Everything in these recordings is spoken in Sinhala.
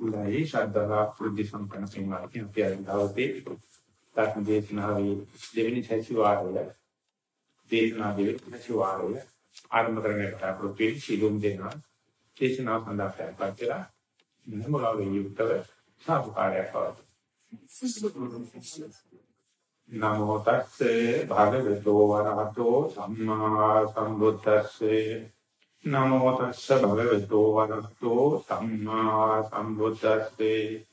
ඉලයි ශ්‍රද්ධා වෘද්ධි සම්පන්න පින්වත්නි අපි අද දවසේ ධර්ම දේශනාවේ දෙවෙනි සැසිවාරය දේශනා දෙවෙනි සැසිවාරය ආරම්භ කරන්නට අපරුත් වෙන සීලුම් දෙනවා දේශනා සඳහා පැයකට කියලා නමගාවේ යුක්තව සාදුකාරයක් පවතුන. නමෝ තස්සේ භගවතෝ වරහතෝ සම්මා සම්බුද්දස්සේ නමෝ තස්ස භගවතු වරහතෝ සම්මා සම්බුද්දස්සේ.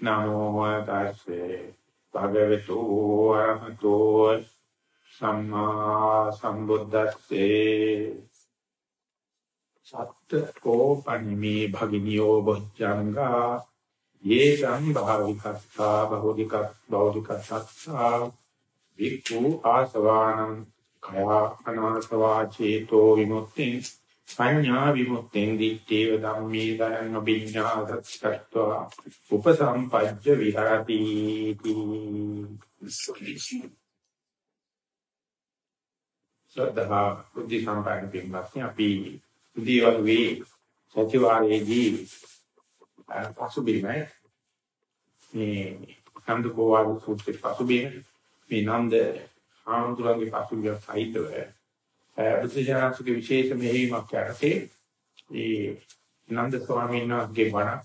නමෝ තස්සේ භගවතු වරහතෝ සම්මා සම්බුද්දස්සේ. සත්තකෝ පනිමේ භගිනියෝ බොච්චංගා යේසං භාවිකස්සා බහුදිකස් බෞද්ධකස්සස්සා වික්ඛු ආසවානං කයා අනාසවා චේතෝ විමුක්තිං. සංඥා විමුක්තිං දිත්තේව ධම්මේ දයං අභිඥාසත්ත්වා උපසම්පජ්ජ විහරති සද්ධා බුද්ධ සම්පන්න පින්වත්නි අපි උදේවරුේ සතිවාරයේදී පසුබිම මේ සම්දුකෝවාද සූත්‍රයේ පසුබිම මේ නන්ද ආන්තුරන්ගේ පසුබිම සහිතව Eh, බුද්ධජනකගේ විශේෂ මෙහෙයුමක් යටතේ ඒ නන්ද ස්වාමීන් වහන්සේගේ වණ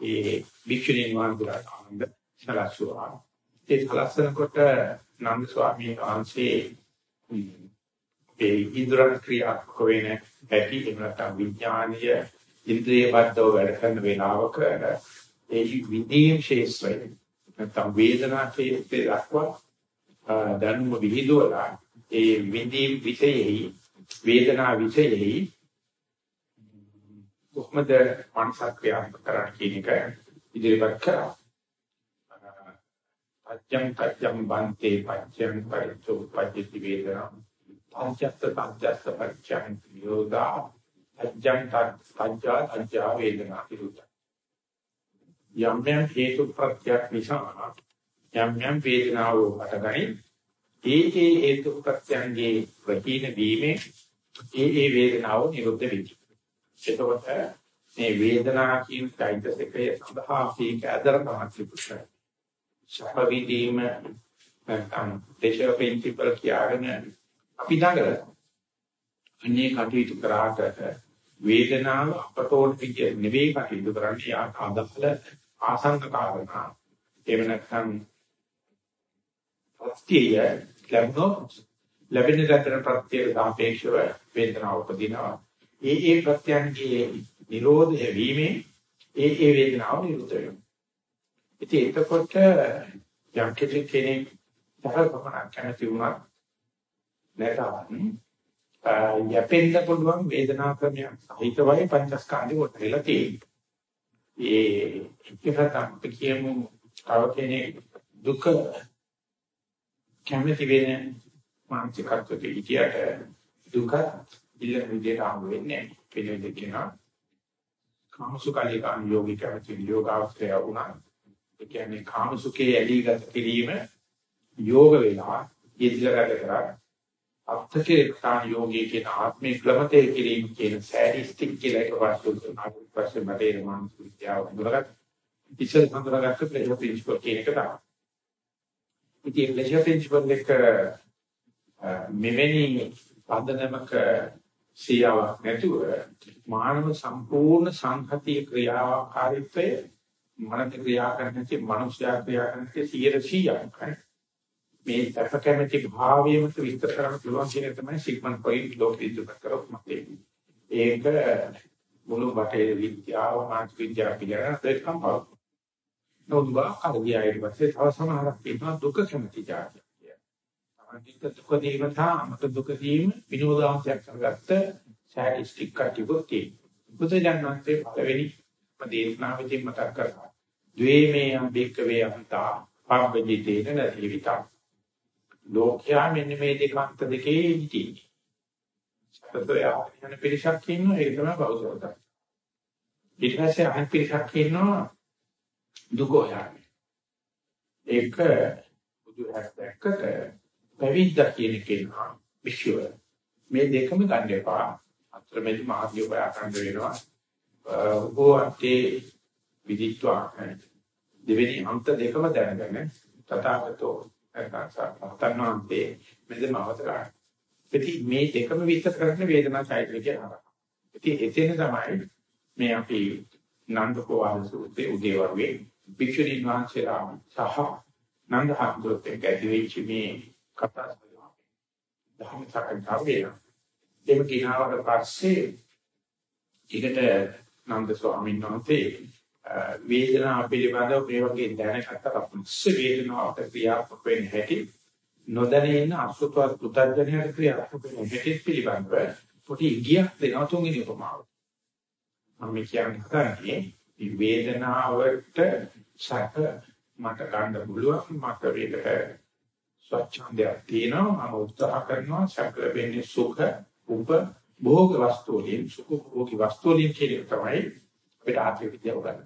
ඒ භික්ෂුණීන් වහන්සේලා ආනන්ද සලස්සුවා ඒ සලස්සනකොට නන්ද ස්වාමීන් වහන්සේ ඒ ඉන්ද්‍රන ක්‍රියාත්මක වෙන ඇති එනකට විඥානීය ඉන්ද්‍රිය බද්ධව වැඩ කරන වේලාවක ඒ විදීම් ශේෂ්ත්‍රය නැත්නම් වේදනා ශේෂ්ත්‍රය දක්වා දැනුම විහිදුවලා ඒ විඳීම් විෂයෙහි වේදනා විෂයෙහි කොහොමද මනසක් ක්‍රියාත්මක කරන්න කියන එක ඉදිරිපත් කරා. අජ්ජං කච්ඡං බන්තේ පච්ඡං පරිච්ඡෝ පච්චති වේදනා. පංචස්ස පංචස්ස පච්ඡං යෝදා අජ්ජං තච්ඡා අජ්ජා වේදනා කිරුත. යම් යම් හේතු ප්‍රත්‍යක් නිසා යම් යම් වේදනාව හටගනි ඒ ඒ හේතු ප්‍රත්‍යංගේ ප්‍රහීන වීමේ ඒ ඒ වේදනාව නිරුද්ධ වෙයි. එතකොට මේ වේදනා කියන চৈতසිකය සඳහා මේක ඇදරමක් තිබුණා. ශප විදීම නැත්නම් දේශව ප්‍රින්සිපල් කියලාගෙන අපි නගර අන්නේ කටයුතු කරාට වේදනාව අපතෝට පිටිය නෙවෙයි කටයුතු කරන්නේ යා අදහල ආසංක කාරණා. එහෙම නැත්නම් ප්‍රත්‍යය ලැබුණොත් ලැබෙන ලැබෙන ප්‍රත්‍යයට සාපේක්ෂව වේදනාව උපදිනවා. ඒ ඒ ප්‍රත්‍යයන්ගේ නිරෝධය වීමෙන් ඒ ඒ වේදනාව නිරුද්ධ වෙනවා. ඉතින් එතකොට යම් කෙනෙක් තරකමක් කැමති වුණත් නැතනම් යැපෙන්න පුළුවන් වේදනා ක්‍රමයක් සහිතවයි පංචස්කන්ධය කොට වෙලා තියෙන්නේ. ඒ එකකට අපි කියමු තව කෙනෙක් දුක කැමති වෙන මානසිකත්වයක හිටියට දුක ඉල්ල විදියට හම් වෙන්නේ නැහැ. කියන කියනවා. කාමසුඛාලික අනුയോഗික යෝගාවස්ථය වුණා. ඒ කියන්නේ කාමසුඛයේ ඇලී ගත කිරීම යෝග වෙලා යෙදිලා කරා අත්කේ කාණ යෝගී කියන ආත්මේ ක්‍රමතේ කිරීම කියන සෑඩිස්ටික් කියලා එක වස්තු තුනක් පස්සේ මතේ මානසික විද්‍යාව හඳුනගත්ත. ඉස්සර හඳුනාගත්ත ප්ලේජර් ප්‍රින්සිපල් කියන එක තමයි. ඉතින් ප්ලේජර් ප්‍රින්සිපල් එක මෙවැනි පදනමක සියාවක් නැතුව මානව සම්පූර්ණ සංහතිය ක්‍රියාකාරීත්වය මනස ක්‍රියා කරන්නේ මනුෂ්‍යයා ක්‍රියා කරන්නේ 100%යි. මේ සැප කැමැති භාවයෙම විස්තර කරන්න පුළුවන් කියන තමයි සිග්මන්ඩ් ෆ්‍රොයිඩ් ලෝක ඉදිරිපත් කරපු මතය. ඒක මුළු බටේ විද්‍යාව මානසික විද්‍යාව පිළිගන්න දෙකම පාව. නෝදුවා කරගියාට පස්සේ තව සමහරක් ඉන්නවා දුක කැමැති જાතිය. සමහිත දුක දීම තාමත දුක දීම විනෝදාංශයක් කරගත්ත සෑඩිස්ටික් කටිගොති. බුදුජානනාංශයේ පළවෙනි දේශනාවෙදී මතක් කරනවා. ද්වේමේ අම්බේකවේ අන්තා පබ්බජිතේන නදීවිතා. ලෝකයා මෙන්න මේ දෙකන්ත දෙකේ ඉතියි. සතරය යන පිරිසක් ඉන්නවා ඒක තමයි බෞද්ධය. ඊට පස්සේ අහන් පිරිසක් ඉන්නවා දුක හොයන්නේ. ඒක බුදු හැක්කට පැවිද්ද කියන කෙනා විශ්ව මේ දෙකම ගන්න එපා. අත්‍තරමෙදි මාර්ගය හොයා ගන්න වෙනවා. උගෝත්තේ විදිත්වා දෙවෙනි අන්ත දෙකම දැනගෙන තථාගතෝ අර්ථාන්තේ මෙතන අවතරා. ඉතින් මේ දෙකම විස්තර කරන්න වේදනා චෛත්‍ය කියලා. ඉතින් එතන තමයි මේ අපි නන්දකෝ ආසුත්තේ උදේවරුේ භික්ෂුණීන් වහන්සේලා සහ නන්ද හඳුත් එක්ක ඇති වෙච්ච මේ කතා දහම් සාකච්ඡාව වෙනවා. ඒක කිනාවට පස්සේ ඒකට නන්ද ස්වාමීන් වහන්සේ වේදනාව පිළිබඳව මේ වගේ දැනගත්තට පස්සේ වේදනාවට ක්‍රියාත්මක වෙන්න හැටි නොදැනෙන අසුතවත් පුතර්ජනයට ක්‍රියාත්මක වෙන හැටි පිළිබඳව පොඩි ඉගියක් දෙනවා තුන්වෙනි උපමාව. මම කියන්නේ මේ වේදනාවට සැප මට ගන්න පුළුවන් මට වේදක ස්වච්ඡන්දයක් තියෙනවා මම උත්සාහ කරනවා සැප ලැබෙන්නේ සුඛ උප භෝග වස්තු වලින් සුඛ භෝග වස්තු වලින් කියන තමයි අපිට ආර්ථික විද්‍යාව ගන්න.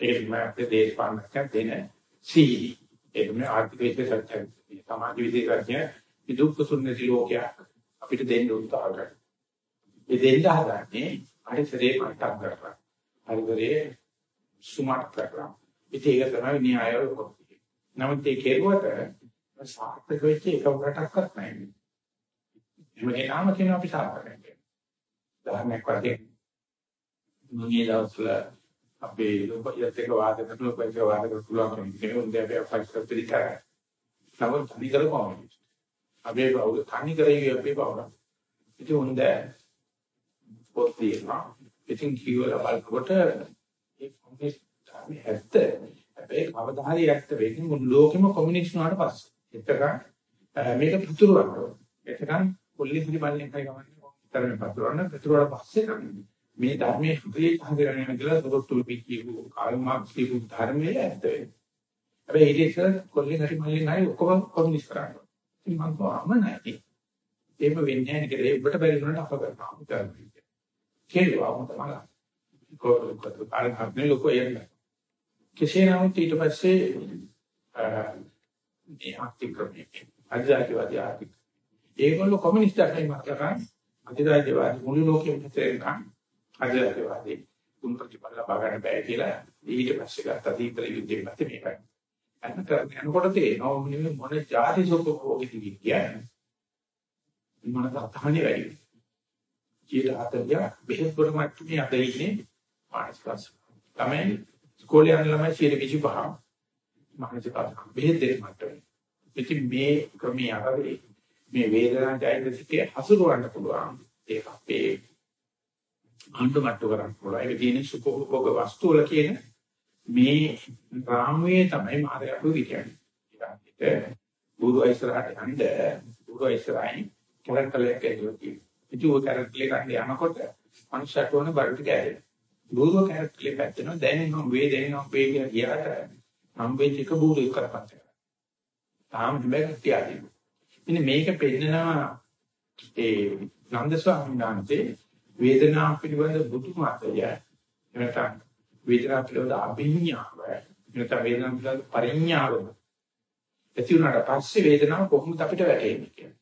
ඒක තමයි අපේ දේශපාලනඥයන් දෙන සීලි. ඒක මේ ආර්ථික විද්‍යාව සත්‍යයි. සමාජ විද්‍යාඥය දුක්ඛ සුන්නති ලෝකයක් අපිට දෙන්න උත්සාහ කරනවා. ඒ දෙන්න හදන්නේ පරිසරේ මට්ටම් කරලා. පරිසරේ සුමාර්ථ කරලා. ඉතින් ඒක තමයි න්‍යායව කොහොමද. නමුත් ඒ කෙරුවට සාර්ථක වෙච්ච එකකටවත් නැහැ. මේ නාම කියන අපි සාර්ථක නැහැ. උදාහරණයක් වශයෙන් මම ඒ දවස්වල අපේ ලෝකයට එක වාද කරන ලෝකයට වාද කරන්න පුළුවන් කෙනෙක් උන්ද අපි පරිස්සම් පිළිකරයි. නමුත් තනි කර කොහොමද? අපේ බෞද්ධ තනි කරේ අපේ බෞද්ධ. ඉතින් උන්ද පොත් තියෙනවා. ඉතින් කියවලා බලනකොට ඒ කොමියුනිස්ට් ධර්මයේ ඇත්ත. හැබැයි කවදා හරි ඇත්ත වෙන්නේ මුළු ලෝකෙම කොමියුනිස්ට් වුණාට පස්සේ. එතකන් මේක පුතුරුවනවා. එතකන් කොල්ලි පිළි බලන්නේ කයි ගමන්නේ. තරමේ පතුරවන්න පතුරවල පස්සේ මේ ධර්මයේ හෘදේ හඳගෙන යන කියලා සොරොත්තු පිටියු කාල් මාක්ස් කියපු ධර්මයේ ඇත්ත වෙන්නේ. හැබැයි ඊට ඉස්සර කොල්ලි හරි මල්ලි නැහැ ඔක්කොම කොමියුනිස්ට් කරන්නේ. ඉතින් මම කොහොම නැහැ. ඒක වෙන්නේ නැහැ නේද? ඔබට බැරි වුණාට අප කරනවා. කෙල්ලවා වුණ තමයි. කොහොමද කාර්යභාරනේ ලොකෝ යන්න. කෙසේ නමුත් ඊට පස්සේ මේ අතික්‍රමණය අධිරාජ්‍යවාදී ආර්ථික. ඒගොල්ලෝ කොමියුනිස්ට් ධර්මයේ මතකයි අධිරාජ්‍යවාදී මුළු ලෝකෙම හිතේකම් අධිරාජ්‍යවාදී උන් ප්‍රතිපල ලබා ගන්න බෑ කියලා ඊට පස්සේ ගත්ත දීතර යුද්ධය මත මේකයි. අන්න කරගෙන යනකොට තේනවා මොන මොන ජාති සුඛෝගී කිව්ද කියන්නේ. මනස අතහනේ වැඩි වෙනවා. 140 බෙහෙත් ගොඩ මට්ටමේ අද ඉන්නේ මානසික අසහන. තමයි ඉස්කෝලේ යන ළමයි 25 මානසික අසහන බෙහෙත් දෙන්න මට්ටමේ. ඉතින් මේ ක්‍රමයේ අරගෙන මේ වේදනා චෛතසිකයේ හසුරවන්න පුළුවන්. ඒක අපේ අඬමට්ටු කරන්න පුළුවන්. ඒක තියෙන සුඛෝපභෝග වස්තු වල කියන මේ රාමුවේ තමයි මායාව කියන්නේ. ඒකට බුදු ඉස්සරහට යන්න බුදු ඉස්සරහින් කරකලයක් කියලා කියනවා. ඉතින් ඔය කැරක්ටර් එක ගන්න යනකොට මනුස්සයට ඕන බඩට කෑදෙන. බූරුව කැරක්ටර් එක පැත්තෙනවා දැනෙනවා වේ දැනෙනවා වේ කියලා කියාට නම් වෙච්ච එක බූරු එක කරපත් කරනවා. තාම හැබැයි තියාගෙන. ඉතින් මේක පෙන්නනවා ඒ නන්ද ස්වාමීන් වහන්සේ වේදනාව පිළිබඳ බුදු මාතය එනතන වේදනාව පිළිබඳ අභිඥාව එනතන වේදනාව පිළිබඳ පරිඥාව ඇති වුණාට පස්සේ වේදනාව කොහොමද අපිට වැටෙන්නේ කියලා.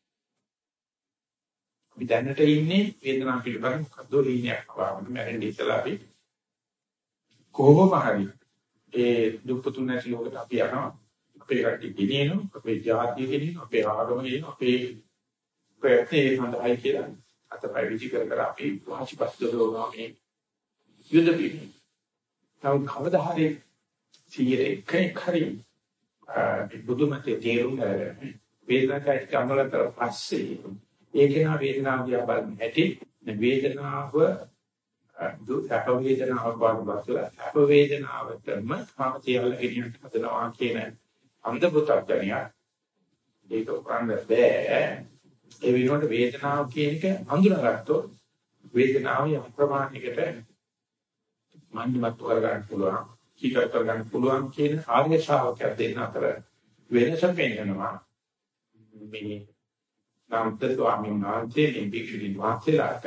අපි දැනට ඉන්නේ වේදනාව පිළිබඳ මොකද්ද ලීනයක් වගේ මැරෙන්නේ ඉතලා අපි කොහොම හරි ඒ දුක්පතුන් නැති ලෝකෙට අපි යනවා අපේ රටේ ගෙනියන අපේ ජාතිය ගෙනියන අපේ ආගම ගෙනියන අපේ ප්‍රයත්නයේ සඳහායි කියලා අතපය විචි කර කර අපි වාසිපත් දරනවා මේ යුද්ධ පිළිම. තව කවදා හරි සියයේ එකක් හරි බුදුමතේ තේරුම් ගන්න වේදනාවට අමලතර පස්සේ ඒකේන වේදනාව දිහා බලන්න ඇති වේදනාව දුක් වේදනාවක් වගේ අප වේදනාවටම සාමතියල ගෙනියන්න හදනවා කියන අන්ධ පුතඥය ඒක උකරන්න බෑ. ඒ වෙනුවට වේදනාව කියන එක හඳුනාගත්තොත් වේදනාව යම් ප්‍රමාණයකට මන්දිමත් කරගන්න පුළුවන් කීකර කරගන්න පුළුවන් කියන ආර්ය ශ්‍රාවකයන් දෙන්න අතර වෙනස පෙන්වනවා. මේ නාමතර ස්වාමීන් වහන්සේ මේ භික්ෂුණීන් වහන්සේලාට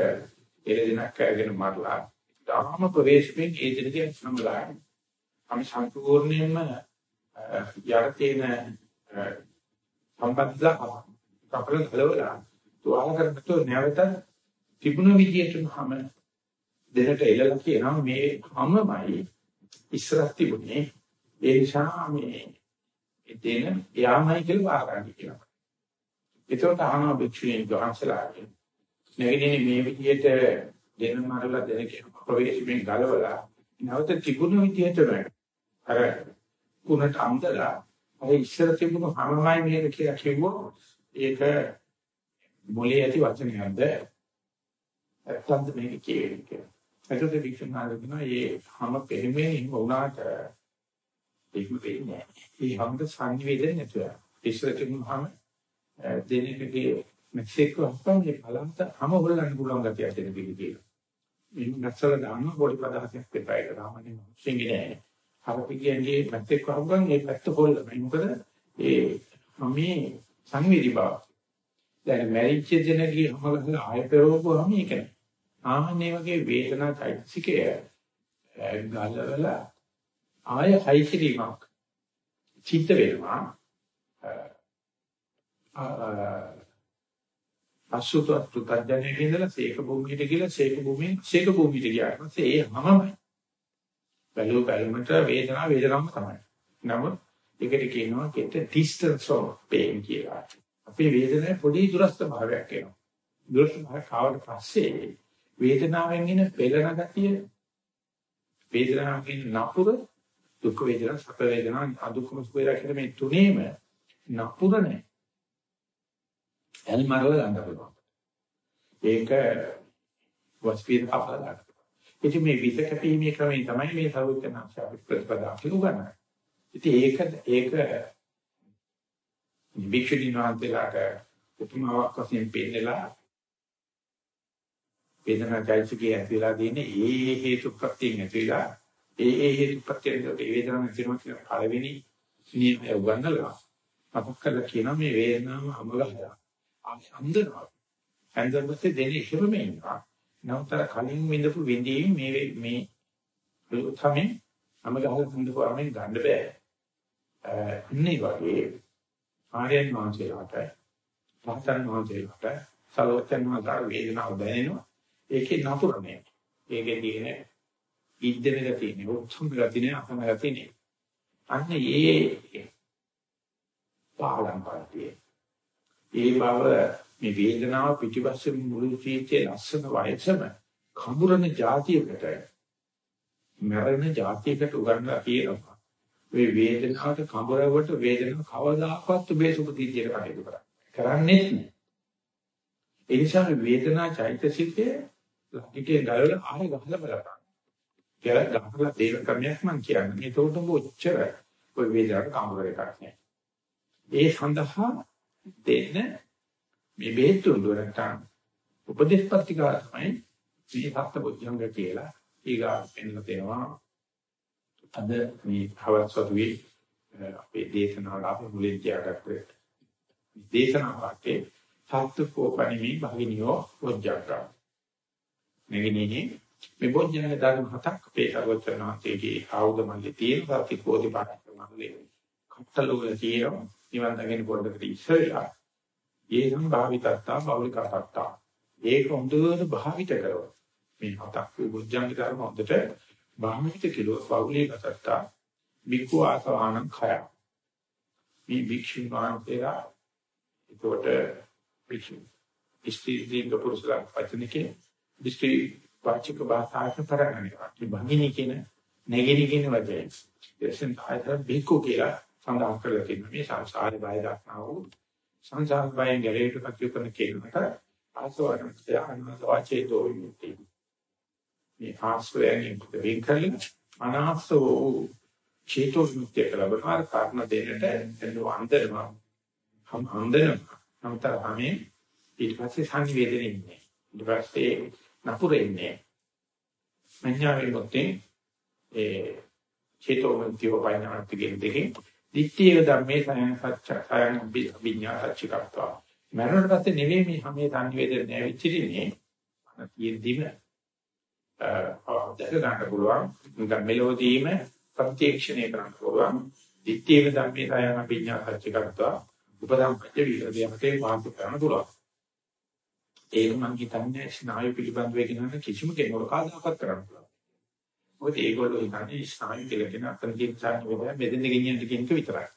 එළදෙනක් කරගෙන මරලා ධර්ම ප්‍රවේශයෙන් ඒ දෙවියන් සම්බලා අපි සම්පූර්ණයෙන්ම යට තියෙන සම්බන්ධලා කපල ගලවලා තුවාල කරකට නැවත තිබුණ විදියටම හැම දෙකට එළලා කියනවා මේ හැමමයි ඉස්සරහ තිබුණේ ඒ නිසා මේ එතන යාමයි කියලා වාරණි කියලා. ඒකට අහනවා භික්ෂුණීන් වහන්සේලාගෙන් නැගිටින්නේ මේ විදිහට දෙන මරලා දෙන ප්‍රවේශයෙන් ගලවලා නැවත තිබුණු විදිහටම අර කුණට අම්දලා අර ඉස්සර තිබුණු හැමමයි මේක කියලා කිව්වොත් ඒක මොලේ ඇති වචනයක්ද නැත්නම් මේක කියන්නේ කියලා. ඒකට වික්ෂණාල කියනවා මේ හැම පෙරමේ වුණාට ඒක වෙන්නේ නැහැ. මේ හැමද සංවේදනය නැතුව ඉස්සර තිබුණාම දෙනෙකගේ මෙක්සිකෝ අප්පන් මේ බලන්ත හැම හොල්ලන්න පුළුවන් ගතියක් දෙන පිළිගිය. මේ නැස්සල දාන්න පොඩි පදාසයක් දෙපා එක රාමනේ සිංගිනේ. හරපියන්ගේ මෙක්සිකෝ අප්පන් මේ පැත්ත හොල්ලන. මොකද ඒ මේ සංවේදී බව. දැන් මැරිච්ච දෙනගේ හැම ගහලා ආය පෙරවපුවාම ඒක නෑ. ආන්නේ වගේ වේදනා චෛතසිකය ගලවලා ආය හයි කිරීමක් චිත්ත වෙනවා අසුත පුතඥයේ ඉඳලා සීක භූමියට ගිහලා සීක භූමියෙන් සීක භූමියට ගියාට පස්සේ ඒ හැමමයි බැලුව බැලුමට වේදනාව වේදනාවම තමයි. නමුත් ඒකට කියනවා කෙට distance of pain කියලා. අපේ වේදනාවේ පොඩි දුරස්ත භාවයක් එනවා. දුරස්ත භාවයක් ආවට පස්සේ වේදනාවෙන් එන පෙළන ගතිය වේදනාවෙන් නපුර දුක් වේදනා සැප වේදනා අදුක්කම සුඛ වේදනා කියන මේ තුනේම නපුර නැහැ. එල්මරල ගන්න පුළුවන්. ඒක වස්පීර කපලා ගන්න. ඉතින් මේ විස කැපීමේ ක්‍රමය තමයි මේ සෞඛ්‍යනාංශ අපි ප්‍රතිපදා පිළිගන්නේ. ඉතින් ඒක ඒක වික්ෂුණී නාන්තලාට උපමාවක් වශයෙන් පෙන්නලා වේදනා චෛතසිකයේ ඇතිලා දෙන්නේ ඒ හේතු ප්‍රත්‍යයෙන් ඇතිලා ඒ ඒ හේතු ප්‍රත්‍යයෙන් වේදනාව ඇතිවෙනවා කියන පළවෙනි නියමය උගන්වලා අපක් කරලා කියනවා මේ වේදනාව අමගහලා අන්දනවා හන්දරපස්සේ දෙන්නේ ඉහෙම ඉන්නවා නවතර කලින් විඳපු විඳීම මේ මේ තමයි අමගහලා විඳපු අමෙන් ගන්න බෑ ඉන්නේ වගේ ආර්යයන් වහන්සේලාට රහතන් වහන්සේලාට සලෝචන මාතර වේදනාව දැනෙනවා ඒකේ නපුරනේ. ඒකේ තියෙන ඉද්දෙන ගතියනේ, උත්සුම් ගතියනේ, අසම ගතියනේ. අන්න ඒ පාලම් පාතියේ. ඒ බව මේ වේදනාව පිටිපස්සේ මුළු ජීවිතේ ලස්සන වයසම කඹරන જાතියකට මරණ જાතියකට උගන්ලා කියනවා. මේ වේදනාවට කඹරවට වේදනාව කවදාකවත් ඔබේ සුපතිජ්ජයට කටයුතු කරන්නේ. කරන්නේ නැහැ. ඒ නිසා වේදනා චෛතසිකයේ ටිකේ ගලවලා ආයෙ ගහලා බලපන්. කියලා ගහලා දේව ක්‍රමයක් මම කියන්නේ. ඒකට උඹ ඔච්චර ඔය වේදනාවට කාමර එකක් නෑ. ඒ සඳහා දෙන්න මේ බෙහෙත් උඳු නැත්නම් උපදේශපත්තිකා තමයි මේ සත්‍ය බුද්ධංග කියලා ඊගා පෙන්ලා දෙනවා. අද මේ හවස්වරුවේ අපේ දේශනාවල අපි මුලින් කියාගත්තේ දේශනාවකේ සත්‍යකෝපණිමි භගිනියෝ වොජ්ජංගා මෙගිනේ මේ බොජ්ජනක ධර්ම හතක් අපේ සර්වචනාතේගේ ආයුධ මල්ලේ තියෙන සත්‍ය කෝටි පාඩක මල්ලේ කට්ටලෝල තියෙනවා. නිවන් දකින්න පොඩකට ඉස්සෙල්ලා ඒකම් භාවිතත්තා බෞලිකත්තා ඒක හොඳට භාවිත කරනවා මේ හතක් බොජ්ජංග ධර්ම හොඳට භාවිත කිලෝ බෞලිකත්තා බික්ඛු ආසවානං khය මේ භික්ෂුන් වහන්සේලා ඒකට භික්ෂු ඉස්ති දීර්ඝ පුරුෂලා වචනකේ දෘෂ්ටි වාචික භාෂාවට තරගනවා. මේ භංගිනී කියන නැගිනී කියන වචනේ. දැන් ආයතන බිකෝ කියලා සඳහන් කරලා තියෙනවා. මේ සංසාරේ බය දක්නා වූ සංසාර බයෙන් ගැලවිට කටයුතු කරන කෙනෙකුට ආසවරණ ත්‍යාගන වාචේ දෝවිමුක්ති. මේ ආශ්‍රයයෙන් වෙන් කරලා අනාස්තෝ චේතෝ විමුක්තිය ලැබෙනවා කාරණා දෙන්නට එන්න අන්දරම හම් අන්දරම නමතර හැමේ ඊට පස්සේ සංවේදනය ඉන්නේ ඊට පස්සේ නපුරෙන්නේ මඤ්ඤාවේ මොත්තේ ඒ චේතෝමන්තිව පයින්නාත් කියන දෙකේ දිට්ඨිය ධර්මයේ සයන් සත්‍ය සයන් විඤ්ඤා සත්‍යකත්වා මරණයට පස්සේ නෙවෙයි මේ හැමේ සංවේදනය ඇවිච්චින්නේ අන තියෙද්දිම දැක ගන්න පුළුවන්. නිකන් මෙලෝදීම ප්‍රත්‍යක්ෂණය කරන්න පුළුවන්. දිට්ඨිය ධර්මයේ සයන් විඤ්ඤා සත්‍යකත්වා උපදම්පච්ච විරදයන්තේ වාන්ති කරන්න පුළුවන්. ඒක මම හිතන්නේ ස්නායු පිළිබඳව කියන කිසිම කෙනෙකුට කාදාකත් කරන්න පුළුවන්. මොකද ඒගොල්ලෝ හිතන්නේ ස්නායු කියලා කියන අතන කියන සාරණ වේදනා මෙදෙන්න ගෙනියන්න කියන එක විතරයි.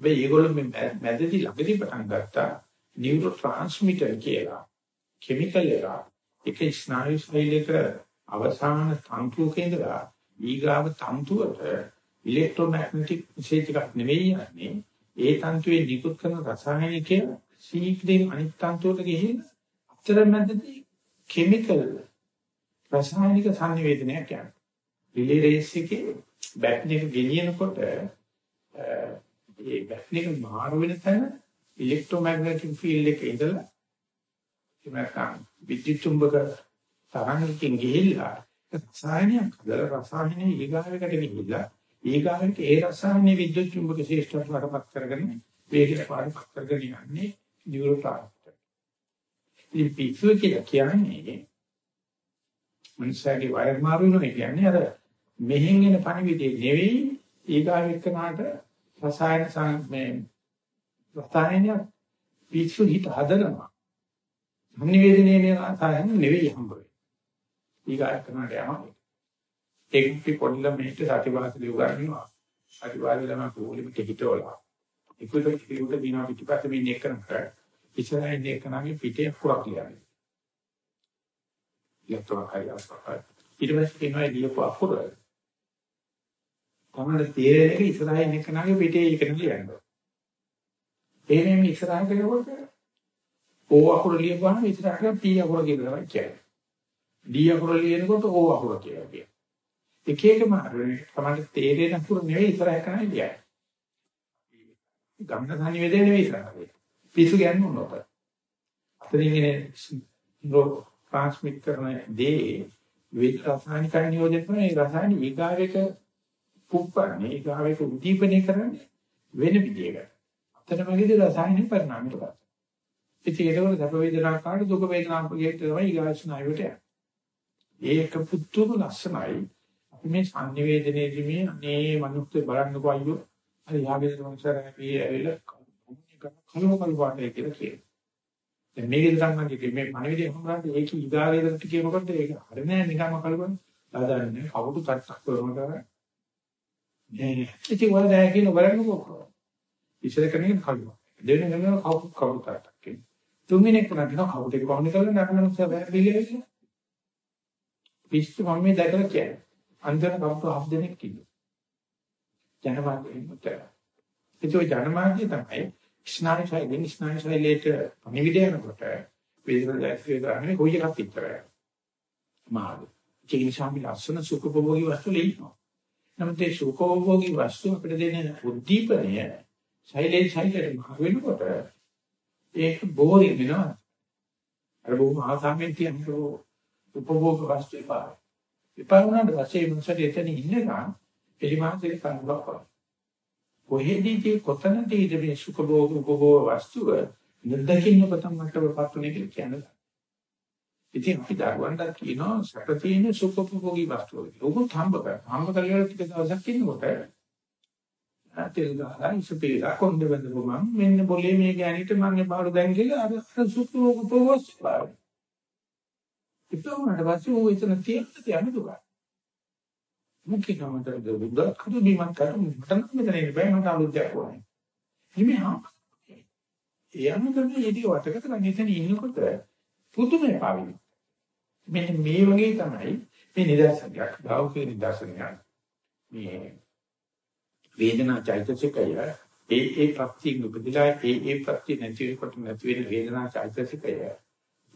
හැබැයි ඒගොල්ලෝ මේ මැදදී ළඟදී පටන් ගත්තා නියුරෝ ට්‍රාන්ස්මිටර් කියලා කිමිකල් එක එක ස්නායු ශෛලයක අවසාන තන්තුවක ඉඳලා ඊගාව තන්තුවට ඉලෙක්ට්‍රෝමැග්නටික් විශේෂ එකක් නෙවෙයි යන්නේ ඒ තන්තුවේ නිකුත් කරන රසායනිකය සීක්‍රේන් අනිත් තන්තුවට ගිහින් අතරමැදදී කිමිකල් රසායනික සංනිවේදනයක් යනවා. රිලේ රේස් එකේ බැටරි එක ගෙනියනකොට ඒ බැටරි එක මාරු වෙන තැන ඉලෙක්ට්‍රෝමැග්නටික් ෆීල්ඩ් එකේ ඉඳලා ඉමකම් විද්‍යුත් චුම්බක තරංගකින් ගිහිල්ලා රසායනයක් හදලා රසායනයේ ඊගාවකට ගිහිල්ලා ඊගාවට ඒ රසායනයේ විද්‍යුත් චුම්බක ශේෂ්ඨවට වඩපත් කරගෙන වේගයට පාඩපත් කරගෙන යන්නේ නියුරෝ ට්‍රාන්ස්මිටර්. ඉතින් පිස්සුව කියලා කියන්නේ මනුස්සයාගේ වයර් මාරු වෙනවා කියන්නේ අර මෙහෙන් එන පණිවිඩේ නෙවෙයි ඊගාව එක්කනට රසායන මේ රසායනයක් පිස්සු හිත හදනවා. සංනිවේදනයේ රසායන නෙවෙයි හම්බ වෙන්නේ. ඊගාව එක්කනට යනවා. ඒකටි පොඩි ළමයිට සතිවාසී උගන්වනවා. සතිවාසී ළමයි පොලිමට හිටවලා. ඒකට ඒකට දිනා පිටිපස්සේ මේ නෙක් කරනකොට ඉස්සරහින් නෙක් කරනාගේ පිටේ අකුරක් ලියන්නේ. ඉලක්කම හරි අස්පහයි. ඊට පස්සේ කියනවා ලියපු අකුර. තමයි තේරෙන එක ඉස්සරහින් නෙක් කරනාගේ පිටේ ඒකට ලියන්නේ. එහෙනම් මේ ඉස්සරහට යනකොට ඕ අකුර ලියපුවාම ඉස්සරහට පී අකුර කියලා කියන්නේ. ඩී අකුර ලියනකොට ඕ අකුර කියලා කියනවා. එක එක මාර්ගවල තමයි තේරෙන අකුර නෙවෙයි ඉස්සරහ කරන්නේ කියන්නේ. ගමන සංවේදනය නෙවෙයි ඉස්සරහ. පිසු කියන්නේ මොනවද? අතරින් ඉන්නේ ට්‍රාන්ස්මිට් කරන දේ විද රසායනික නියෝජනය කරන ඒ රසායනික ඊගාවෙක පුප්පන්නේ ඊගාවෙක උද්දීපනය කරන්නේ වෙන විදියකට. අතරමැදි රසායනික පරිණාමයට පත්. ඉතින් ඒකවල සැප වේදනා කාට දුක වේදනා කියන තමයි ඊගාස්නායවට යන්නේ. ඒක පුදුම ලස්සනයි. මේ සංනිවේදනයේදී මේ අනේ මනුස්සය බලන්නකෝ අයියෝ අර යාගේ මනුස්සයර අපි ඇවිල්ලා කලම කල පාටේ කියලා කියනවා. දැන් මේකේ තමයි මේ පණවිඩේ හම්බුනාට ඒක ඊගාවේදට කියනකොට ඒක හරිය නෑ නිකම්ම කලබන. දාදාන්නේ කවුරු තට්ටක් කරන කර. නේ ඉතින් වල දැය කියන බලන්නකෝ. ඉස්සර කෙනෙක් කලබන. දෙවෙනි කෙනෙක් කවුරු කවුරු තට්ටක් කියන. තුන්වෙනි කෙනෙක් කියනවා කවුරු දෙක පවුනේ කරලා නරමනුස්සය බෑ පිළිගන්නේ. පිස්සු මම මේ දැකලා කියන්නේ. අන්තර කවුරු හත් දෙනෙක් ඉන්නවා. ජනමාධ්‍යෙ මුතර. ඒක ජනමාධ්‍ය තමයි ස්නායු ශෛලිය ස්නායු ශෛලියට පණිවිඩ යනකොට වේදන දැක්කේ කරන්නේ කොයි එකක් විතරයි. මාළු. ඒ නිසා අපි ලස්සන සුඛභෝගී වස්තු ලෙයිනවා. නමුත් ඒ සුඛභෝගී වස්තු අපිට දෙන උද්දීපනය ශෛලයෙන් ශෛලයට මාරු වෙනකොට ඒක බෝරින් වෙනවා. අර බොහොම ආසාවෙන් තියෙන උපභෝග වස්තු එපා. එපා වුණාට පස්සේ මොනසට එතන ඉන්නකම් එලිමාන්තේ කනුවක් වගේ. කොහෙදීදී කොතනදීද මේ සුඛ භෝග උපභෝග වස්තුව නිර්දකින්න පතන් මට්ටමපත් උනේ කියලා කියන්නේ. ඉතින් අපි දරුවන්ට කියනවා සැප තියෙන සුඛ උපභෝගී වස්තුව. උගුත් හම්බ කර. හම්බ කරලා ටික දවසක් ඉන්නකොට තෙල් ගහලා ඉසපේලා කොණ්ඩ බඳපු මම මෙන්න બોලේ මේ ගෑනිට මම ඒ බාරු දැන් කියලා අර සුඛ උපභෝග වස්තුව. ඉතෝමකට පස්සේ ඌ එතන තියෙන්න තියන්න දුක. මුකිනමට දුද්දක් කරු බීමක් කරු මට නම් මෙතන ඉන්න බෑ මට අලුත්යක් ඕනේ. හිමේ හා. එයාමදනේ ඉදී වටකට නම් එතන ඉන්නකොට පුදුමයි පාවිලි. මෙන්න මේ වගේ තමයි මේ නිදර්ශනයක්. භෞතික නිදර්ශනයක්. මේ වේදනා චෛතසිකය ඒ ඒ ප්‍රත්‍යයෙන් උපදිලා ඒ ඒ ප්‍රත්‍ය නැති වෙනකොට නැති වෙන වේදනා චෛතසිකය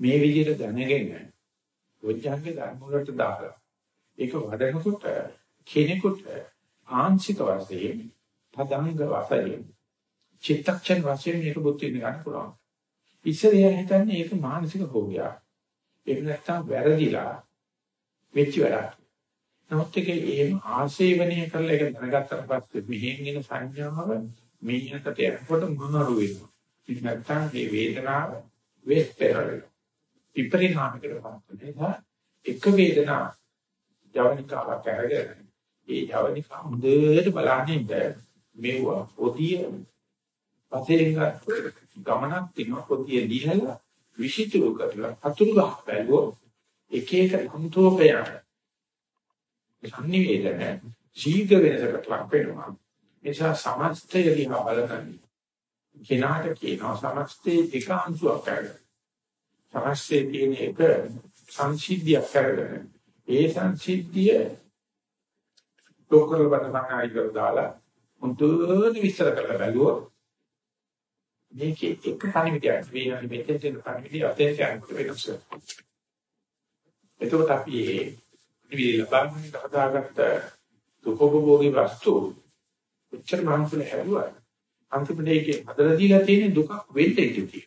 මේ විදිහට දැනගෙන වොජ්ජංගේ ධර්ම වලට දාලා ඒක වඩනකොට කෙනෙකුට ආංශික වශයෙන් පදංග වශයෙන් චිත්තක්ෂණ වශයෙන් මේක බුද්ධ විඳ ගන්න පුළුවන්. ඉස්සරහ හිතන්නේ ඒක මානසික රෝගයක්. ඒක නැත්තම් වැරදිලා වෙච්ච වැඩක්. නමුත් ඒක එහෙම ආශේවනීය කරලා ඒක දැනගත්තට පස්සේ මෙහෙන් එන සංඥාව මෙහෙකට යනකොට මොනරු වෙනවා. ඉතින් නැත්තම් මේ වේදනාව වෙස් පෙරලෙනවා. විපරිණාමයකට පත් වෙනවා. එක වේදනා ජවනිකාවක් අරගෙන ඒ ජවනිකා හොඳට බලන්නේ මේවා පොතිය පතේක ගමනක් තියෙනවා පොතිය දිහලා විසිතුරු කරලා අතුරු ගහ බැලුවෝ එක එක සම්තෝපය සංනිවේදන ශීඝ්‍ර වෙනසකට ලක් වෙනවා. නිසා සමස්තය දිහා බලන කෙනාට කියනවා සමස්තයේ දෙකාංශයක් කරගන්න. සමස්තයේ තියෙන එක සංසිද්ධියක් කරගෙන ඒ සංසිද්ධිය ලෝකල් බණමයි කර දාලා මුදුන් විස්තර කරලා බැලුවොත් මේකේ එක පණිවිඩයක් වෙනවා මෙතෙන් තියෙන පණිවිඩය අතෙන් යනකොට වෙනස් වෙනවා. එතකොට අපි මේ නිවිල ලබන්නේ හදාගත්ත දුකෝභෝගී වස්තු උච්චර මහන්සිය හැදුවා. අන්තිමට ඒකේ හදලා දීලා තියෙන දුක වෙන්න ඉතිතියි.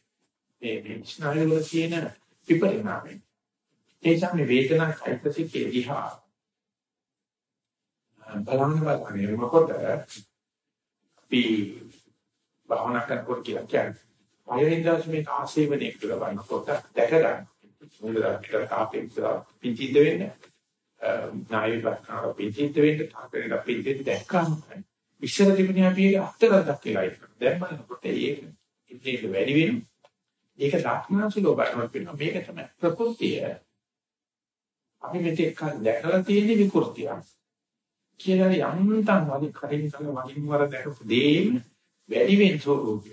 මේ මේ ස්නායු වල තියෙන විපරිණාමය. ඒ තමයි වේදනා චෛතසිකයේ දිහා බලන්න බලන්නේ මොකද අපි භාවනා කරනකොට කියලා කියන්නේ. පළවෙනි දවසේ මේ ආශේවනයේ කියලා බලනකොට දැක ගන්න. මුලදා තාපේ පිංචිද්ද වෙන්නේ. නායක ලක්ෂණ පිංචිද්ද වෙන්නේ තාපේට පිංචිද්ද දැක්කම. ඉස්සර තිබුණේ අපි අත්තරක් කියලා ඒක. දැන් බලනකොට ඒක ඉතින් වැඩි වෙනවා. ඒක ලක්ෂණසුලෝ බලනකොට වෙනවා. මේක තමයි ප්‍රകൃතිය. අපි මෙතෙක් කල් දැකලා තියෙන විකෘතිය. කියලා යන්තම් වගේ කරින් කල වගින් වර දැකපු දෙයින් වැඩි වෙන ස්වරූපය.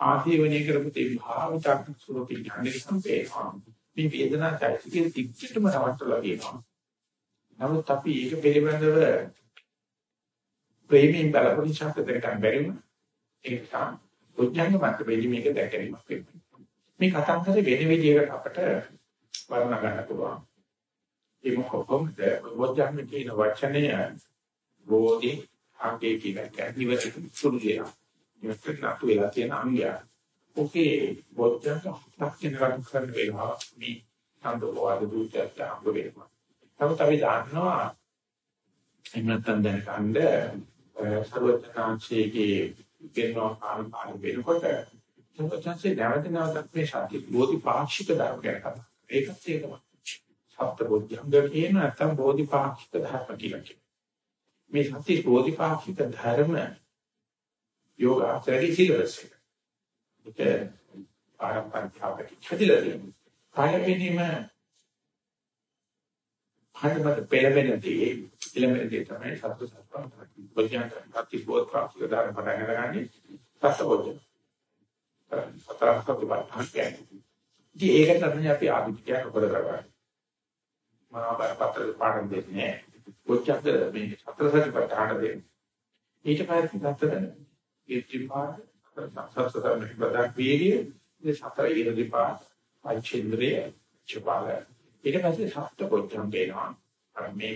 ආශීවනය කරපු තේ භාවිතක් ස්වරූපي ඥානෙ සම්පේනවා. මේ වේදනා චෛතසිකයේ තික්කටම නවත්තලා කියනවා. නමුත් අපි ඒක පිළිබඳව ප්‍රේමයෙන් බලපොඩි ශාස්ත්‍රයකට බැරි වුණා. ඒක තමයි උඥාන මතකෙදි මේක දැකීමක් වෙන්නේ. මේ කතාන්තරේ වෙන විදිහකට අපට වර්ණනා ගන්න පුළුවන්. ඒ මොකක්ද? වොජ්ජාන්නේ කියන වචනය බෝධි අංගේ කියන කැටිවර සුළු දෙයක්. මේකට නතු වෙලා තියෙන අංගය. ඔකේ වොජ්ජංග හතක් වෙනකට කරන වෙලාව මේ සම්දෝවාද දුචත්ත අංග වෙනවා. නමුත් අපි දන්නවා එහෙම නැත්නම් දැනගන්න සර්වඥාන්සේගේ වෙනවා කාල කාල වෙනකොට සර්වඥාන්සේ නැවත නැවතත් මේ සත්‍ය බෝධිපාක්ෂික ධර්ම ගැන කතා. ඒකත් ඒකම. සත්බෝධ්‍යංග කියන නැත්නම් බෝධිපාක්ෂික ධර්ම කියලා කියනවා. මේ සත්‍ය බෝධිපාක්ෂික ධර්ම යෝගාචරයේ සිලබස් එක. ඒක පාරම්පරිකාවට හැදිලා තියෙනවා. පළවෙනිම හදමත පෙළවෙනදී ඉලමෙන්දී තමයි සත්‍ය සත්පන් බෝධිංග සත්‍ය බෝධිපාක්ෂික ධර්ම පටන් ගන්නන්නේ සත්බෝධ්‍ය. සතර සත්‍ය බාහිර. ඉතින් ඒකට තමයි අපි ආධුනිකයන් උපද කරගන්නේ. මහා බරපතල පාඩම් දෙන්නේ කොච්චරද මේ සතර සතිපට්ඨාන දෙන්නේ ඊට පස්සේ සතර ඉතිපාද සතර මෙහෙබදක් වීර්ය මේ සතර ඉරදීපා පංචේන්ද්‍රය චපාල. ඊට පස්සේ සත්‍ය කොච්චම් වෙනවා අර මේ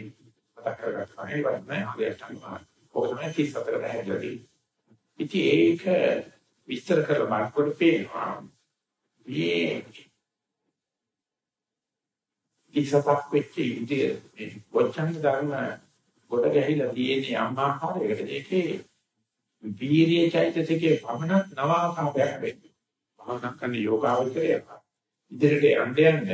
මතක කරගන්න හැවන්නේ හරියට අනිවා කොහොමද 34 දැහැදදී ඉතින් ඒක විස්තර කරලා බලනකොට පේනවා මේ කිසපක් වෙච්ච ඉන්දිය මේ වචන ධර්ම කොට ගැහිලා තියෙන යම් ආකාරයකට ඒකේ වීර්ය චෛතසිකේ පමණක් නව ආකාරයක් වෙන්නේ. භාවනා කරන යෝගාවචරය ඉදිරියට යන්න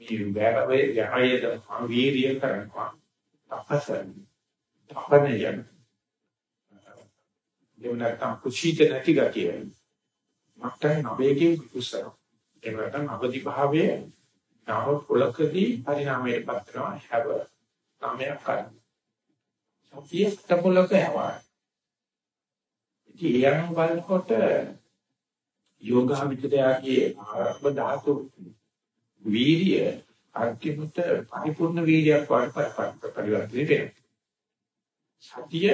යන්න මේ වැරවේ යහයද වීර්ය කරනවා. තපසන් තපනයන් දෙවනටම කුසීත නැති ගතිය. මට නවේකින් කුසල. ඒ වගේම අවදි භාවයේ නව කුලකදී පරිණාමයටපත් වෙනවා හැව නාමයක් කරන්නේ. සතිය තපලක යවයි. ඉතින් යන බලනකොට යෝගාමිතයාගේ ආරම්භ ධාතු වීර්ය අන්තිමට පරිපූර්ණ වීර්යයක් වඩපත් පරිවර්තනය වෙනවා. සතිය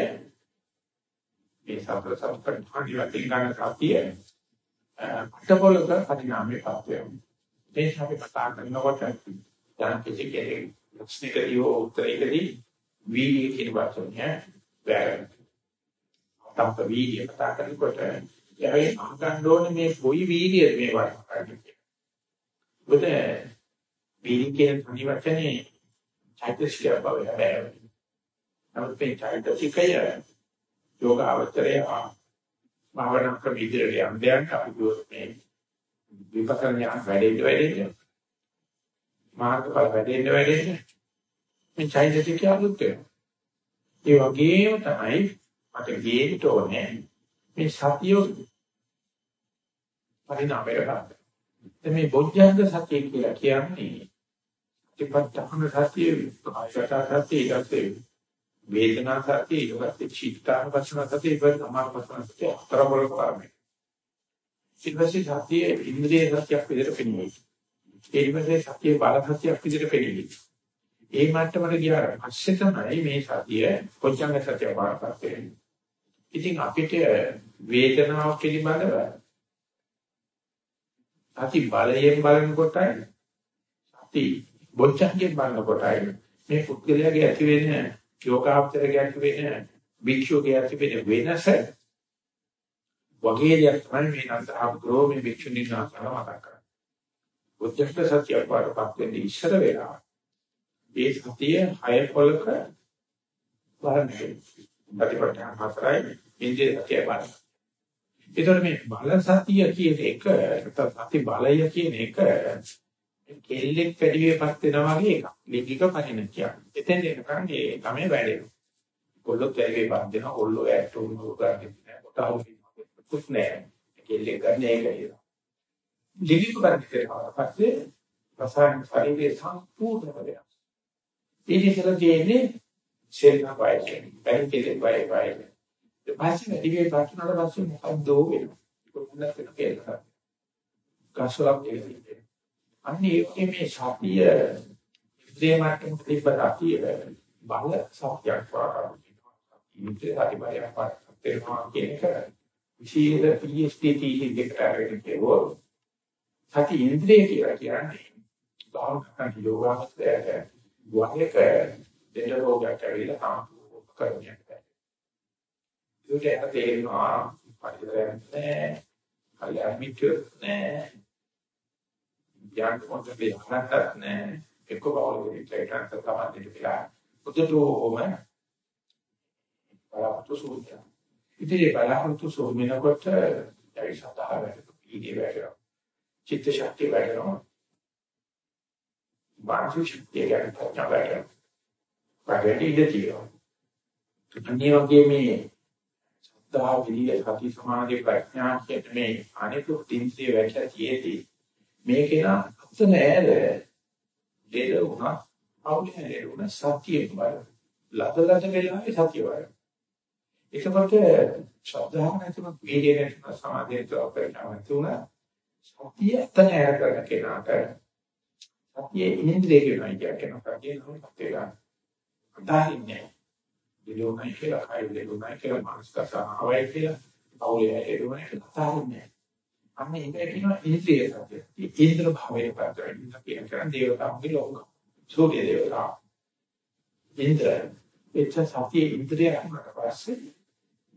මේ සතර සම්පන්න පරිවර්තන ගන්න සතිය අටපොලක පරිණාමයටපත් වෙනවා. මේ අපි කතා කරනකොට දැන් කිසි කෙනෙක් ප්‍රශ්නකදී හෝ උත්තරයකදී වීර්ය කියන වචනය වැරදි. අපත වීර්ය කතා කරනකොට එයාගේ අහගන්න ඕනේ මේ කොයි වීර්ය මේ වචනේ. බුද වීර්ය කියන තනි වචනේ චෛතසික බව හැබැයි. නමුත් මේ චෛතසිකය යෝග අවතරය භාවනා ක්‍රම ඉදිරියට යන්න යන අපි මේ විපස්සනා ඥාන වැඩෙන්න වැඩෙන්න මාර්ගඵල වැඩෙන්න වැඩෙන්න මේ චෛතසිකය අලුත් වෙනවා. ඒ වගේම තමයි මට ගේන්න ඕනේ මේ සතිය පරිණාමයට. ගන්න. මේ බොජ්ජංග සතිය කියලා කියන්නේ සතිපට්ඨාන සතිය කායගත සතිය ඊටසේ වේදනා සතිය ඊටසේ චිත්තානුපස්සන සතිය ඊට සමාපස්සන සතිය අතරවල කරන්නේ ඊටසේ සතිය ඉන්ද්‍රිය සතියක් විදිහට පෙනෙන්නේ ඊටසේ සතිය බල සතියක් විදිහට පෙනෙන්නේ ඒ මට්ටමට ගියාට පස්සේ තමයි මේ සතිය කොච්චංග සතිය වඩපත් වෙන්නේ. ඉතින් අපිට වේදනාව පිළිබඳව අති බලයෙන් බලන කොටයි අති බොච්චංගෙන් බලන කොටයි මේ පුද්ගලයාගේ ඇති වෙන යෝගාවචරයේ ඇති වෙන භික්ෂුවගේ ඇති වෙන වෙනස වගේ දෙයක් තමයි මේ නන්දහාමුදුරුවෝ මේ භික්ෂුණී නාසන මතක් කරන්නේ. උද්දේශ සත්‍ය වඩපත් වෙන්නේ ඉස්සර වෙලා. ඒ සතිය හය පොලක වරන්නේ. ප්‍රතිපත්තිය හතරයි ඉන්ද්‍රිය සතිය බලන. ඒතර මේ බල සතිය කියන එක සති බලය කියන එක කෙල්ලෙක් පැඩියේපත් වෙනා වගේ එකක්. ලිංගික පරිණතියක්. එතෙන් එනකන් ඒ තමයි වැඩෙනවා. කොල්ලොත් ඇවිල්ලා පත් වෙනවා. කොල්ලෝ ඇට් උණු ගන්න නෑ. කොටහො කුත් නෑ. කෙල්ලෙක් ගන්න ඒකයි. ලිංගික පරිණතියට පස්සේ රසායන ශරීරයේ සම්පූර්ණ වෙනවා. ඒක ඉතල තියෙන්නේ ශරීර වයසෙන්. පැහැදිලි වයසෙන්. පස්සේ වැඩි වේ ප්‍රශ්නවල පස්සේ මොකක්දෝ වෙනවා. කොහොමද වෙන කියලා. කසලක් කියන්නේ. අන්න ඒකේ මේ සතිය ඉන්ද්‍රිය මට්ටමට තිබ්බ සතිය බල සත්‍යයක් වඩා. ඉන්ද්‍රිය හරිබයක් වඩා කියන එක විශේෂ PhD තීහි දෙකට අරගෙන කියවෝ. සති ඉන්ද්‍රිය කියලා කියන්නේ භාවනා යෝගාවස්තයට වහයක දෙන රෝගයක් ඇවිල්ලා සම්පූර්ණ කරන්නේ. ඒකට තේරෙනවා පරිදරයක් නැහැ. කල්‍යාණ මිත්‍ර නැහැ. ඥාන මොකදේ හරකට නැහැ. එක්ක බවලෙට ඒකට තමයි දෙවිලා. උදේටෝම බලාපොරොත්තු සූත්‍රය. ඉතින් බලාපොරොත්තු සූමිනකොට ඒ සතහ වැඩ ඉදී වැඩ. චිත්ත ශක්තිය වැඩනවා. මානසික ශක්තිය ගැන කතා වැඩ. වැඩි ඉඳී අනිත් වගේ මේ සද්ධා විරිය සති සමාධි ප්‍රඥා කියන මේ අනිකුත් ඉන්ද්‍රිය වැටලා තියෙති මේකේන අතන ඈද දෙල උනා අවුලේ උනා සතියේ බල. ලදලද වෙලාවේ සතිය වල ඒකකට ශ්‍රද්ධාව නැතිව වීර්යය නැතිව සමාධිය තෝපේනවා තුන සතිය අතන ඈද කරන කෙනාට සතියේ ඉන්ද්‍රිය කියනවා කියනවා කියනවා කියලා අදාහින්නේ දෙලොමයි කියලා කයි දෙලොමයි කියලා මානසිකතාවයි කියලා පෞලේ ඇරුණා කියලා කතා කරන්නේ. අන්න ඒක කියනවා ඉන්ද්‍රිය සත්‍ය. ඉන්ද්‍ර භාවයේ පාදයෙන් කියන කරන් දේවතාවුගේ ලෝක. සූර්ය දේවතා. ඉන්ද්‍ර එච්ච සතිය ඉන්ද්‍රිය වුණාට පස්සේ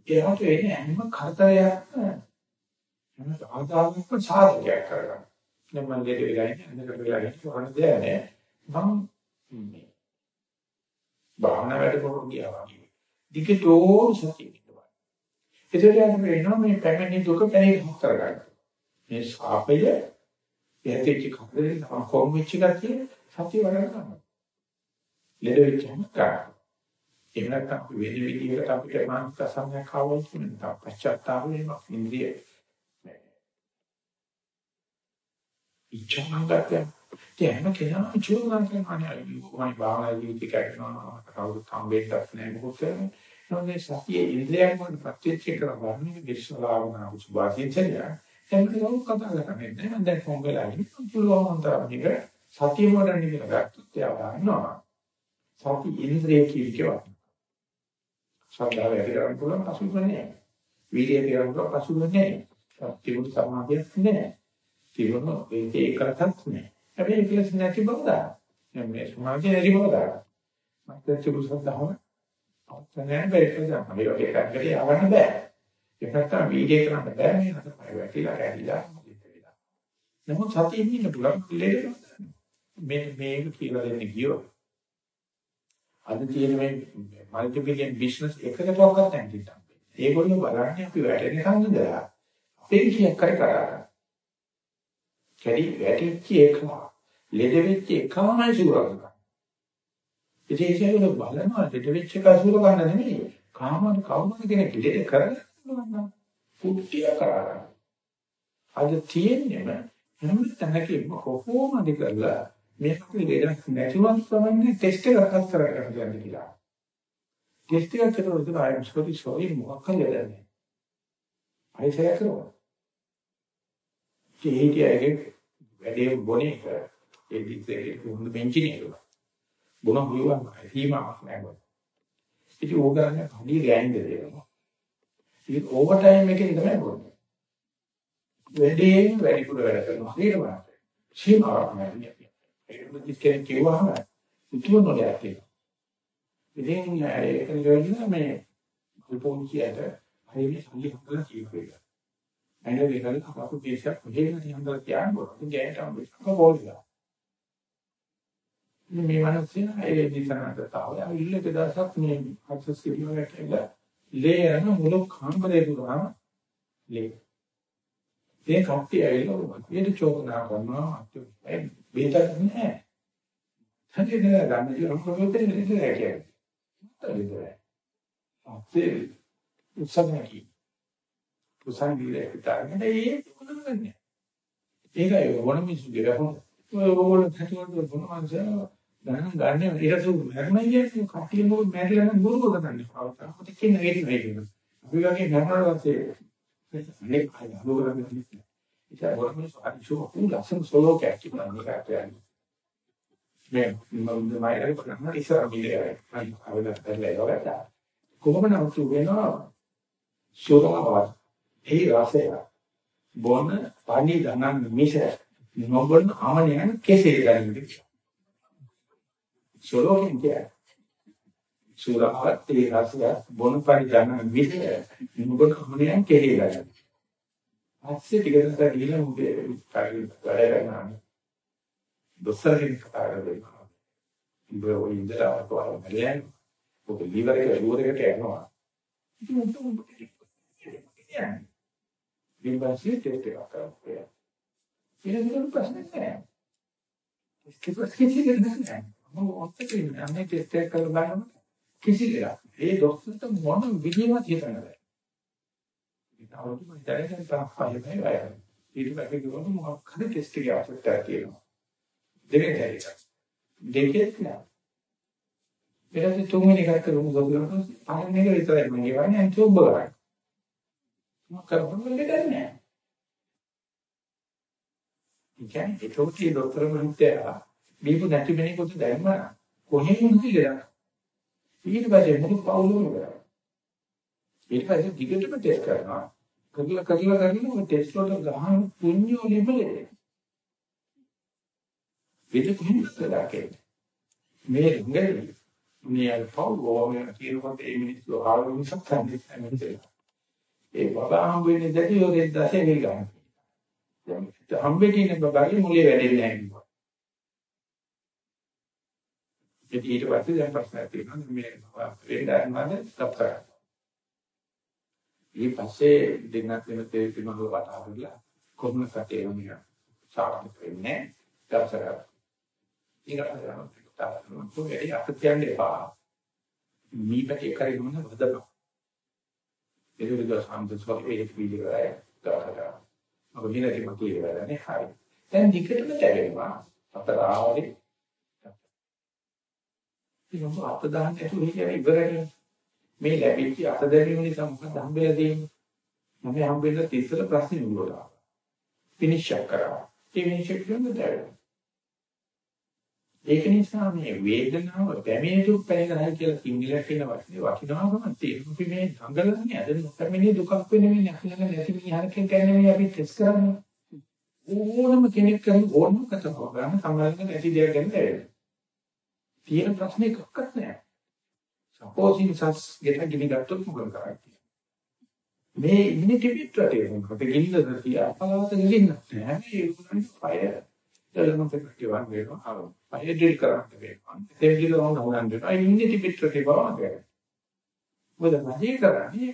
එයාට එන්නේ හැම කරදරයක්ම හැම ආදානක සාධකයක් කරගන්න. දැන් මම දෙක වෙලා ඉන්නේ අන්නක වෙලා ඉන්නේ වරණ දෙයක් නෑ. මම භාවනා වැඩ කරන ගියා වගේ. දිගටම සතිය ඉන්නවා. ඒකට යන වෙනවා මේ පැමිණි දුක පැහැදිලි කරගන්න. මේ ශාපය යැතිච්ච කපලේ කොම් වෙච්ච ගතිය සතිය වඩා ගන්නවා. ලෙඩ වෙච්චම කරා. එහෙම නැත්නම් අපි වෙන විදිහකට අපිට මානසික සංඥා කාවල් කියනවා. පශ්චාත්තාප වෙනවා. ඉන්ද්‍රිය ඉච්ඡාංගතය. එහෙම කෙනා චුරුමන් කරනවා. මම භාවනා ජීවිතය කරනවා. කවුරුත් හම්බෙන්නත් නැහැ මොකද කරන්නේ. නෝනේ සතියේ ඉන්ද්‍රියයන් වල ප්‍රත්‍යක්ෂ කරවන්නේ විශ්වලාවන උසුභාසින්චය. එතන කවුරු කතා කරන්නේ නැහැ. මම දැන් ෆෝන් කරලා ඉන්නේ. පුළුවන් තරමික සතිය මොඩන්නේ කියලා ගත්තොත් එයා ගන්නවා. සති ඉන්ද්‍රිය කියනවා. ශ්‍රද්ධාව ඇති කරගන්න පුළුවන් පසුබිම නැහැ. වීර්යය කරගන්න පුළුවන් පසුබිම නැහැ. තිබුණු සමාධියක් නැහැ. තිබුණු ඒකේ එකකටත් නැහැ. හැබැයි ඒක නැති බව දා. මේ සමාධිය නැති බව දා. මට තිබුණු සද්ධාව අවසනයන් බැරිකද අපි වගේ එකකට යවන්න බෑ. ඒක නැත්තම් වීඩියෝ කරන්න බෑ මේ අත පය වැටිලා කැඩිලා ඉතිරිලා. නමුත් සතියින් ඉන්න පුළුවන් ලේද මේ මේක කියලා දෙන්න ගියෝ. අද තියෙන මේ মালටි බිලියන් බිස්නස් එකකට වක්වත් නැහැ කිව්වා. ඒගොල්ලෝ බලන්නේ අපි වැටෙනකන් ඉඳලා අපේ කීයක් කර කරා. කැඩි වැටිච්ච එක ලෙඩ වෙච්ච එකමයි සුරංග. ඉතින් ඒකවල බලනවා දෙට වෙච්ච එක අසුර ගන්න නෙමෙයි. කාමන කවුරුද කෙනෙක් ඉලෙද කරගන්නවා. කුට්ටිය කරගන්න. අද තියෙන්නේම හැම තැනකම කොහොමද කරලා මේක වේදනක් නැතිවත් තමයි ටෙස්ට් එකක් අත් කරගන්න කියන්නේ කියලා. ටෙස්ට් එකක් කරලා ඉතින් ආයෙත් සෝරි සෝරි මොකක් හරි නැහැ. ආයෙත් කරනවා. ඒ හිටියගේ වැඩේ බොනේ ඒ දිත්තේ හොඳ බෙන්චිනේ බොන හුරුවක් හීමාවක් නැහැ. ඉතින් ඕක ගන්න කඩිය ගෑනින්ද දෙනවා. ඉතින් ඕවර් ටයිම් එකේ තමයි බොන්නේ. වැඩේ වැඩිපුර වැඩ කරනවා. ඊට පස්සේ සීමාවක් නැහැ. ඒක දිස්කෙන් කිව්වහම උතුම් නොලයක් තියෙනවා. ඉතින් ඒක නිකන් මේ රිපෝට් කියට හරියට සල්ලි හදලා කියනවා. ඇයි මේකල අපු දේශයක් කොහෙද හදලා තියන්නේ? ඉතින් ගෑනට අම්බෙන්න ඕනේ. මේ මනසේ ඒ දිසනකට ඉල්ල එක දවසක් මේ අක්සස් කිරීමකට ඇවිල්ලා ලේ යන මුළු කාමරේ පුරාම ලේ. ඒ කප්පි ඇවිල්ලා ඊට චෝදනා කරනවා අත්‍යවශ්‍යයි බේතක් නෑ. හදිද ගන්න ඉතින් කොහොමද දෙන්නේ කියන්නේ. මතකද? අපේ උත්සාහයි. උත්සාහ දිලේ පිටාගෙන ඒ මොනවද? ඒකයි වොන මිසු ගිරහම ඔය ඕගොල්ලෝ හැටවට බොනවා ගණන් ගන්න ඊට සු මරණය කියන්නේ කටිය මොකද මැරිලා නම් බොරු කරන්නේ. අවතාවට කියන එක නෙවෙයි. අපි වගේ මරණවල තේ නේ කය අනුගමනය කරන්නේ. ඒක වරමස් අනිෂෝ උලසන් සෝලෝ කැච් කරන එකට යන්නේ. මේ මම මයිරේ කරන ඉස්සර මිලේ අය අවල කරලා ඒකට කොහොම නමුත් වෙනවා සෝරාව ඒ රසය බොන පණි දනන් මිස නොබොන අමනයන් කෙසේ ගන්නේ සෝලෝකින් කියන්නේ. සූරාවත් ඒ රසය බොන පරිජන විද නුඹ කමනියන් කෙරේ ගන්න. පස්සේ ටික දවසක් ගිහලා උඹේ කාර්ය වැඩ කරනවා. දොස්තර කෙනෙක් කතා කරලා උඹ ඔය ඉඳලා අතවල මැරියන් ඔබ liver එක liver එකට යනවා. ඉතින් උඹ උඹ කියන්නේ. විශ්වාසයේ ටෙස්ට් එකක් කරනවා. ඊළඟට ප්‍රශ්නේ නැහැ. ඒක ප්‍රශ්නේ නැහැ. මම ඔත්තේ ඉන්නේ අනේ ටෙස්ට් එක කරලා බලන්න කිසි දෙයක්. ඒ ડોක්ටර්ට මොන විදිහවත් හිතන්න බෑ. ඒක අවුරුදු මම දැනගෙන තාප්පයි මේ වය. ඊට පස්සේ ගිහුවම මොකක් හරි ටෙස්ට් එකක් අවශ්‍යතාවය තියෙනවා. දෙකේ හැරිලා. දෙකෙත් නෑ. ඊට තුන්වෙනි එකක් කරුණු ගොඩනගන පළවෙනි එක විතරයි මම කියවන්නේ අනිත් ඔබ කරන්නේ. මොකක් කරන්නේ? නැහැ. ඉතින් ඒක උටි ડોක්ටර් මහත්තයා දීපු නැති වෙනකොට දැම්ම කොහෙන් ඉඳිලා ඊට පස්සේ මුළු පවුලම කරා ඊට පස්සේ දිගටම ටෙස්ට් කරනවා. කරලා කරලා කරලා ටෙස්ට් වලට ගහන පුණ්‍යෝ ලිබලේ වෙද කොහෙන්ද කරාකේ මේ රුංගලි මේ අර පවුලෝ මේ කියනකොට ඒ මිනිස්සු ආව මිනිස්සු තමයි ඒ බබා හම්බ වෙන්නේ දැටි ඔය දැසේ නෙගා දැන් හම්බෙන්නේ බබාගේ මුලේ වැඩෙන්නේ නැහැ ඊට පස්සේ දැන් ප්‍රශ්නයක් තියෙනවා මේ වෙන්න යනවාද තත්තරයි. ඊට පස්සේ දෙන්නත් වෙන තේ පිළිමව වටා කරලා කොහොමද කටේ වුණා. සාර්ථක වෙන්නේ තත්තරයි. ඊට පස්සේ ඒ අපිට කියන්නේ එපා. මීපටි කරේ මොන වදනවා. ඒක විදිහට සම්පූර්ණ ඒක පිළිවෙලයි. තත්තරයි. අපිට ඉන්නේ මොකද කියන්නේ හරි. දැන් දිගටම තැවෙනවා. අතර ආවලේ ඉතින් අත දාන්න ඇතුළේ කියන ඉවරනේ. මේ ලැබිච්ච අත දැරීම නිසා මොකද හම්බෙලා තියෙන්නේ? මම හම්බෙලා තිස්සල ප්‍රශ්නේ උගලවා. ෆිනිෂ් කරා. ඒ ෆිනිෂ් කරනද ඒක නිසා මේ වේදනාව පැමිණි දුක් පැනිරහයි කියලා සිංහලට කියන වචනේ වටිනාකම තියෙනවා. අපි මේ සංගලන්නේ අද නොපැමිණි දුකක් වෙන මේ නැතිලක නැති මිනිහරකින් කියන්නේ මේ අපි ටෙස්ට් කරන්නේ. ඕනම කෙනෙක් කරන ඕනම කතාවක් ගන්න සංගලන්නේ නැති දෙයක් ගැන දැනෙනවා. තියෙන ප්‍රශ්න එකක්වත් නැහැ. සපෝසින් සස් ගෙට ගිනි ගත්තොත් මොකද කරන්නේ? මේ ඉන්නේ ටිබෙට් රටේ මොකද ගින්නද තියා පලාත ගින්නක් නැහැ. මේ උන්නේ ෆයර්. එළම පෙට්ටිය වන් වෙනවා. ෆයර් ඩ්‍රිල් කරන්න වෙනවා. ඒක ගිල වුණ හොනන් දෙනවා. ඉන්නේ ටිබෙට් රටේ බව මොකද මගේ කරන්නේ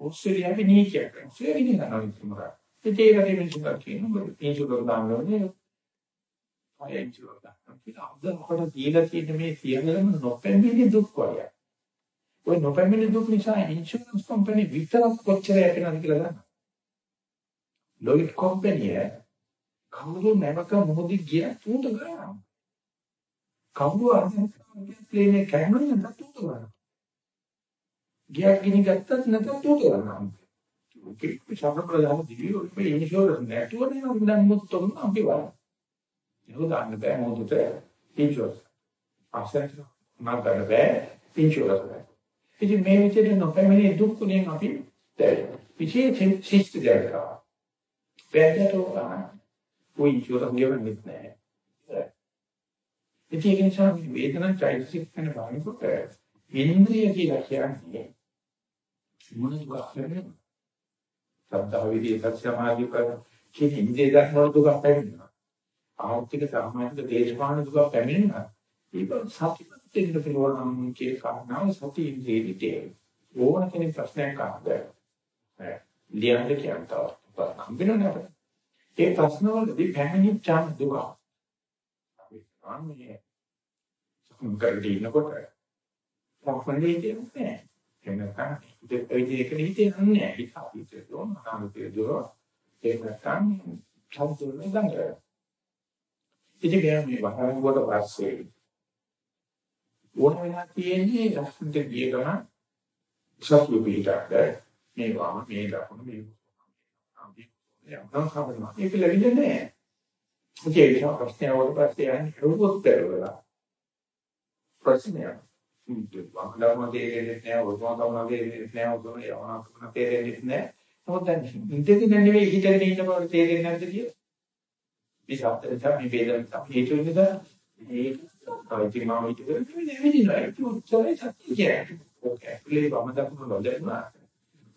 ඔස්ට්‍රේලියාවේ නීතියක්. ඔස්ට්‍රේලියාවේ නෑ නේද? ඒ රටේ මිනිස්සු කියනවා ඉන්ෂුරන්ස් දාන්න ඕනේ අයෙන්චු ගන්න කියලා අද අපට දීලා තියෙන මේ සියල්ලම නොපැමිණි දුක් වගේ. ওই නොපැමිණි දුක් නිසා ඉන්ෂුරන්ස් කම්පැනි විතරක් කොච්චර යකිනවද කියලා දන්නවා. ලොයිඩ් කම්පැනි කවුරු නැවක මොහොතේ ගිය තුන්ට ගන්නවා. කවුරු අරගෙන ප්ලේන් එක කැඩුණා නැත්නම් තුත ගන්නවා. ගියක් ගිනි ගත්තත් නැත්නම් තුත ගන්නවා. ඒක සමහර ප්‍රධාන දිවියෝ මේ ඉන්ෂුරන්ස් නැතුව නේ නම් මුත් තොන්න අපි වරන. ඒක දාන්න බෑ මොකද ඉන්ෂුරන්ස්. අසෙන්ට නගන්න බෑ ඉන්ෂුරන්ස්. ඉතින් මේ විදිහට නොපැමිණි දුක් තුනෙන් අපි දැවෙනවා. විශේෂයෙන් ශිෂ්ට ජයග්‍රහ. බෑදට ඔය ඉන්ෂුරන්ස් ගෙවන්නේ නැහැ. ඉතින් ඒක නිසා මේ වේදනා චෛතසික වෙන බලනකොට ඉන්ද්‍රිය කියලා කියන්නේ මොන දුකක් නෙමෙයි. සද්ධා විදියේ සත්‍යමාදී කර කියන ඉන්ද්‍රිය ධර්ම දුකක් පැමිණෙනවා. ආර්ථික සාමාජික දේශපාලන දුකක් පැමිණෙනවා. ඒක සතිපත් වෙන්න පුළුවන් කියන කාරණාව සති ඉන්ද්‍රියෙදී ඕන කෙනෙක් ප්‍රශ්නයක් අහද්දී ලියන්න කියනවා. හම්බෙන්නේ නැහැ. ඒ ප්‍රශ්නවලදී පැමිණිච්ච දුක. අන්නේ කරදී ඉන්නකොට සම්පන්නේ දෙන්නේ එහෙම නැත්නම් ඒ විදිහට හිතේ නෑ හිත අපිට දුන්න අනුතේ දුර ඒක නැත්නම් සම්පූර්ණ දඟල ඉතින් මේ වහරුවට පස්සේ ඕන වෙලා තියෙන්නේ රස්මට ගිය ගමන් සතිය පිටකට මේ වම මේ දකුණ මේ යම් කවදාවත් ඒක ලැබෙන්නේ නැහැ ඒ නිසා ප්‍රශ්නය වල පස්සේ යන්නේ උත්තර වල. ප්‍රශ්නය. වංගලම තේරෙන්නේ නැහැ, වතුමකම තේරෙන්නේ නැහැ, වතුම යවනකම තේරෙන්නේ නැහැ. මොකද දැන් ඉඳගෙන නෙවෙයි හිතගෙන ඉන්න බව තේරෙන්නේ නැද්ද කියලා? මේ සත්‍යය තමයි මේ වේදන තමයි හේතු වෙන්නේ මේ කයිති මාම හිත කරන්නේ නෙවෙයි ඒක උත්තරයි සත්‍ය කියන්නේ. ඕකේ. පිළි වම දකුණු නොදැන්නා.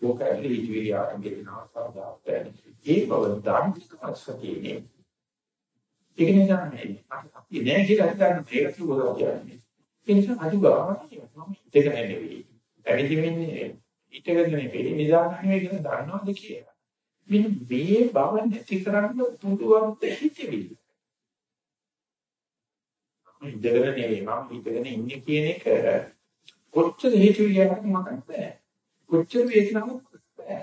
ඕකේ පිළි ආරම්භ වෙනවා සාදාත්. ඒ බව ධාර්මික පස්සතියේ ඒක නිසා මේ අපි නෑ කියලා හිතන්න මේක කිව්වොත් කියන්නේ. ඒ නිසා අඩු ගන්න දෙක නෙවෙයි. ඇවිදි වෙන්නේ ඊටගෙන නෙවෙයි නිදාගන්න නෙවෙයි කියලා දන්නවද කියලා. මෙන්න මේ බව නැති කරන්න පුදුවන්ත හිතෙවිලි. ඉඳගෙන නෙවෙයි මම ඉඳගෙන ඉන්නේ කියන එක කොච්චර හේතුවියක් මට බෑ. කොච්චර වේදනාවක් බෑ.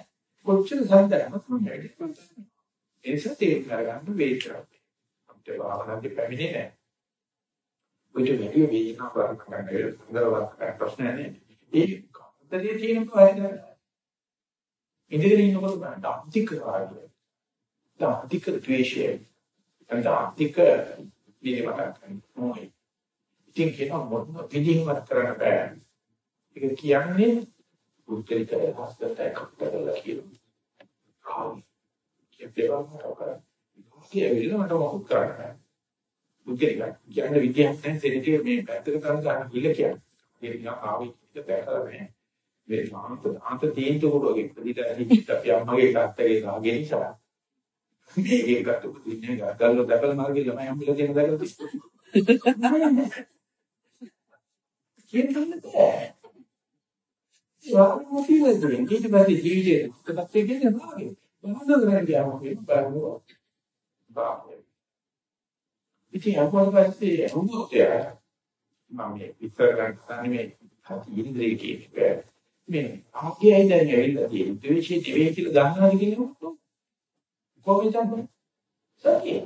කොච්චර සද්දයක් මම වැඩි ඒ නිසා තේරුම් ගන්න වේදනාවක්. අපිට භාවනාවේ පැමිණේ නැහැ. ඔයිට වැඩි වේදනාවක් කරන්න ගන්න සංගරවක් ප්‍රශ්න නැහැ. ඒ කතරේ තියෙන කොහෙද? ඉඳගෙන ඉන්නකොට ගන්න අධික රාගය. අධික ද්වේෂය. අන්ත අධික නිරමතක් මොයි. ඉතින් කියන මොන විදිහකට කරන්න බෑ. ඒක කියන්නේ උත්තරිත හස්තයට කප්පටලා කියනවා. කායි. කියපේවා කරා. කියලා මට මොකක් කරන්න බෑ. බුද්ධිලා කියන්නේ විද්‍යාවක් නැහැ සෙනෙටේ මේ පැත්තක කරන් ගන්න කිල්ල කියන්නේ. ඒක නිකන් ආවේ එක පැහැලා නැහැ. මේ මාන්ත ආන්ත තීන්ත උඩගේ ප්‍රතිට හිත අපි අම්මගේ තාත්තගේ රාගේ නිසා. මේකේ ගත්ත පුදින්නේ ගල්ල දැකලා මාර්ගේ ළමයි අම්මලා කියන දැකලා කියන්නේ බෑ. වාගේ මොකද දෙන්නේ? ඊට පස්සේ ජීවිතේ දුක්ඛත් කියන්නේ වාගේ. මොනවද කරන්නේ ආවගේ බලනවා. භාවය. ඉතින් අහුවට පස්සේ අහුවොත් මම මේ විතර ගන්න මේ හති ඉන්ද්‍රිය කියන්නේ මේ ආගයයි දැන් ඇවිල්ලා තියෙන ද්වේෂයේ නෙවෙයි කියලා දන්නවද කියනකොට කොහොමද දන්නේ? සතිය.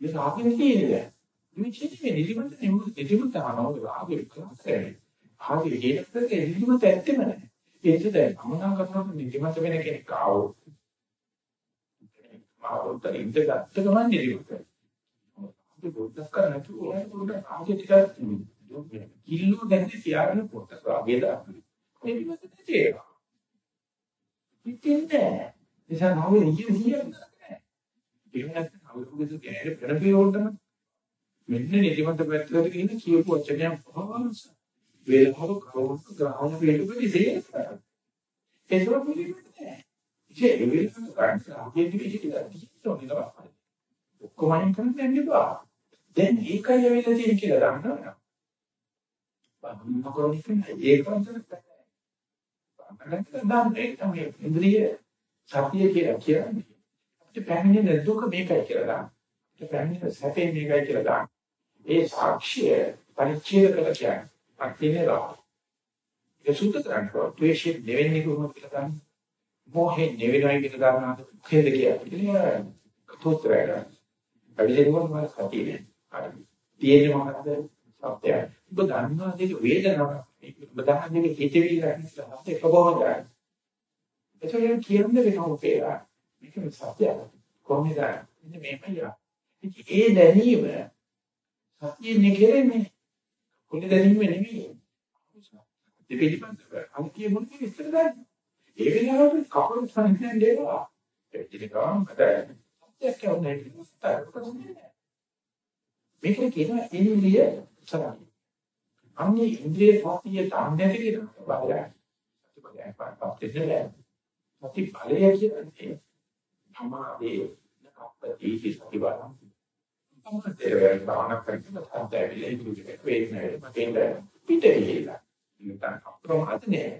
මේ ආගෙන් කියන්නේ ද්වේෂයේ නෙවෙයි නිදිමත නෙවෙයි නිදිමත ආනෝ ආගේ කරන්නේ. ආගේ හේතුක නිදිමත ඇත්තෙම නැහැ. ඒක දැන් අමනා කරනකොට නිදිමත වෙන කෙනෙක් ආවොත් ආවොත් ඉඳ ගත්ත ගමන් නිරිමුත් වෙනවා. අපි පොඩ්ඩක් කර නැතුව ඕනේ පොඩ්ඩක් ආගේ ටිකක් කිල්ලෝ දැන් තියාගෙන පොඩ්ඩක් ආගේ දාන්න. මේ විමසට තේරෙනවා. ඉතින්නේ නිසා නෝවේ ඉන්නේ නියම නැහැ. එහෙම නැත්නම් අවුරුදු ගෑනේ පෙරපේ ඕන්නම මෙන්න නිදිමත පැත්තකට කියන කියපු වචනයක් පහවස. වේලාව කවුරු ග්‍රහණ වේලුකදී දෙයක්. ඒක පිළිගන්නේ ඉතින් ඒ වෙලාවට ගන්න ආගේ දිවිටි ටිකක් තියෙනවා නේද? ඔක්කොම අයින් කරන්න යන්න එපා. දැන් ඒකයි ඇවිල්ලා තියෙන්නේ කියලා දන්නවනේ. බඳුන කරන්නේ ඒකවත් නැහැ. බඳුන ඒක තමයි ඉන්ද්‍රිය සතිය කියලා කියන්නේ. අපිට පැමිණෙන දුක මේකයි කියලා දාන්න. අපිට පැමිණෙන සැපේ මේකයි කියලා දාන්න. ඒ සාක්ෂිය පරිච්ඡේද කළ කියන්නේ. අත්දිනේ ඒ සුද්ධ කරන්නේ ද්වේෂයෙන් දෙවෙනි කොහොමද කියලා දාන්න. මොහේ නෙවෙයි කියන කාරණාව කොහෙද කියන්නේ. කතෝත්‍රය. අවිදෙන්නම මම සතියේ. හරි. තියෙන්නේ මොකද්ද? සත්‍යය. ඔබ දන්නවා දෙක වේදනාවක්. ඔබ දන්නවා දෙක හිතවිලි ගන්න සත්‍ය කොහොමද? ඒක කියන්නේ වෙනවා කියලා. මේක සත්‍යයක්. කොහොමද? මෙන්න මේකයි. ඒ දැනීම සත්‍යන්නේ කෙරෙන්නේ. කුල දැනීම නෙමෙයි. දෙපිලිපන්තව අන්තිම මොකද විස්තර ගන්න. ඒ වෙලාවට කකුල සංඥාන් දේවා. ඒ පිළිගාම මට සත්‍යයක් කියන්නේ මේක කියනවා ඉන්ද්‍රිය සරණ. අන්නේ ඉන්ද්‍රිය සතිය තාන්නේ කියන බලය. සතිපලයන් පාපත්තේ සති බලය කියන්නේ සමාධියේ නකප්පටි සති බලම්. සමාධියේ භාවනා කරන සත්‍යවිලේ ඉන්නේ වේදනාවේ මතෙන්ද පිටේලා. නැත්නම් අප්‍රමාද නෑ.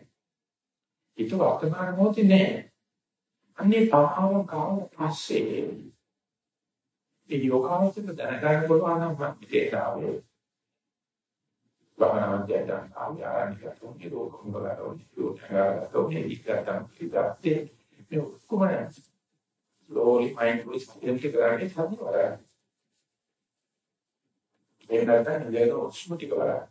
ඒක වර්තමාන මොහොතේ නෑ. අන්නේ පහව කාව පස්සේ ඒ යෝගාවචර දැනගන්න පුළුවන් නම් පිටේතාවේ භවනාන්තය දැන් ආවි ආරණිකතෝ නිරෝධ කරලා යෝගාවචරෝ ඉක්කටම් පිටාත්තේ මේ කොහොමද slowly mindfully සිද්ධ කරන්නේ සම්පූර්ණ කරා. මේ නැත්නම් ඉතින් ඔස්මොටික කරා.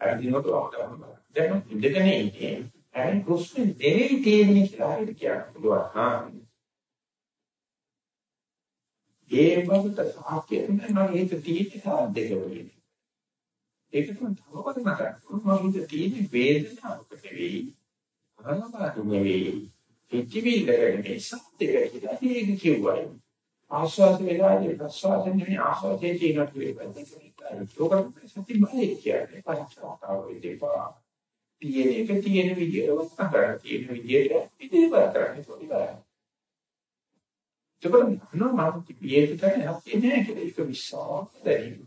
අදිනකොට වහනවා. දැන් ඉඳගෙන ඉන්නේ ඇයි හුස්ම දෙලේ තියෙන්නේ කියලා හරියට කියන්න පුළුවන්. හා. ඒ බවට සාක්ෂියෙන් නම් ඒක තියෙන්නේ සාධක වෙන්නේ. ඒක තමයි තවකට මට මම ඉඳ තියෙන්නේ වේදනාවකට වෙයි. අනබාතු නෙවෙයි. පිටිවිල්ල නෙවෙයි සත්‍යය කියලා ඒක කිව්වයි. ආස්වාද වේලාවේ ප්‍රසවාස නෙවෙයි ආස්වාදයේ තියෙන පිළිවෙල. ලෝක සත්‍ය බලය කියන්නේ පරිච්ඡේදාව විදේපා. තියෙන එක තියෙන විදියට වස්තන කරලා තියෙන විදියට විදේපා කරන්නේ පොඩි බලන්න. ඒකම නෝමල් පියේට කරන්නේ හත්ේ නෑ කියලා ඒක විශ්වාස දැරීම.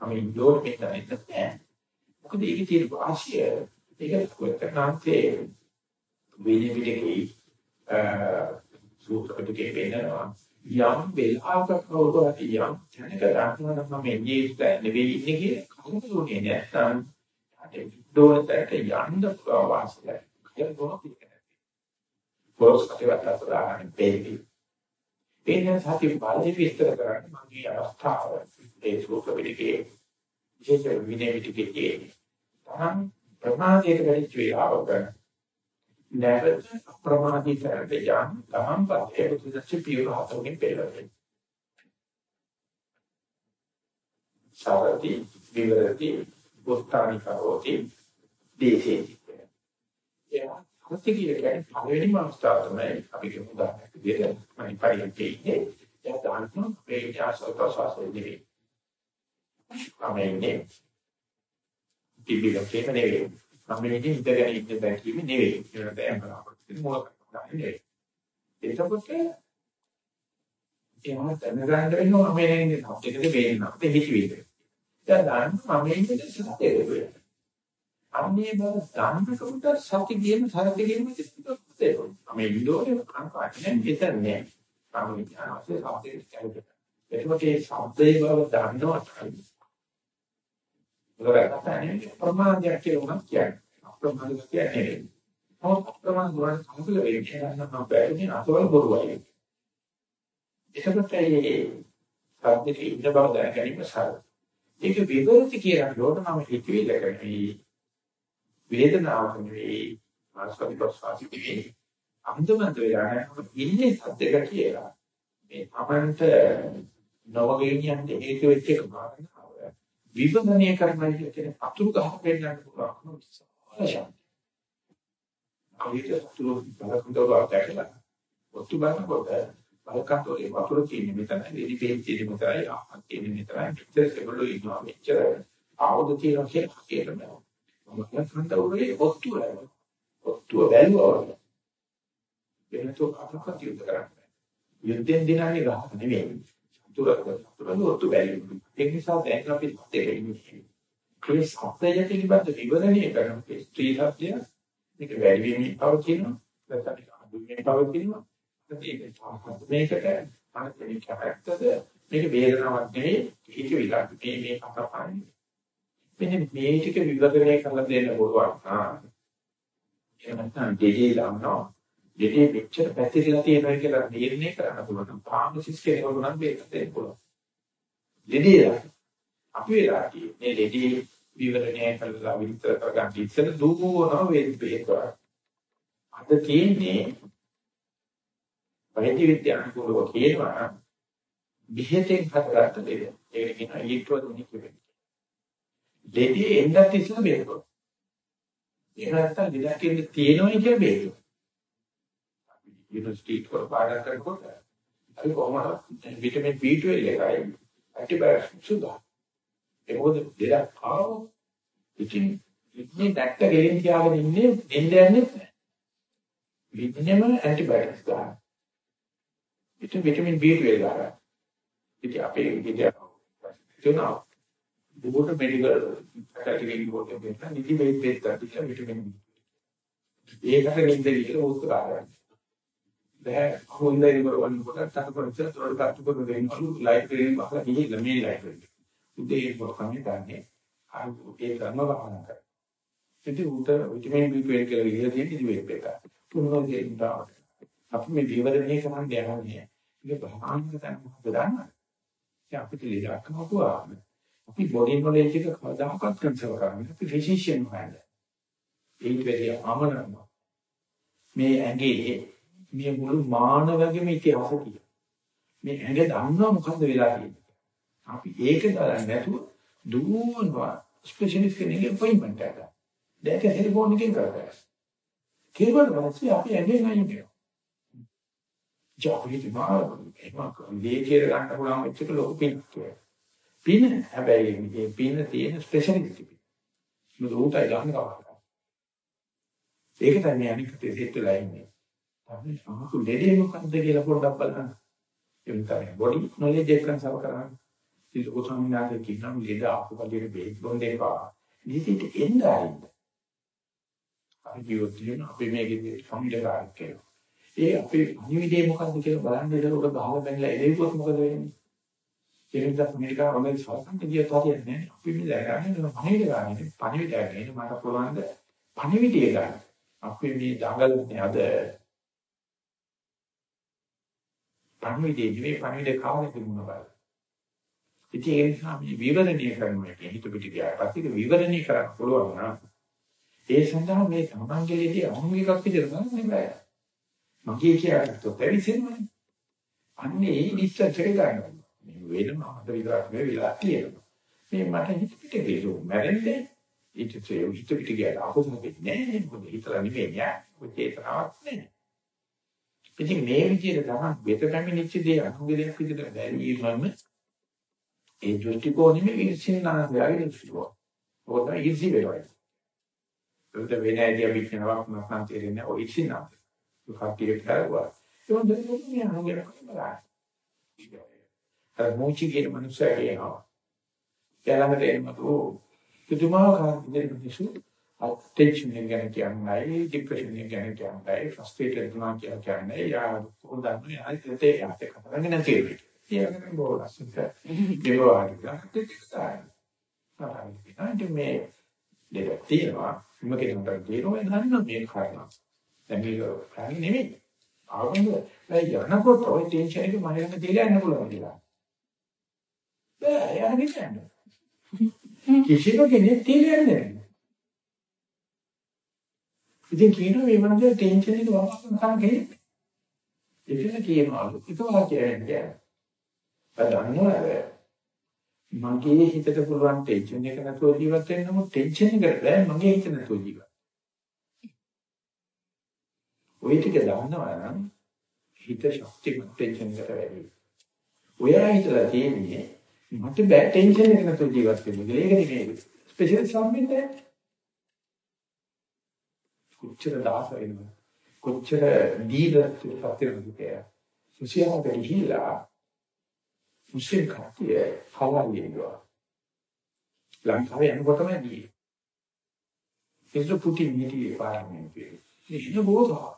අපි යෝර මෙතන ඉන්නේ. මොකද ඒකේ තියෙන වාසිය ඒක කොටනාන්තේ වෙන විදිහේ අ සූත්‍රපදකේ වෙනවා. යම් වෙලාවක කවුරු හරි යම් තැනක දක්වන මම එන්නේ නෙවෙයි ඉන්නේ කියලා කවුරුත් උනේ නැත්නම් ඩෝරට යන්න පුළුවන් වාසිය. ඒක බොහොම පිළිගන්න. පොස් කටවත්තරාන් බේබි. එන්නේ සත්‍ය බලය විස්තර කරන්න මගේ අවස්ථාව ඒ සූත්‍ර පිළිකේ විශේෂ විනය පිළිකේ තරම් ප්‍රමාදයට වැඩි වේලාවක නැවත අප්‍රමාදී කරට යම් තමන් පස්සේ බුදුදච්ච පියවර හතරකින් පෙළවෙන්නේ. සාරති විවරති උත්තානි කරෝති දේශේති. එයා ප්‍රතික්‍රියා කියන්නේ පළවෙනිම අවස්ථාව තමයි අපි කියමු උදාහරණයක් විදිහට මම පරිලකේ ඉන්නේ. එයා දාන්න මේ ආසල්පසාසෙ නෙවෙයි. මම ඉන්නේ තිබිලකේම නෙවෙයි. මම මේකේ ඉඳගෙන ඉන්න බැකීම නෙවෙයි. ඒකට දැන් කරන්නේ මොකක්ද නෙවෙයි. එතකොට එහෙම දැනගන්න වෙනවා මම ඉන්නේ සත්‍යකද වේදනාව. ඒ හිතවිල්ල. දැන් ගන්න මම ඉන්නේ සත්‍යකද. අන්නේ බව ධම්මකට සත්‍ය කියන සත්‍ය කියන දෙයක්. මම ඉන්නෝනේ අංකාන්නේ හිතන්නේ. මම ඥානසේ සත්‍යයට කැලේ. එතකොට ඒ සත්‍යයේ බව දන්නවා ඒකට ප්‍රමාදයක් කියලා උනත් කියන්නේ. අප්‍රමාද කියන්නේ. මොකක් අප්‍රමාද වුණාට සම්පූර්ණ වෙන්නේ නැහැ නම් බැරිනේ අතවල බොරුවයි. ඒකට ඒ සාධිත ඉන්න බව දැන ගැනීම සාර. ඒක විවෘති කියලා නෝන මම හිතවිල්ල කරන්නේ. වේදනාවක් නෙවෙයි ආස්වාද ප්‍රසවාසි නෙවෙයි. අන්දමන්ද වෙලා නැහැ ඉන්නේ සත්‍යක කියලා. මේ තමන්ට නවගෙනියන්ට හේතු වෙච්ච එක මානසික විවදනය කරනවා කියන අතුරු ගහ පෙන්නන්න පුළුවන් විශාල අපිට අතුරු බලකඳවලා දැකලා ඔත්තු බලනකොට බලකඳවලේ වතුර තියෙන මෙතන එලි පෙන් තියෙන මෙතනයි ආහත් තියෙන මෙතනයි. පිටේ ඒගොල්ලෝ ඉන්නවා මෙච්චර ආවද තියෙනවා කියලා කියනවා මම කඳවුරේ ඔත්තු වල. ඔත්තු බැලුවා වෙනතෝ අපකට යුද්ධ කරන්නේ. යුද්ධෙන් දිනන්නේ ගහ නෙවෙයි තුර තුරතු බැරි. ඒ නිසා දැන් අපි තේරෙන්නේ. ඒ සත්‍යය පිළිබඳ විවරණය කරන ස්ත්‍රී සත්‍ය මේක වැඩි වෙමින් පවතිනවා. නැත්නම් අඩු වෙමින් පවතිනවා. මේකට අනිත් කැපැත්තද මේක වේදනාවක් නෙවෙයි ඒක විලාප මේ මේ කතාපන්නේ. මෙන්න මේ ටික විවරණය කරලා දෙන්න පුළුවන්. ආ. එහෙම නැත්නම් දෙලී ළමනවා. දෙකේ මෙච්චර පැතිරිලා තියෙනවා කියලා නිර්ණය කරන්න පුළුවන්. ෆාමසිස් කෙනෙකුට නම් මේක දෙන්න පුළුවන්. දෙදියලා අපි වෙලා තියෙන්නේ ලෙඩේ විවරණය කළා විස්තර කරගන්න ඉස්සෙල් දුකෝන වේද බෙහෙත් අද තියෙන්නේ වෛද්‍ය විද්‍යානුකූලව කියනවා බෙහෙතෙන් හදගත්ත ලෙඩ. ඒක කියන ඊට්‍රෝජනික් වෙන්නේ. ලෙඩේ එන්නත් ඉස්සෙල් බෙහෙත්. එහෙම නැත්නම් ලෙඩක් කියන්නේ තියෙනවනේ කියලා බෙහෙත්. අපි යුනිවර්සිටි එක පාඩම් කරනකොට අපි කොහොමද විටමින් B12 එකයි ඇන්ටිබයොටික්ස් සුදා. ඒ මොකද දෙයක් ආවොත් ඉතින් ඉන්නේ නැට්ට ගෙලින් තියාගෙන ඉන්නේ දෙන්න යන්නේ නැහැ. විදිනම ඇන්ටිබයොටික්ස් ගන්න. ඉතින් විටමින් B12 ගන්න. ඉතින් අපේ විදිය තුනා බුබුට මෙඩිකල් කැටගරි වලට දෙන්න නිදි මේ පෙත් අපිට විටමින් B. ඒකට නින්ද කියලා උත්තර ආරම්භ. දැන් හොඳයි කරවන්නකොට තනකොරච තොරට කටුකර දෙන්නලු ලයිබ්‍රරි වහලා ගිහිල්ලා මේ ලයිබ්‍රරි. උදේ ඒක කමේ ගන්නේ. ආ ඒ කරන බහන කර. ඉතින් උට විටමින් B12 කියලා ඉහළ තියෙන ඉදි වේප එක. තුනෝ දෙන්නා. අපි මේ විවරණය කරන්න යන්නේ. ඒක බහාන්ත තැන මොකද දන්නවද? ඒ අපිට ලීඩක් නෝකුවා. අපි බොඩි නොලෙජ් එක කවදාකවත් කන්සර්ව් කරන්නේ. අපි ෆිසිෂියන් හොයන්නේ. ඒක වැඩි අමනම. මේ ඇඟේ මේ මුළු මානවගෙම ඉතිහාසය කියන. මේ ඇඟ දන්නවා මොකද්ද වෙලා තියෙන්නේ. අපි ඒක දරන්නේ නැතුව දුවනවා ස්පෙෂලිස්ට් කෙනෙක්ගේ අපොයින්ට්මන්ට් එකක්. දැන් ඒක ටෙලිෆෝන් එකෙන් කරලා. කෙරුවට පස්සේ අපි ඇඟේ නැයි කියනවා. ජාපනීස් මාන එමක ලේකේර ගන්න පුළුවන් වෙච්ච එක ලොකු පිනක් කියලා. පින හැබැයි මේ පින තියෙන ස්පෙෂලිස්ට් පින. මොකද උටයි ගන්න කවදාවත්. ඒක තමයි අනිත් දෙයට වෙලා ඉන්නේ. අපි අහසු ලෙඩේ මොකද්ද කියලා පොඩ්ඩක් බලන්න. ඒක තමයි බොඩි නොලෙජ් එක කන්සර්ව් කරන්න. ඒක උසමිනාගේ කියනවා ලෙඩ ආපු කලියට බේස් බොන් දෙපා. නිසිට එන්න ආරින්න. අපි ජීවිතේ අපි මේකේ සම්ඩකාරක් කියනවා. ඒ අපේ අනිවිදේ මොකද්ද කියලා බලන්න ඉතල උඩ ගහලා බැලලා එළෙවිපොත් මොකද වෙන්නේ? ඒ නිසා ඇමරිකාව වගේ සල්සන්ට ගියත් හරියන්නේ නැහැ. අපි මේ දැනගන්න පණිවිඩ ගන්න. පණිවිඩ ගන්න මට පුළුවන් ද පණිවිඩය ගන්න. අපි මේ දඟලන්නේ අද පණිවිඩේ නෙවෙයි පණිවිඩ කාලේ තිබුණ බල. ඉතින් ඒ නිසා මේ විවරණීය කරනවා කියන්නේ හිත පිට ගියාට පස්සේ විවරණීය කරන්න පුළුවන් නම් ඒ සඳහා මේ තමන්ගේදී අනුංගිකක් විදිහට ගන්න බෑ. මගේ කියලාත් පැවිසෙන්නේ. අන්නේ ඒ ඩිස්ටන්ස් එක ගන්නවා. මේ වෙනම අද විතරක් නෙවෙයි වෙලා තියෙනවා. මේ මට හිත පිට ගියෝ මැරෙන්නේ. ඊට පස්සේ හිත පිට ගියාට අහුමුකෙ නෑ. මොකද හිතලා නෙවෙයි නෑ. ඔය චේතනාවක් නෑ. ඉතින් මේ විදිහට තමයි වෙත පැමිණිච්ච දේ අනුගලයක් විදිහට බැලීමම ඒ දෘෂ්ටි කෝණෙම ඉර්ෂිනාගාරයේ දෘෂ්ටි කෝණ. ඔක තමයි ඉර්ෂි වෙනවා. ඒකට වෙන ඇයිඩියා පිටිනවක් නැත්නම් තේරෙන්නේ ඔය ඉර්ෂිනා. ඒක කටියට කරුවා. ඒක දෙන්නේ මේ අනුගලයක් බලන්න. අර මොචි කියන මනුස්සයා කියනවා. ඊළඟට එන්නකෝ පුදුමාකාර විදිහට මිනිස්සු ටෙන්ෂන් එක ගැන කියන්නේ ડિප්‍රෙෂන් එක ගැන කියන්නේ ෆ්‍රස්ට්‍රේටඩ් වුණා කියලා කියන්නේ යා හොඳන්නේ යා ඒකේ යාට කරන්නේ නැති එක. ඊයගෙන බෝලස් එක දේවාලික දෙකයි. ආයි මේ දෙක තියෙනවා මොකෙන්ද කියනවා නන්න මේ කාරණා. දැන් මේක ප්‍රාණි නෙමෙයි. ආවම ඒ යනකොට ඔය ටෙන්ෂන් එක මම ළඟ තියලා යන්න පුළුවන් කියලා. බෑ යන්නේ කිසිම කෙනෙක් තියලා යන්නේ නැහැ. ඉතින් කියනවා මේ මනසේ ටෙන්ෂන් එක වහන්න තමයි ඒකල කියනවලු ඒක වාක්‍යයෙන්නේ. අද දන්නවද? මගේ හිතට පුළුවන් ටෙන්ෂන් එක නැතුව ජීවත් වෙන්න නම් ටෙන්ෂන් එකට බෑ මගේ හිත නැතුව ජීවත්. ඔය ටික දන්නවා නම් හිත ශක්තිමත් ටෙන්ෂන් එකට වැඩි. ඔයා හිතලා තියෙන්නේ මට බෑ ටෙන්ෂන් එක නැතුව ජීවත් වෙන්න කියලා. ඒක නෙමෙයි. ස්පෙෂල් සම්මිතේ කොච්චර දාස වෙනවද? කොච්චර දීලත්වයට පත් වෙනවද කියලා මුසියාට ගිහිලා මුස්ලිම් කට්ටිය හවාලි එනවා ලංකාවේ යනකොටම ගියේ. ඒක පුටින් හිටියේ පාර්ලිමේන්තුවේ ඒක බෝධා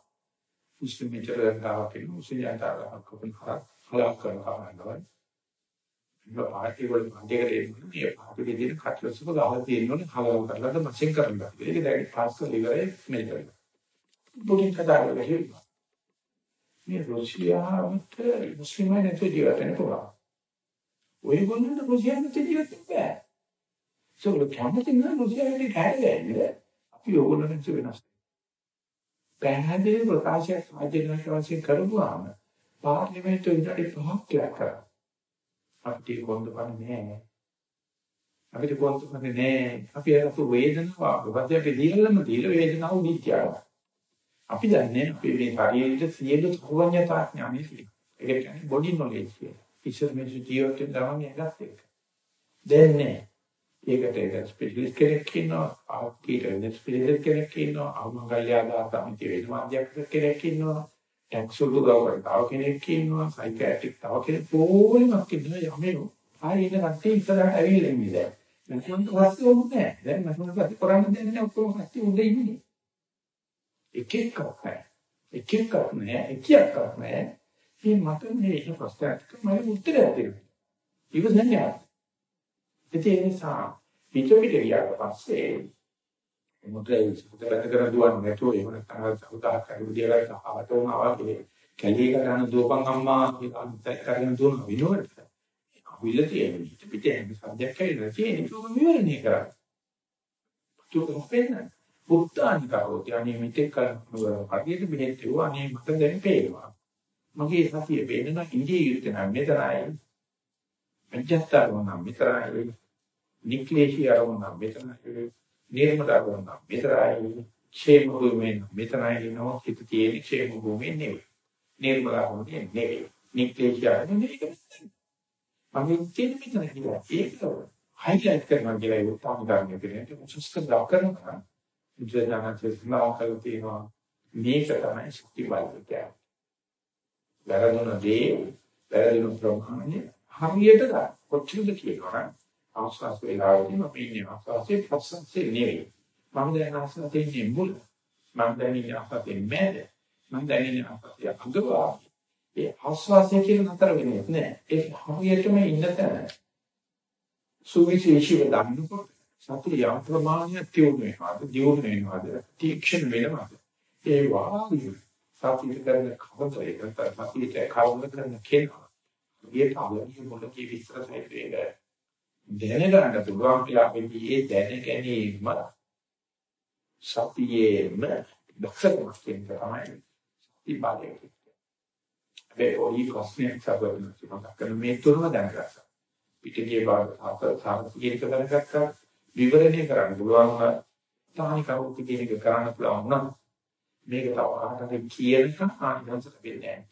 මුස්ලිම් මිත්‍ර ලංකාවට මුස්ලිම් යන්තාවක් කොපින් කරා හලක් කරනවා නේද පාටි වල මන්දේකට එන්නේ මේ පාටි දෙන කටලසක ගහලා තියෙනවනේ හලව කරලාද මැෂින් කරලා. ඒක දැන් පාස් කරලා ඉවරයි මේ කරලා. බුකින් කතා කරලා හිටියා. මේ රුසියාවට මුස්ලිම්යන් නැති ජීවත් වෙන්න පුළුවන්. ඔයගොල්ලන්ට රුසියාවට ජීවත් වෙන්න බෑ. ඒක කැමති නම් රුසියාවේ කැරෙන්නේ අපි ඕගොල්ලන්ට වෙනස්. පැහැදිලි ප්‍රකාශයක් ආජීවන වශයෙන් කරපුවාම පාර්ලිමේන්තුවේ විනාඩි 5ක් කියලා කරා. අපිට කොන්දපන්නේ නෑ. අපිට කොන්දපන්නේ නෑ. අපි අර වේදනාව අපිට අපි දීලම දීල වේදනාව නිත්‍යව. අපි දන්නේ අපි මේ ශරීරයේ සියලු සර්වඥතා ඥානෙ තියෙනවා. ඒක කියන්නේ බොඩි නොලෙජ් කියලා. ඉස්සර මේ ජීවිතේ ගමන් යනත් එක. දැන් නෑ. ඒකට ඒක ස්පෙෂලිස්ට් කෙනෙක් ඉන්නවා, ආකීට වෙන ස්පෙෂලිස්ට් කෙනෙක් ඉන්නවා, ආමංගල්‍යාදාත අමිති වේදමාධ්‍යයක් කෙනෙක් ඉන්නවා, ටැක්සුළු ගාවට තව කෙනෙක් ඉන්නවා, සයිකියාට්‍රික් තව කෙනෙක් ඕනෙමක් ඉන්නවා යමෙලු. ආයෙ ඉන්න කට්ටිය ඉස්සරහට ඇවිල්ලා ඉන්නේ දැන්. මම කොහොමද ඕනේ නැහැ. දැන් මම මොකද කරන්නේ දැන් නෑ ඔක්කොම කට්ටිය උඩ ඉන්නේ. එක එකක් නැහැ. එක එකක් නැහැ. එකක් නැහැ. මේ මට මේ ප්‍රශ්නයක් මම උත්තරයක් දෙන්න. ඉවසන්නේ ඒ නිසා පිට පිට ගියාට පස්සේ මුද්‍රේ සුදරත කරන දුවන්නේ නැතුව එහෙම නැත්නම් උදාහ කරු දියලා ආවට උනවා වගේ කැලිය කරන දුවපන් අම්මා කියලා අන්තය කරගෙන දුවන විනෝඩ අවිල තියෙන පිට පිට එන්නේ සද්දයක් ඇවිල්ලා තියෙන ඒක විවරණය කරා. ඒක හොපෙන්න පුත්තානි කරෝති අනේ මෙතෙක් කරන කටියට බෙහෙත් දෙවුවා අනේ මට දැන් පේනවා. මගේ සතිය පේනවා ඉන්දිය යුත්තේ නම් මෙතරයි මධ්‍යස්ථාරව නම් මෙතරයි නික්ලේශී අරමුණ නම් මෙතරයි නේම දරුවන් නම් මෙතරයි ക്ഷേම භූමිය නම් මෙතරයි ඉනවා හිත තියෙන ക്ഷേම භූමිය නෙවෙයි. නිර්මල භූමිය නෙවෙයි. නික්ලේශයන්නේ නෙවෙයි. මම කියන්නේ මෙතන කියලා ඒක හයිලයිට් කරනවා කියලා ඒක තමයි ගන්න දෙන්නේ. සුස්කම් දා කරනවා. ජනනාචස් නාකල් තියෙනවා. මේක තමයි ශක්ති බලය කියන්නේ. වැරදුන දේ වැරදුන ප්‍රමාණය හරියට ගන්න. කොච්චරද කියනවා නම් ආස්වාස් වේලාවෙදී මම ඉන්නේ ආස්වාසේ ප්‍රසන්සේ නෙවෙයි. මම දැන් ආස්වාසේ ඉන්නේ මුල. මම දැන් ඉන්නේ ආස්වාසේ මැද. මම දැන් ඉන්නේ ආස්වාසේ අගවා. ඒ ආස්වාසේ කියන නතර වෙන්නේ නැහැ. ඒ හරියටම ඉන්න තැන සුවිශේෂීව දන්නකොට සතු යම් ප්‍රමාණයක් තියුණු වෙනවාද, දියුණු වෙනවාද, තීක්ෂණ වෙනවාද. ඒ වාග්යු සතිය කරන කවදේ නැත්නම් සතියට කවුරු කරන කෙනා ඊට අවශ්‍ය මොළකී විස්තර සහිතව දැනගන්න පුළුවන් කියලා අපි ඒ දැන ගැනීම සතියේම දක්ෂකමක් කියන තමයි සති බලය. මේ ඔලි ප්‍රශ්නයක් සබඳ කරන මේ තුනම දැනගත්තා. පිටිගේ භාග හත සාර්ථකීක දැනගත්තා. විවරණය කරන්න පුළුවන් තානි කවුරුත් කියන එක කරන්න පුළුවන් වුණා. මේක තව අහකට කියනකම් ආනිසංස ලැබෙන්නේ නැහැ.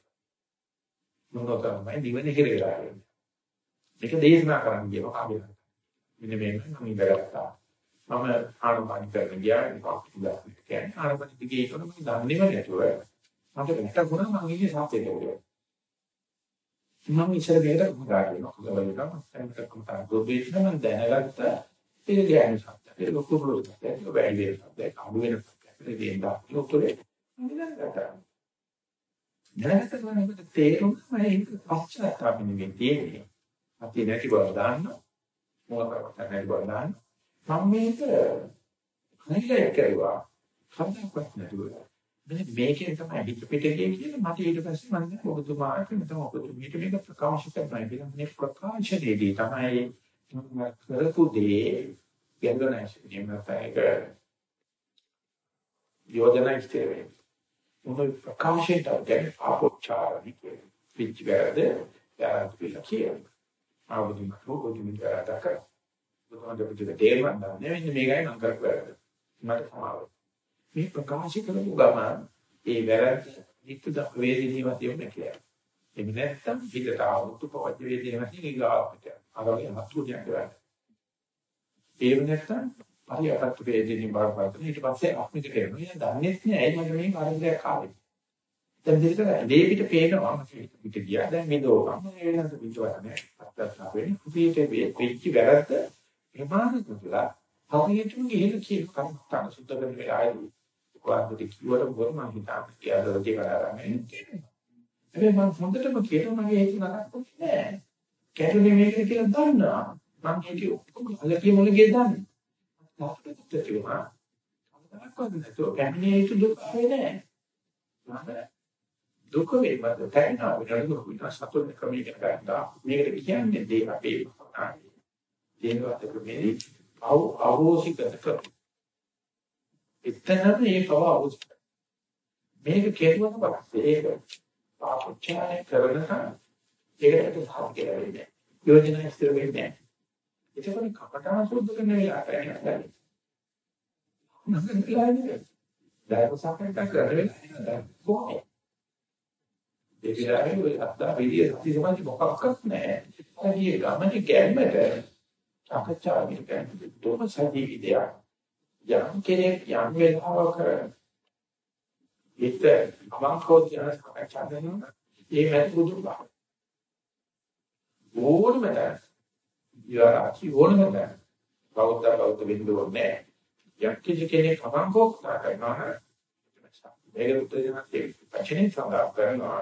මොනවා තමයි දිවන හිර වෙලා ඉන්නේ. මේක දේශනා කරන්න කියනවා කාගෙද? මෙන්න මේක මම ඉඳගත්තා. මම ආනපාන කරන ගියා ඉතින් කියන්නේ ආනපාන දිගේ ඒකම මම දන්නේම නැතුව මට වැටුණා මම ඉන්නේ සාපේ දෙවියෝ. මම ඉස්සර දෙයට ගා කියනවා. ගවලිකම සෙන්ටර් කම්පා ගොබේෂන මම දැනගත්ත ඒක ගෑනු සත්‍ය. ඒක ලොකු ප්‍රොජෙක්ට් එකක්. ඒක වැල්ලේ සත්‍ය. ඒක අඩු වෙන සත්‍ය. ඒක දෙන්නා. ලොකුලේ. මම දැනගත්තා. දැනගත්ත ගමන් තේරුණා මේක පශ්චාත්තාප නෙවෙයි තියෙන්නේ. අපි නැති බව දාන්න මොකක්වත් නැති බව දාන්න. මම මේක හයිලයිට් කරුවා. කවදාවත් නැතුව. මෙන්න මේකෙන් තමයි හිත පිටේ කියන්නේ මට ඊට පස්සේ මම ඔබතුමාට මම ඔබතුමීට මේක ප්‍රකාශ කරනවා. කියලා මේ ප්‍රකාශනයේදී තමයි කරපු දේ ගැඹුරට එන්නත් ඒක යෝජනා ඉස්තර වෙන්නේ. මොන ප්‍රකාශයට ගැන ආපෝචාරණි කියන්නේ. පිච්ච වැරද යාත් කියලා කියන්නේ. ආවදින් මොකෝදින් කරාට කර. බුදුන් දෙපිට තේරුම් ගන්න නෙවෙයි මේකයි නම් කරපු වැරද. මට සමාව. මේ ප්‍රකාශ කරපු ගමන් ඒ වැරද්ද නිත්‍ය වේදිනී වශයෙන් කියලා. එමෙ නැත්තම් හිතට ආවුතු පවජ වේදිනී වශයෙන් ඊගාවට. අරගෙන හතුරු කියන්නේ. ඒව නැත්තම් පරියපත්තු වේදිනේ බාරපත් ඊට පස්සේ අපිට කරනවා. ඉතින් දන්නේ නැහැ ඇයි මම මේ කාර්යයක් ආවේ. දැන් දෙවිත දේ පිට පේනවා මම පිට ගියා. දැන් මේ දෝකම් මේ වෙනස පිට වරන්නේ. අත්‍යවශ්‍ය වෙන්නේ. පිට වෙච්ච වැරද්ද ප්‍රමාණිත කරලා හරියටම ගිහින් කියන කර්මස්ථාන සුද්ධ කරන වෙලාවේදී වාදිත කිව්වට මොකද මම හිතන්නේ කියලා දෙක කරන්නේ. හැබැයි මම හොඳටම කියනවා මගේ ඒක නරකුත් නෑ. කැඩුනේ මේක කියලා දන්නවා. මම ඒක ඔක්කොම අලකිය මොලගේ දන්නේ. මොකටද කියනවා කවදාවත් නැතෝ කැන්නේ ඒක දුක වෙන්නේ නැහැ දුක වේබද තැන්නා විතර දුක විතර සතුන් ක්‍රමයකට ගන්නවා මේකට කියන්නේ දේ අපේ දේවත් ක්‍රමයේ අව අවෝසිකත කර. එතනම ඒක අවෝසික. මේක කෙරුවම පස්සේ ඒක පාපොච්චාරය කරනකම් ඒකට සාධ කියලා වෙන්නේ. යෝජනා ඉස්තර වෙන්නේ. ඒකෝනේ කපටා සුද්ධ කරන වෙලාවට යනවා. නංගන් කියලා ධර්ම සාකච්ඡා කරලා කොහොමද? ඒ විලාවේ ඔය අත්දා විදිය සති සමාධි මොකක්වත් නැහැ. හරි ගමනේ ගැම්මට සාකච්ඡා කියන්නේ තෝම සජීවී දෙයක්. යම් කෙනෙක් යම් වෙලාවක හිත අවංකව කියන සාකච්ඡා කරනවා ඒ මැද බුදු බව. ඕනම දැන. ඊළාචි ඕනම දැන. බෞද්ධ බෞද්ධ බින්දුවක් නැහැ. යම් කිසි කෙනෙක් අවංකව කතා කරනවා නම් මේක උත්තර වචනේ සඳහන් කරනවා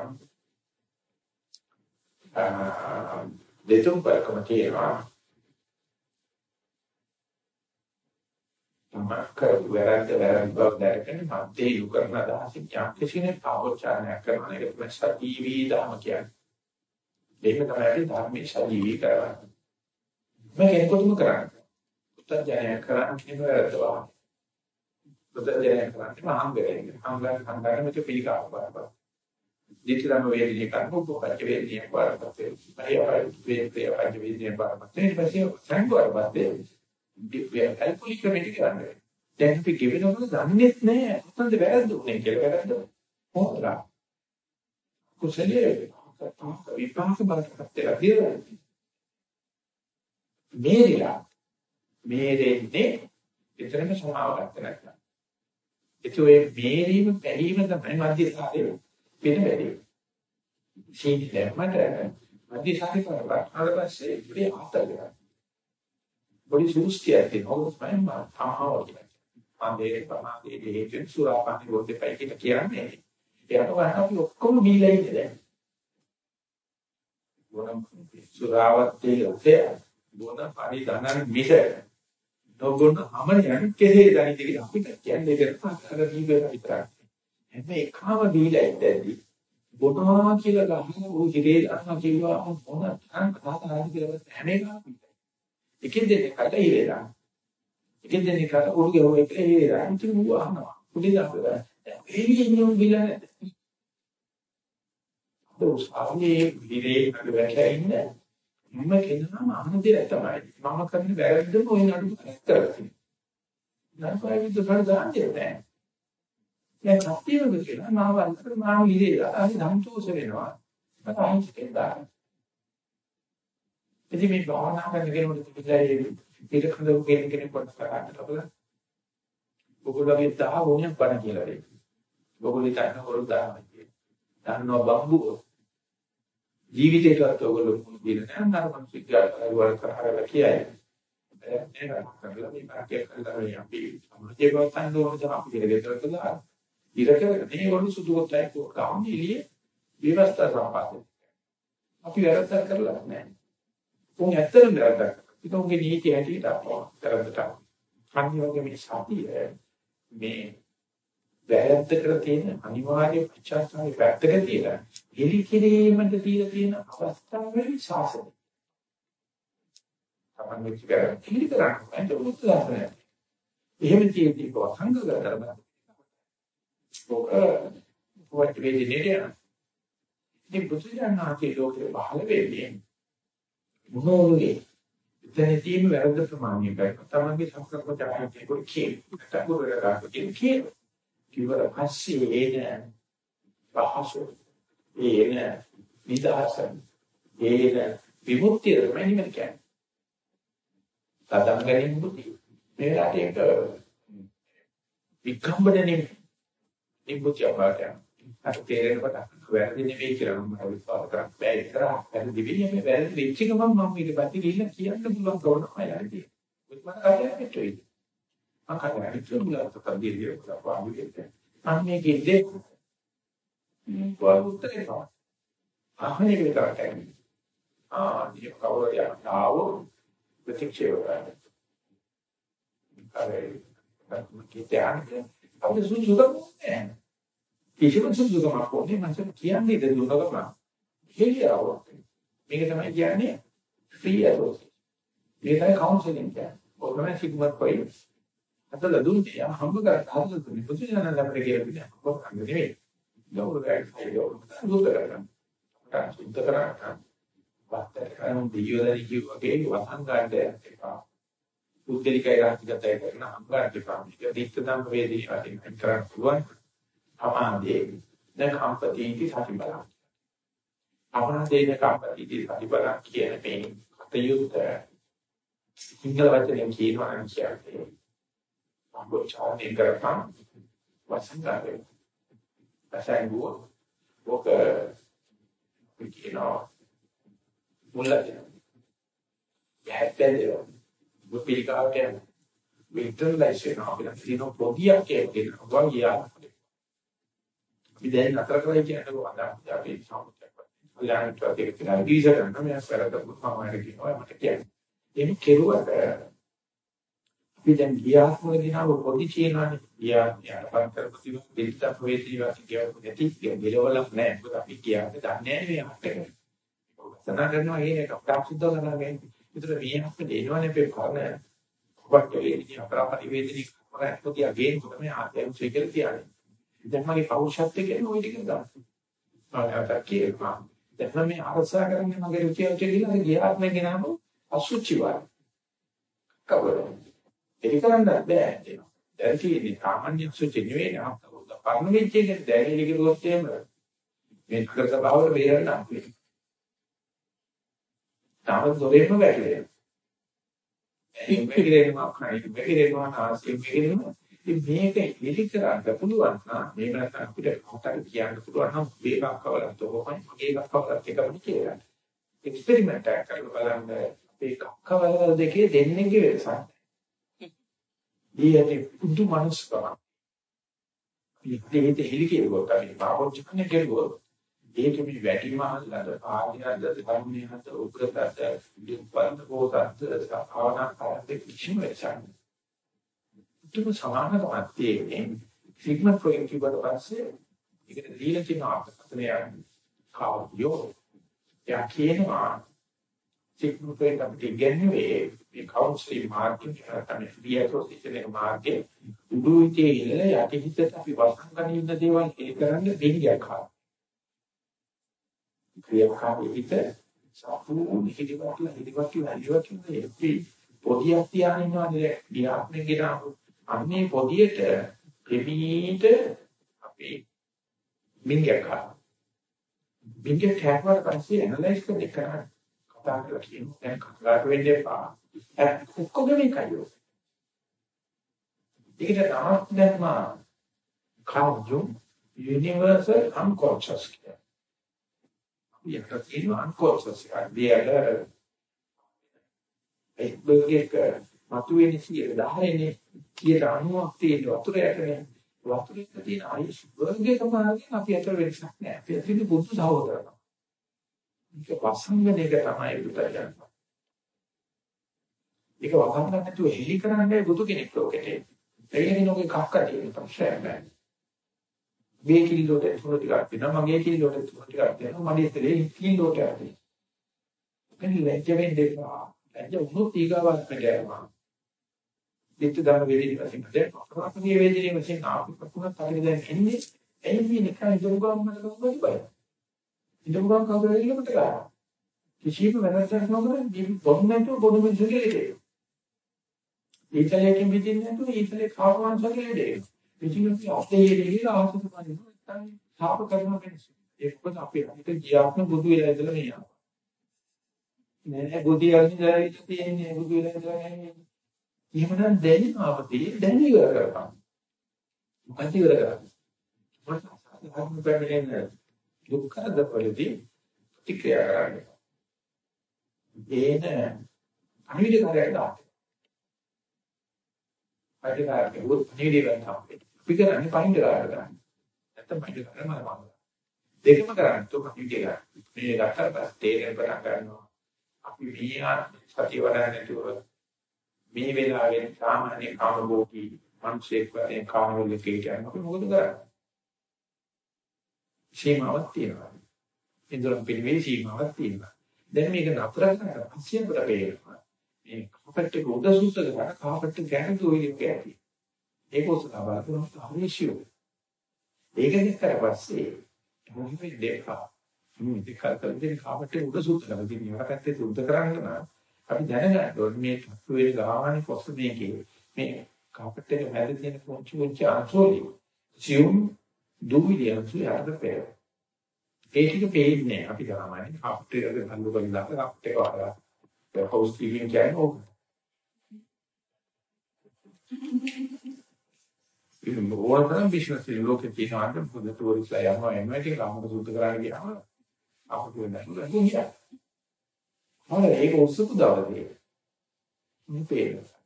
දෙතුන් පරකම තියෙනවා මම කරු වැරද්ද වැරද්ද බව දැනගෙන මැදේ යු කරන අදහසින් යම් කිසිනේ පාවචාරණය කරන එක තමයි සජීවී ධර්ම කියන්නේ. මේක තමයි ධර්මයේ සජීවී කරන්නේ. මේ කෙනෙකුටම කරන්නේ. පුතඥය කරන්නේ වැරද්දවා. පුතඥය කරන්නේ හංගගෙන. හංගගෙන හංගගෙන මේක පිළිකාවක් බලපන්. දිටිරම වේදිනේ කරන උපපච්ච වේදිනේ බලපන්. මහය වේදිනේ පංච වේදිනේ බලපන්. ඊට පස්සේ සංගවරපත් කල්කුලි ක්‍රමෙට කරන්නේ. දැන් අපි ගෙවෙනකොට දන්නේ නැහැ කොතනද වැරද්ද උනේ කියලා වැරද්ද. හොරා. කුසලයේ විපාක බලකට කියලා මේරිලා මේරෙන්නේ විතරම සමාව ගන්න නැත්නම්. ඒක ඔය මේරීම බැරිම තමයි මධ්‍යස්ථානයේ වෙන වැඩි. සීනි දැම්මට මධ්‍යස්ථානයේ කරලා ඊට පස්සේ ඉතින් ආතල්ලා. පොඩි සුස්තියක් තියෙනවා. ඔක තමයි මම අහවල් කියන්නේ. අන්දේ ප්‍රමාදයේ හේතුන් සුරාපානි වෝදේ පයි කියලා කියන්නේ. ඒකට ගන්න අපි ඔක්කොම බීලා ඉන්නේ දැන්. බොනම් සුරාවත්තේ ඔතේ බොන පරි ධනන් මිස නොගොන්න අමරයන් කෙරේ දැනිට කියලා අපිට කියන්නේ ඒක අර දීබේ විතරයි. හැම එකම බීලා ඉඳදී බොනවා කියලා ගහන උ හිරේ අන්න කිව්වා මොන තරම් කතා කරන්නේ කියලා හැම එකම එකෙන් දෙනෙක්ට ඉරේලා. එකෙන් දෙනෙක්ට උරුගේ හොය එක ඉරේලා. ඉතින් ඌ අහනවා. උඩේ දාපුවා. ඒ විදිහේ බිල නැහැ. දොස් ආන්නේ විරේ වැටලා ඉන්න මම කියනවාම අහන දේ තමයි. මම කරන වැරද්දම ඔය නඩු කරලා තියෙනවා. නරකයි විදිහට දාන්නේ නැහැ. දැන් කප්පියම කියලා මාව අන්තර මාව ඉරේලා. අනේ සන්තෝෂ වෙනවා. මම අහිංසකෙන් දානවා. ඉතින් මේ භාවනා කරන කෙනෙකුට පිටලා පිටකඳ කෙනෙක් කෙනෙක් කොට කරන්න ලබලා ඔගොල්ලෝගේ දහ වුණක් බණ කියලා දෙයි. ඔගොල්ලෝ තන වල දාන කිය. දන්නවා බම්බු ජීවිතේට ඔගොල්ලෝ මුණ දීලා නැහැ නර මිනිස්සු කියලා කරලා කියයි. ඒක කරලා මේ මාකේ කරලා අපි සමාජයේ ගොතන් දෝන තමයි අපි කියලා ගෙදර කළා. ඉරකල මේ වොළු සුදු කොටයි කොහොමද එළියේ විවස්ථා සම්පාදනය. අපි වැරද්දක් කරලා නැහැ. උන් ඇත්තටම වැරද්දක්. ඒක උන්ගේ නීති හැටියට වැරද්දට. අනිවාර්ය මේ සතිය මේ වැරද්ද කර තියෙන අනිවාර්ය පච්චාත්තාවේ වැරද්දක තියෙන එලි කිරීමට තියලා තියෙන අවස්ථාවේ ශාසනය. තමයි මේක කිලි කරන්නේ ඒක උත්සාහය. එහෙම තියෙද්දි කොහංග කරලා ඔක වට වේදිනේ කියන. ඉතින් බුදුරජාණන් වහන්සේ ලෝකේ පහළ වෙන්නේ මොනෝලුගේ එතනදීම වැරද්ද ප්‍රමාණයකයි. තමන්ගේ සංස්කෘත ජාතකයේ කියන කටුරකට කියන කිවර පස්සේ එන පහසු එන නිදහසන් එන විමුක්තිය තමයි නිමන කියන්නේ. තදංගනින් බුද්ධි. මේ රටේක විකම්බනේ නිබ්බුතිය පාඩම් අර තේරෙන කොට වැරදි නෙවෙයි කියලා මම විශ්වාස කරා. බෑ ඒක කරා. වැරදි වෙන්නේ මේ වැරදි වෙච්ච ගමන් මම ඊට පස්සේ ගිහින් කියන්න පුළුවන් කවුරුහම යන්නේ. මම කාටද හිතුවේ. මම කාටද හිතුවේ මුලට තදිය කියලා පාවිච්චි අන්නේ කිද්දේ වරුත්තරේ තමයි. අහන්නේ විතරයි. ආ දී කවුරු යනවා ප්‍රතික්ෂේප කරන්නේ. අර මම කිතේ අන්නේ අපිට සුසුකම් නෑ. කිසිම සුදුකමක් ඕනේ මම කියන්නේ දෙදුනකම හෙලියව මේක තමයි කියන්නේ ෆ්‍රී ඇසෝසියේෂන් මේක තමයි කවුන්සලින් කියන්නේ ඔකම සිග්මන්ඩ් ෆ්‍රොයිඩ්. අතල දුන්නේ යා හම්බ කරලා හදලා දුන්නේ. බුදුසසුන අපිට කියලා දෙන්නේ කොහොමද නෙවෙයි. ගෞරවයක් හයියෝ දුක කරගන්න. සුද්ධ කරගන්න. වාස්තව කරන දියෝදරි කිව්වගේ වසන් ගන්න එපා. පුද්ගලිකයි රාජිකතය කරන අංගාට එපා. මේක දිත්ත ධම්ම වේදී වශයෙන් කරන්න පුළුවන්. සමාධියේ දැන් කම්පතිටි සති බලන්න. අපරාධේන කම්පතිටි සති බලන්න කියන මේ කටයුත්ත සිංහල වචනෙන් කියනවා නම් කියන්නේ අඹචානේ කරපම් වසංගාරේ අසංගුව ඔක කියනවා මුලද යැත්තේ පිළිකාවට යන විතරලයිස් වෙනවා අපිට තියෙන පොදියක් කියනවා වගියා අපි දැන් අතර කරලා කියන්නේ කොහොමද අපි සමුච්චයක් ඊළඟට ඒක කියලා ගීස කරනවා මම කරලා කොහොමද කියනවා මට කියන්නේ. එහෙම කෙරුවට අපි දැන් ගියාත්ම දිනාව පොඩි කියනවානේ. ගියා යාපත් කරපු දෙවිත ප්‍රවේදී වාසි කියවු නැති ගිලවලක් නැහැ. මොකද අපි කියන්නේ දන්නේ නැහැ මේ අපිට සනා කරනවා කියන එක. ප්‍රාප්තිද කරනවා විතර මේ අපිට එනවනේ අපේ කරන කොට වේදී අපරාපරි වේදී කරා පොතිය ගේන් කොට මේ ආයතන සෙකල් කියන්නේ දැන් මගේ පෞරුෂත්වයේ කියන ওই ටික ගන්න. ආයත කියනවා. දැන් මේ අරසා කරන්නේ මගේ රුචියට කියලා ගියාත්මේ ගෙනාවු අසුචි වාර. කවර. ඒක කරන්න බෑ එනවා. දැන් තියෙන්නේ සාමාන්‍ය සුචි නෙවෙයි අපතවුද. පරණ වෙච්ච එක දැනෙලි කිව්වොත් එහෙම මේ කර ස්වභාවවල බේරන්න අපි. තාම දොරේම වැටෙනවා. ඒක මෙහෙරෙනවා කයි මෙහෙරෙනවා ආසිය මෙහෙරෙනවා. ඉතින් මේක එලි කරන්න පුළුවන් නම් මේ නැත්නම් අපිට කොහොමද කියන්න පුළුවන් නම් මේකක් කවලත් කොහොමයි මේකක් කවලත් එකම කියලා. එක්ස්පෙරිමන්ට් එකක් කරලා බලන්න මේ කක්කවල දෙකේ දෙන්නේගේ වෙනසක්. ඊයේ පුදු මනස්කම. ඉතින් හිලි කියවුවා තමයි පාවොච්චකනේ කෙරුවෝ. ඒක මේ වැටි මහල්ලද ආදියද ධර්මයන්ද උග්‍රතද දුප්පත් පොතත් භාවනා කරද්දී කිසිම වෙනසක් තුම සමානකමක් තියෙන්නේ සිග්මන්ඩ් ෆ්‍රොයිඩ් කිව්වට පස්සේ ඒකට දීලා තියෙන අර්ථකථනය කාර්යෝ යා කියනවා සිග්මන්ඩ් ෆ්‍රොයිඩ් අපිට ඉගෙනුවේ මේ කවුන්සිලින් මාර්ගයෙන් කරන්නේ ඩියග්නොසිස් මාර්ගයේ උඩුවිතේ ඉල්ල යටිහිතට අපි වසංගන ඉන්න දේවල් ඒ කරන්න දෙන්නේ කා ක්‍රියාකාරී හිත සම්පූර්ණ හිතවත්ලා හිතවත්ලා හිතවත්ලා ඒ පොදියක් තියාගෙන ඉන්නවා නේද? ගියාත්මෙන් ගෙනාවු. අන්නේ පොදියට ප්‍රමීත අපේ මින්ගයක් හා මින්ගයක් හැපුවාට පස්සේ ඇනලයිස් කරන එක කතා කරලා කියනවා දැන් කතාවට වෙන්න එපා. ඔක්කොගෙම එකයි ඒකට තමයි දැන් මා කාර්යු යුනිවර්සල් අන්කොන්ෂස් කියලා. අපිට තියෙන අන්කොන්ෂස් එක දියල ඒක දෙක මතුවෙන්නේ 10නේ 90ක් තියෙන වතුර යටනේ වතුරේ තියෙන ආයුෂ වර්ගයේ තමයි අපි අතර වෙනසක් නෑ. අපි අතර බුදු සහෝදරකම. මේක වසංගනයක තමයි පුතයන්. ඒක වහන්න නැතුව හෙලි කරන්නේ බුදු කෙනෙක් ලෝකෙට. ඒකේ නෝගේ කක්ක තියෙන ප්‍රශ්නයක් නෑ. මේ කිලෝට තුන ටිකක් වෙනවා මගේ කිලෝට තුන ටිකක් වෙනවා මගේ තලේ කිලෝට ඇති. එනි ලැජ්ජ වෙන්න එපා. ලැජ්ජ වුණොත් ඊගාවක් නැගනවා. දිට්ඨ ධර්ම වේදිනී වශයෙන් දැන් අපරාපණීය වේදිනී වශයෙන් ආපිටුණත් හරිය දැන් එන්නේ එයි මේ නිකන් ඉදමුගම් මට කොහොමද බය ඉදමුගම් කවුරු හරි ළමට ගන්න කිසිම වෙනසක් නොකර මේ බොන්න නැතුව බොන්න මිනිස්සුගේ ලෙඩේ ඊතලයෙන් විදින්න නැතුව ඊතලේ කාවන්සගේ ලෙඩේ පිටින් අපේ ලෙඩේ ආසතු පනින නැත්නම් සාප කරන මිනිස්සු ඒකත් අපේ හිත ගියාත්ම බුදු වෙලා ඉඳලා මේ යනවා නෑ නෑ බුද්ධිය අනිදාරිට තියෙන්නේ බුදු වෙලා ඉඳලා නෑ එහෙමනම් දැනීමවදී දැන ඉවර කරපන්. මොකද ඉවර කරන්නේ? මොකද ධර්ම පැමිණෙන දුක්ඛ දපරදී ප්‍රතික්‍රියා කරන්නේ. ඒන අනිවිද කරයක් ගන්න. අයිතිකාරක උත් නිවිද ගන්න අපේ. අපි කරන්නේ පහින්ද ගන්න. නැත්තම් පහින්ද ගන්න මම දෙකම කරන්නේ තුක නිවිද ගන්න. මේ ගත්තට පස්සේ තේරෙන්න පටන් ගන්නවා. අපි මේ සතිය වඩා නැතුව මේ වෙලාවේ සාමාන්‍ය කාමභෝගී මිනිසෙක් වශයෙන් කාමවල කියන්නේ මොකද කරන්නේ? සීමාවක් තියෙනවා. ඉන්ද්‍රම් පිළිවෙල සීමාවක් තියෙනවා. දැන් මේක නතර කරලා පස්සේ අපිට පේනවා. මේ කාපට් එක උඩ සුද්ධ කරලා කාපට් එක ගැන දුවේ කැටි. ඒක උසලා බලන්න හරිසියෝ. ඒක දැක්කට පස්සේ මොහොතේ දෙකා. මේ දෙක කරගෙන කාපට් එක උඩ සුද්ධ කරලා ඉතින් ඊට පැත්තේ සුද්ධ කරන්න නම් අපි දැනගන්න ඕනේ මේ තත්ත්වයේ ගානේ පොස්ස මේකේ මේ කාපට් එක මැද තියෙන පොන්චි පොන්චි අංශෝලි සියුම් දුවිලි අංශු යාද පෙර. ඒ ටික පේන්නේ අපි තමයි කාපට් එක හඳු කරලා කාපට් එක වහලා හවුස් කීපින් කියන්නේ ඕක. ඉතින් ඕනතරම් බිස්නස් එක ලෝකේ තියෙනවා නම් පොදු ටූරිස්ට්ලා යනවා එනවා ඉතින් රාමක සුද්ධ කරන්න ගියාම අපිට වෙන්නේ නැහැ. හරි ඒක උස්සපු දවසේ මේ පේනවා.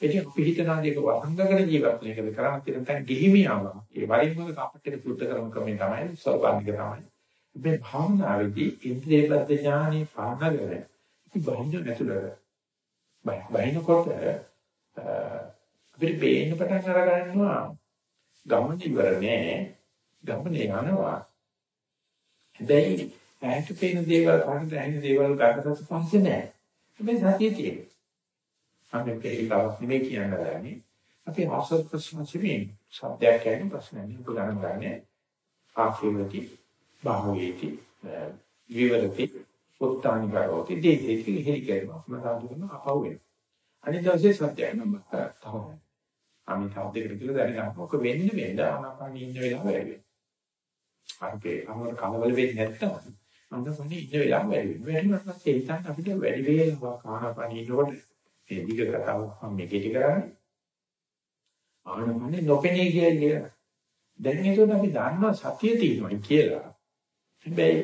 ඒක පිළිතනා දෙක වහංගකට ජීවත් වෙන එකද කරන්නේ තියෙන තැන් ගෙහිමියාව. ඒ වරින් වල කාපට් එක සුද්ධ කරන ක්‍රමය තමයි සෝපානික තමයි. මේ භාවනාවේදී ඉන්ද්‍රිය බද්ධ ඥානෙ පානගෙන බහින්න නැතුළට බහිනකොට අපිට පේන්න පටන් අර ගන්නවා ගමන ඉවර නෑ. ගමනේ යනවා. හැබැයි ඇහැට පේන දේවල් කනට ඇහෙන දේවල් ගන්නට පස්සේ නෑ. හැබැයි සතිය තියෙනවා. අපි මේකවත් නෙමෙයි කියන්න ගන්නේ. අපි ආසත් ප්‍රශ්න සිමේ සත්‍යයක් කියන ප්‍රශ්නයක් නේ උදාහරණ ගන්න ආකේවති භාවේති විවරති උත්තානි කරෝති දේහේති හිරි කරනවා මතාදුන අපව වෙනවා අනිත් දවසේ සත්‍යය නම් තමයි අනිත් හදේකට කියලා දැනගන්න ඔක වෙන්න වෙන්න ආනාපානෙ ඉන්න වෙලාව වැඩි වෙනවා අරකේ අමර කලබල වෙන්නේ නැත්තම් ආනාපානෙ ඉන්න වෙලාව වැඩි වෙනවා වැඩි වෙනකොට හිතන්න අපිට වැඩි වේලාවක් ආනාපානෙ ඉන්නකොට මේ දිග කතාවක් මම මේකේටි කරන්නේ ආනාපානෙ නොපෙනී කියලා දැන් ඒකත් අපි දන්නවා සතිය තියෙනවා කියලා හැබැයි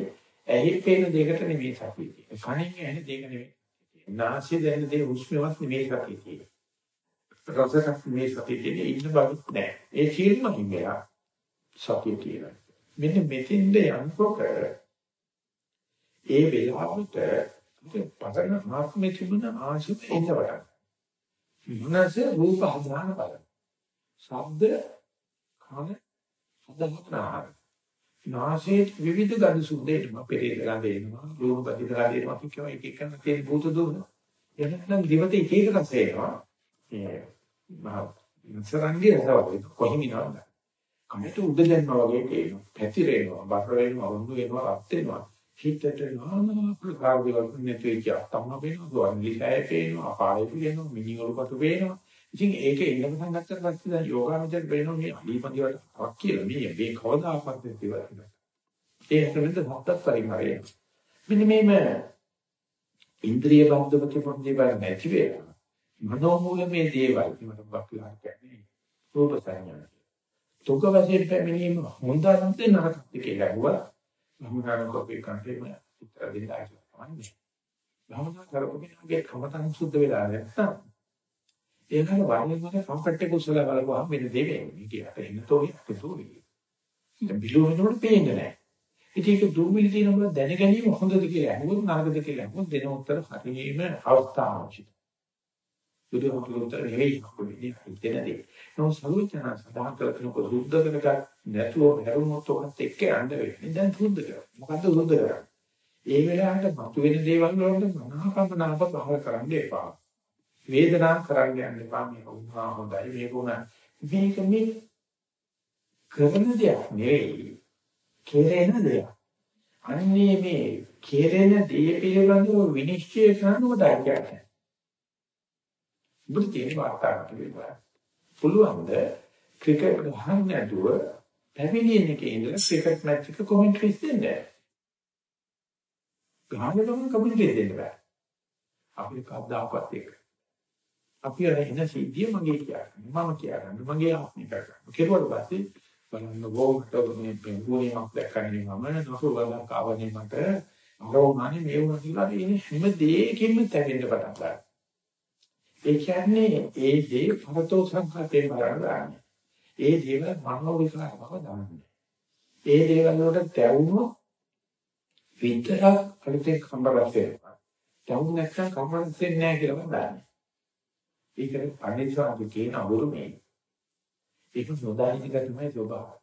ඇහි පේන දෙයකට නෙමෙයි සතිය තියෙන්නේ. කනින් ඇහෙන දෙයක නෙමෙයි. නාසය දැනෙන දේ හුස්මවත් නෙමෙයි සතිය තියෙන්නේ. රසයක් නෙමෙයි සතිය තියෙන්නේ ඉන්න බවක් නෑ. ඒ සියල්ලම හිමියා සතිය තියෙනවා. මෙන්න මෙතෙන්ද යනකොට ඒ වෙලාවට පදන ආත්මෙ තිබුණ ආශිත එන්නවට. මනස රූප හදාන බලන. ශබ්ද කන හදන්න නාසයේ විවිධ ගඳ සුද්ධ එනවා පෙරේත ගඳ එනවා රූප බදිත ගඳ එනවා අපි කියව එක එකන තියෙන භූත දුන්න එහෙනම් දිවට එක එක රස එනවා ඒ මහා ඉන්සරංගේ රසවල කොහිමිනවද කමට උඩ දැන්නා වගේ පේනවා පැතිරෙනවා බර වෙනවා වුණු වෙනවා රත් වෙනවා හිතට නානා ප්‍රකාර දේවල් නැති කිය තමයි වෙනවා දුවන්ලිසය පේනවා අපායෙ පේනවා මිනිවලුකට පේනවා ඉතින් ඒක එන්න පටන් ගත්තට පස්සේ දැන් යෝගාවචර වෙනවා මේ අලීපදිවට වක් කියලා මේ මේ කවදාකවත් නැති වෙලා. ඒ හැමෙන්ද හත්ත් පරිමාරය. මෙන්න මේම ඉන්ද්‍රිය බද්ධව තිබුණ දේවල් නැති වෙනවා. මනෝමූලමේ දේවල් කියනට බක්ලා කියන්නේ රූප සංඥා. තුක වශයෙන් පැමිණීම හොඳ නැත්නම් නරකද කියලා අහුවා. භවනාන කෝපේ කන්ටේම උත්තර දෙන්න තමයි. භවනා කරපුවාගේ කමතන් සුද්ධ වෙලා නැත්නම් ඒකට වරින් වර කම්ෆර්ට් එක උසලා බලපුවාම වෙන දේ වෙන්නේ කියලා. එන්න තෝරි තෝරි. දැන් බිලුව වෙනකොට පේන්නේ නැහැ. ඉතින් ඒක දුර්මිල තියෙනවා දැන ගැනීම හොඳද කියලා අහුවොත් නරකද කියලා අහුවොත් දෙන උත්තර හරියම අවස්ථාවචිත. බුදුහමතුන් උත්තර නෙවෙයි කොහොමද හිතෙන්නේ. නෝ සරුවචන සදාන් කරනකො සුද්ධ කරගත් නැතුව හැරුණොත් උනත් එක්ක යන්න වෙන්නේ. දැන් සුද්ධ කරා. මොකද්ද සුද්ධ කරන්නේ? ඒ වෙලාවට මතුවෙන දේවල් වලට මනහකම්පනාව පහල කරන්න එපා. වේදනාව කරන්න යන්න එපා මේක උනා හොඳයි මේක උනා මේක මේ කරන දෙයක් නෙවෙයි කෙරෙන දෙයක් අන්නේ මේ කෙරෙන දේ පිළිබඳව විනිශ්චය කරන්න ඔබට කියන්නේ බුද්ධ තියෙන වාර්තාවක් පිළිබඳව පුළුවන් ද ක්‍රිකට් ගහන්න නැතුව පැවිලියන් එකේ ඉඳලා ක්‍රිකට් මැච් එක කොමෙන්ටරිස් දෙන්න ගහන්න ගමන් කමිටේ දෙන්න බෑ අපේ කද්දාකවත් එක අපි අර එන සිද්ධිය මගේ කියන්නේ. මම කියන්නේ මගේ ආත්මික කරගන්න. කෙරුවට පස්සේ බලන්න වෝකට මේ පෙන්ගුණියක් දැක්කන්නේ මම නසු වලක් ආවනේ මට අරෝමානේ මේ වුණා කියලා ඉන්නේ හැම දෙයකින්ම තැවෙන්න පටන් ගන්නවා. ඒ කියන්නේ ඒ දේ පරතෝ සංඛාතේ බලන්නේ. ඒ දේවල් මනෝ විකාර බව දාන්නේ. ඒ දේවල් වලට තැවුණොත් විතරක් අලුතෙන් කම්බරස් වෙනවා. තැවුණ නැත්නම් කම්බරස් වෙන්නේ නැහැ කියලා බලන්නේ. ඒකට පඬිස්සාගේ කියන අඳුරුමේ ඒක නොදානික තමයි ස්වභාවය.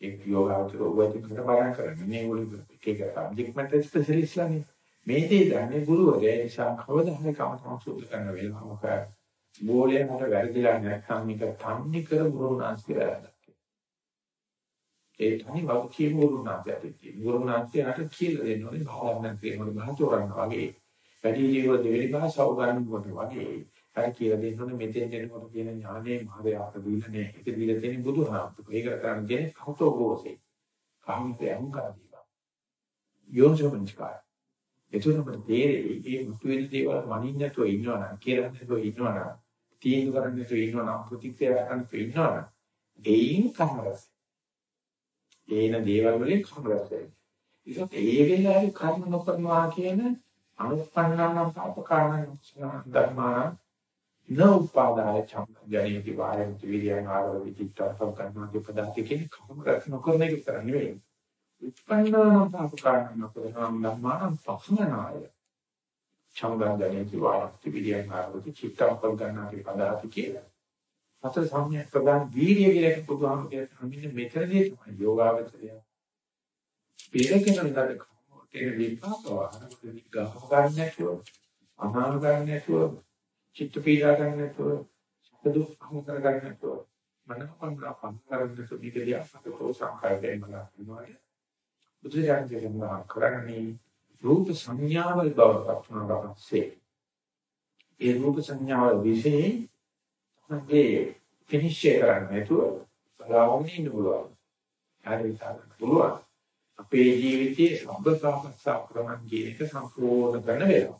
ඒ යෝගාවචර ඔබට කරන බාරම් කරන්නේ මේ වල එක එක සබ්ජෙක්ට් මැටර් ස්පෙෂලිස්ට්ලානේ. මේ දේ දන්නේ ගුරුවරයා නිසා කවදා හරි කමතම සුද්ධ කරන වෙලාවක බෝලේ මට වැරදිලා නැත්නම් මේක තන්නේ කර ගුරුනාස් කියලා. ඒ තනි වගේ ගුරුනාස්යට ගුරුනාස්යට කියලා දෙන්න ඕනේ භාවනා ක්‍රියාවල මහතෝරන්න වගේ. වැඩි ජීව දෙවෙනි භාෂාව ගන්නකොට වගේ අර කියලා දෙන්න ඕනේ මෙතෙන් එනකොට කියන ඥානේ මායාවට දීලා නෑ. ඒක දීලා තියෙන්නේ බුදුහාමුදුරුවෝ. ඒක කරන්නේ කවතෝ ගෝසේ. කහිතේ අහංකාරදීවා. යෝනිසෝමනිකාය. එතකොට අපිට තේරෙයි මේ මුතු වෙන දේවල් මනින්න නැතුව ඉන්නවනම් කියලා නැතුව ඉන්නවනම් තීන්දුව කරන්න නැතුව ඉන්නවනම් ප්‍රතික්‍රියා කරන්න නැතුව ඉන්නවනම් ඒයින් කහරස. ඒන දේවල් වලින් කහරස. ඒකත් ඒ වෙලාවේ කර්ම නොකරනවා කියන අනුපන්නානම් පාපකාරණ ධර්මාන න උපාදාය චම්පජනේති වායන්ති විරියං ආරව විචිත්ත සංකල්පනාදී පදාති කියන කර්ම නොකරන එක කරන්නේ නෙවෙයි. උත්පන්නානම් පාපකාරණ නොකරන ධර්මාන පස්මනාය චම්පජනේති වායන්ති විරියං ආරව විචිත්ත සංකල්පනාදී පදාති කියලා. අතර සම්‍යක් ප්‍රදාන වීර්ය කියලා එක පුදුහාම කියන්නේ මෙතනදී තමයි යෝගාවචරය. පෙරකෙන නේද ඒ විපාක වහන ගහ ගන්න නැතුව අනාම ගන්න නැතුව චිත්ත පීඩා ගන්න නැතුව සතුටු අහම කර ගන්න නැතුව මනෝපන් අපන් කරන්න සුබිකලිය අපතෝ සංකාරයෙන් බලනවා බුදුරජාණන් කියනවා කරන්නේ රූප සංඥාවල් බවට පත් පස්සේ ඒ රූප සංඥාවල් විශේෂ මේ ෆිනිෂ් කරන්නේ නැතුව බලාගෙන ඉන්න පුළුවන්. හරි විතරක් පුළුවන්. අපේ ජීවිතයේ සම්බකාමසා ක්‍රමන් කියන එක සම්පූර්ණ කරන වෙලාව.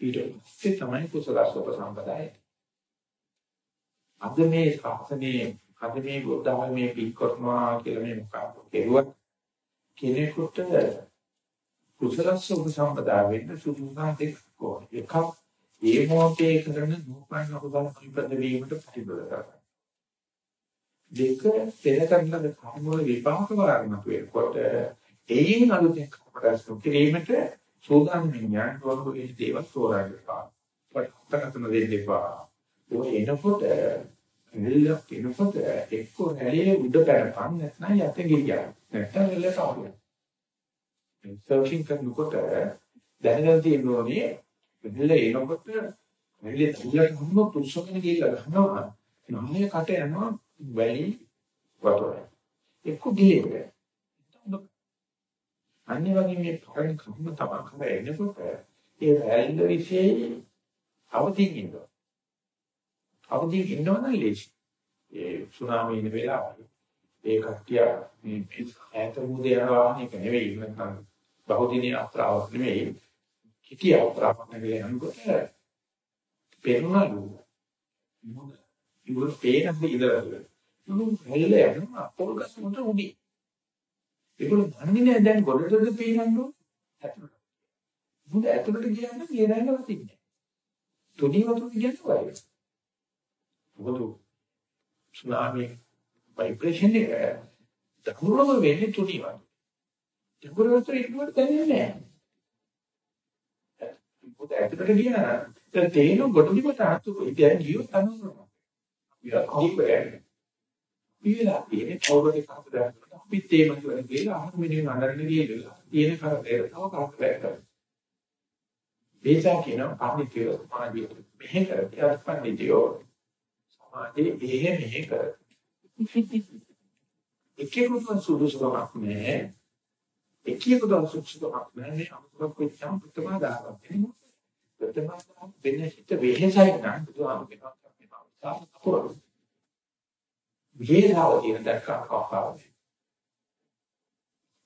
ඊට පස්සේ තමයි කුසල සෝප සම්පදාය. අද මේ ශාසනයේ අද මේ බුද්ධාගමේ පිළිකරනවා කියලා මේ මොකක්ද කෙරුවත් කෙනෙකුට කුසල සෝප සම්පදාය වෙන්න සුදුසුකම් දෙකක් ඕනේ. එකක් ඒ මොහොතේ කරන නූපන් අකුසල පිළිපද වීමට ප්‍රතිබල කරනවා. දෙක පෙර කරන කර්ම වල විපාක වර්ණතු වෙනකොට එයින් අලුතෙන් කරපරස් කිරීමට සෝදානම් විඥාන වගේ දේවල් තෝරාගන්නවා. පටතන දෙන්නවා. ඔය එනකොට නිල්ලක් එනකොට එක්ක රැළියේ උඩ පැනපන් නැත්නම් යට ගියා. නැත්නම් එල්ලට ආවොත්. සර්චින් කරනකොට දැනගන්න තියෙන්නේ නිල්ල එනකොට රැළියේ තුලට හම්බ පුරුෂකෙන ගිහලා ගන්නවා. නන්නේ කට යනවා වැලි වතුර. එක්ක ගියේ. අනිත් වගේ මේ පරණ කර්ම තමයි කර එනකොට ඒ රැල්ල විශේෂ අවදීන් ඉන්නවා. අවදීන් ඉන්නවනම් ලේසි. ඒ සුනාමි ඉන්න වෙලාවයි ඒ කට්ටිය මේ ඈත මුදේ යනවා එක නෙවෙයි. නැත්නම් බහුදිනේ අත්‍රාවක් නෙවෙයි. කිටි අත්‍රාවක් නෙවෙයි. අනුකොට පෙරුණලු මොකද? ඉවර පේන දේ ඉඳලා නු රැල්ල යනවා. පොල්ගස් මුට උඩි ඒගොල්ලෝ දන්නේ නැහැ දැන් ගොඩටද පේනන්නෝ ඇතුළට. මුද ඇතුළට කියන්නේ කියනන්න වතින්නේ. තුනී වතුර කියන්නේ වයි. මොකද? සුනාමි ভাইබ්‍රේෂන් එක දකුණම වෙන්නේ තුනී වතුර. දකුණ වතුර ඉක්මනට දැනෙන්නේ නැහැ. මුද ඇතුළට ගියා නම් තේන ගොඩලිම තාත්තු ඉතින් ගියොත් අනුරනවා. අපි කෝපය පියලා තියෙන්නේ කවුරුද කවුද අපිත් ඒ මතුවල ගිහලා අහන මිනිහ අඬන්න ගිහලා තියෙන කරදර තව කරදරයක් කරනවා. මේසා කියන පඬිතියෝ සමාජයේ මෙහෙ කරති අර පඬිතියෝ සමාජයේ එහෙ මෙහෙ කරති. එකෙකුට සුදුසුකමක් නැහැ. එකෙකුට සුදුසුකමක් නැහැ. මේ අමුතුවක් කොච්චර පුතමා දානවා. පුතමා වෙන හිත වෙහෙසයි නම් බුදුහාමුදුරුවෝ කියනවා. විහෙතාව තියෙන දැක්කා කවදාද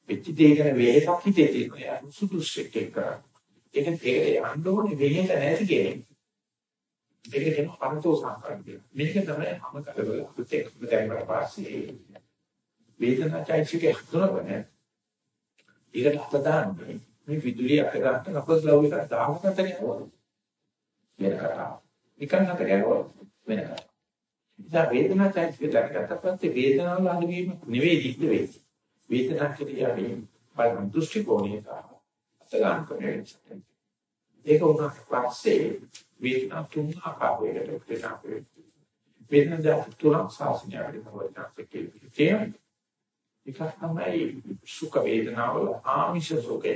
වෙච්ච දේ ගැන වෙහෙසක් හිතේ තියෙනවා යා සුදුස්සෙක් එක්ක ඒක තේරෙන්නේ යන්න ඕනේ වෙහෙස නැති කෙනෙක් ඒක කියන පරතෝ සංකල්පය. මේක තමයි හැම කරවල අපිට එකම දැනගන්න පස්සේ වේදනා චෛත්‍යකේ හඳුනගන්න ඒකට හත දාන්නේ මේ විදුලිය අත ගන්න කපස් ලව් එකක් දාහකට යනවා. වෙන කතාව නිකන් අතර යනවා වෙන කතාව ඉතින් වේදනා චෛත්‍යක දැනගත්ත පස්සේ වේදනාව අනුවීම නෙවෙයි සිද්ධ වෙන්නේ. වේදනා කියන්නේ බලන දෘෂ්ටි කෝණයක අතගාන කරන්නේ. ඒක උනාට පස්සේ වේදනා තුන් ආකාරයකට ප්‍රකාශ වෙනවා. වේදනා තුනක් සාසනයකට ප්‍රවචනයක් කියන්නේ. එකක් තමයි සුඛ වේදනාවල ආමිෂ සුඛය.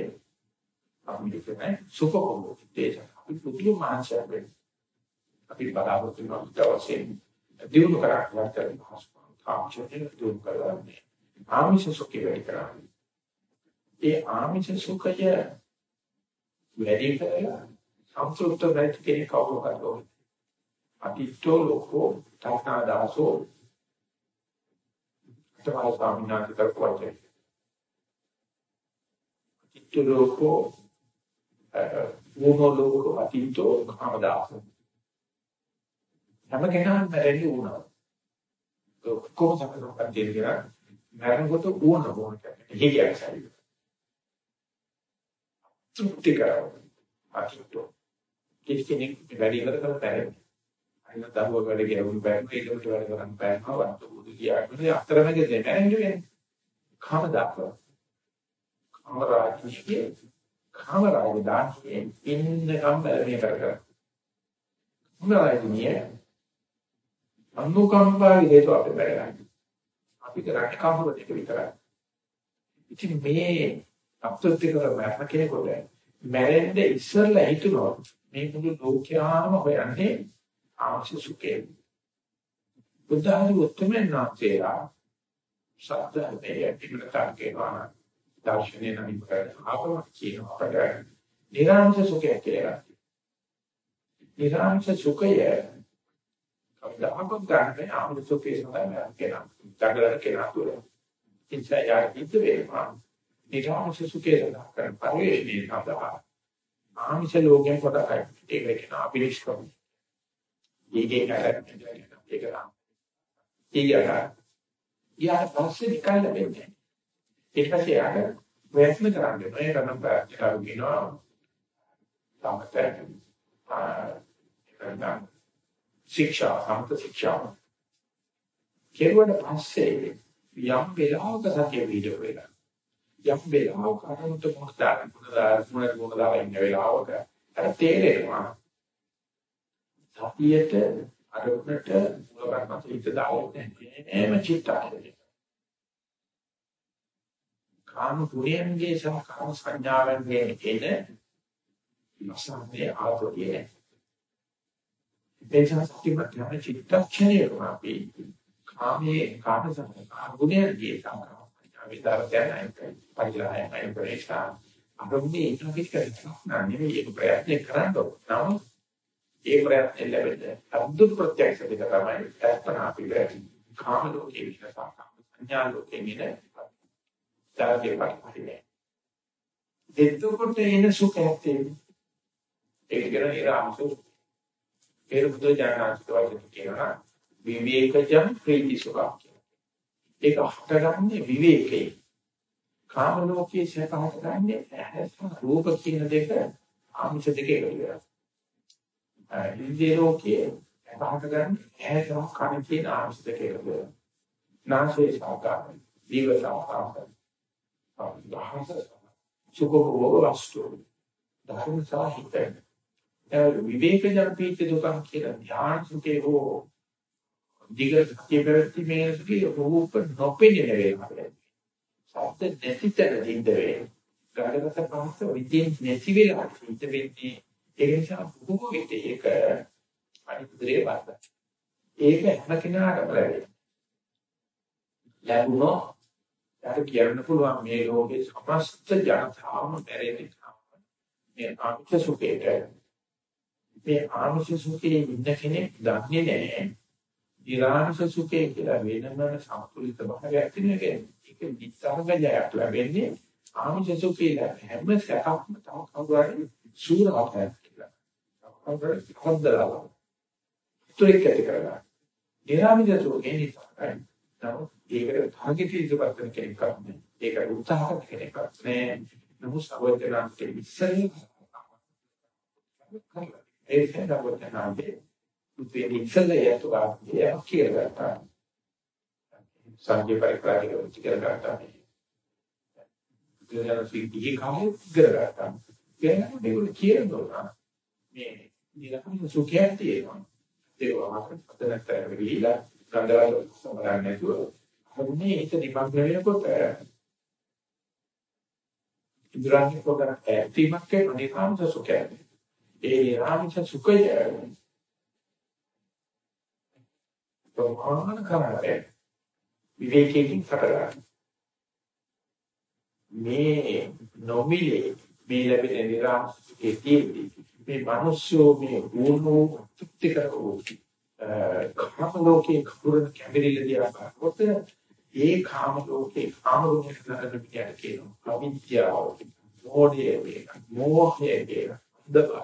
අපි කියන්නේ සුඛෝභෝග දේශ. අපි පුදුම මානසික වෙන්නේ. අපි බලාපොරොත්තු වෙන දවසේ දිනු කරා කරන ආචාර්ය දිනු කරන්නේ. ආමිෂ සුඛය වැඩි කරන්නේ. ඒ ආමිෂ සුඛය වැඩි කරලා සම්පූර්ණ වෙච්ච කෙනෙක් කවුරු කරදෝ. අතිත්තෝ ලෝකෝ තථා දාසෝ තමයි ස්වාමීන් වහන්සේ කරපු වචනේ. අතිත්තෝ ලෝකෝ වුණෝ ලෝකෝ අතිත්තෝ කාමදාසෝ හැම කෙනාම මැරෙන්නේ වුණා. කොහොමද අපිට කියලා මැරෙනකොට වුණ ඕන කියන්නේ. හේයයි. තෘප්ති කරව. අකිටෝ. කිසි කෙනෙක් වැඩි ඉවර කරලා බැහැ. අයින දරුවා වැඩ ගෙවුම් බෑම ඒකට වැඩ කරන්න බෑම වත් බුදු කියාගෙන අතරමැද දෙන්නේ කවදාක කාමරාජියේ කාමරාජ දාන්නේ ඉන්නකම් බැලමේ කර කර. කාමරාජියේ අනුකම්පාව හේතු අපේ බැලගන්න. අපි කරන්නේ කවුරුද ඒක විතරයි. ඉතින් මේ අපෘත්තිකර මරණ කෙනෙකුට මැරෙන්න ඉස්සෙල්ලා හිතුනොත් මේ මුළු ලෝකයාම හොයන්නේ අවශ්‍ය සුඛේ. බුද්ධාදී උත්තරමෙන් නැතේලා සත්‍යයේ පිළිතර කියනවා. දර්ශනයේ නම් ආපම කියන අපට නිරාංශ සුඛය කියලා. නිරාංශ සුඛය කවදාකවත් ගන්න ආමුසෝ කේසඳා කෙනා. දඟලන කෙනා තුල. ඉන්සය ඉද වේවා. නිරාමස සුඛේ සඳහා කරන පරිවේශණය සඳහා ආමිෂ ලෝකයෙන් කොට ඒක කියන අපිරිෂ්කම්. ඊගේ කරන්නේ ඒක නම්. ඊගා යා පස්සේ නිකන් ලැබෙන්නේ. ඊට පස්සේ ආර ප්‍රයත්න කරන්නේ. ඒ කරන ප්‍රයත්න කරනවා. තමතේ ආ ශික්ෂා සමත ශික්ෂා කෙරුවට පස්සේ යම් වෙලාවක සතිය පිටව වෙලා යම් වෙලාවක අරමුණට මොකක්ද මොනවාද මොනවාද ඉන්න වෙලාවක අර තේරෙනවා. සතියට අරමුණට මුල කරපත් හිත දාන්නේ එහෙම චිත්තය කාම පුරියන්ගේ සහ කාම සංඥාවන්ගේ එන ඉස්සන්නේ ආතෝතියේ එනිසා සත්‍යමත් යන චිත්තක්ෂණයම අපි කාමයේ කාම සංගුණයන්ගේ සංකල්ප විතරයෙන් අයිති පරිලායන අයිපරේෂා අරුන්නේ ඉන්නකෙත් කරනවා නෙවෙයි ඒක ප්‍රයත්න කරනවා නම් ඒ ප්‍රයත්න ලැබෙන්නේ අද්දුත් ප්‍රත්‍යක්ෂ දෙක තමයි තත්පන අපි වෙන්නේ කාම ලෝකයේ විශේෂ සංඥා ලෝකයේ ඉන්නේ තාගේ පරිපරිනේ දෙතුකොට එන සුඛයක් තියෙනවා ඒක කියන ඉරාමසු ඒ බුදු දානසික වචන කියනවා විවේකජම් ප්‍රීති සුඛ ඒක හටගන්නේ විවේකේ. කාම ලෝකයේ සැප හටගන්නේ ඇහැ රූප කියන දෙක ආමිෂ දෙකේ වලිය. ඉන්දිය ලෝකයේ සැප හටගන්නේ ඇහැ සහ කන කියන ආමිෂ දෙකේ වලිය. නාසයේ සාකාර, දීව සාකාර. දහස සුඛෝභෝග වස්තු. ධර්ම සාහිත්‍ය. විවේක ජනපීති දුකම් කියලා ධ්‍යාන සුඛේ හෝ දිගට කියපැවැත්ති මේ සුඛී රූප නොපෙනෙන වේලාවට. සත්‍ය නැති තැන දින්ද වේ. ගාඩගත පහස විදින් නැති වෙලා හිත වෙන්නේ ඒ නිසා බොහෝ විට ඒක අනිත්‍රේ වාද. ඒක හැම කෙනාටම ලැබෙනවා. ලැබුණොත් යාට කියන්න පුළුවන් මේ ලෝකේ සමස්ත ජනතාවම බැරෙන්නේ මේ ආමිෂ සුඛේට මේ ආමිෂ සුඛේ ඉන්න කෙනෙක් දන්නේ නැහැ ඊරාංශ සුඛය කියලා වෙනම සම්පූර්ණ භාවයක් තියෙනක ඒක විතරගජයක් ලැබෙන්නේ ආමිෂ සුඛය හැම සැකක්ම තම කවුරුහරි සූරාවක් කියලා. කවුරුහරි හොද්දලා. තුරික ඇති කරගන්න. ඊරාංශ සුඛේ නිතරයි. නමුත් ඒකට භාගිත ඉදපත් කෙනෙක් කරන්නේ. ඒක උත්සාහ කෙනෙක් කරන්නේ. නමුත් සවදනාන්ට ඉස්සරහ ඒක තමයි උදේ ඉස්සෙල්ලා යතුවා ඒක කියලා ගත්තා. සංජය පරික්‍රාමික වෙච්ච කියලා ගත්තා. දෙයයන් සිද්ධි කම කරගත්තා. කියන්නේ මේගොල්ලෝ කියනවා මේ නිරකම් සුඛයක් තියෙනවා. ඒක වහකට අතනට ගිහිලා ගන්දරාල සමරන්නේ නැතුව හුනේ ඒක නිමග්න වෙනකොට ඉදරන්නේ පොතක් ඇත්තීමක් කියන නිරාමස සුඛය. ඒ නිරාමස සුඛය ප්‍රමාණ කරන්නේ විවේකයෙන් කරගන්න. මේ නොමිලේ මේ ලැබෙන නිරාමස සුඛයේ තියෙන්නේ මේ මිනිස්සු මේ වුණු තෘප්තිකරෝ කාම ලෝකයේ කපුරන කැඹිරිලදී ආකාරයට ඒ කාම ලෝකේ කාම ලෝකේ කරන පිටියට කියනවා අවිද්‍යාව මොහේ වේ මොහේ වේ දබයි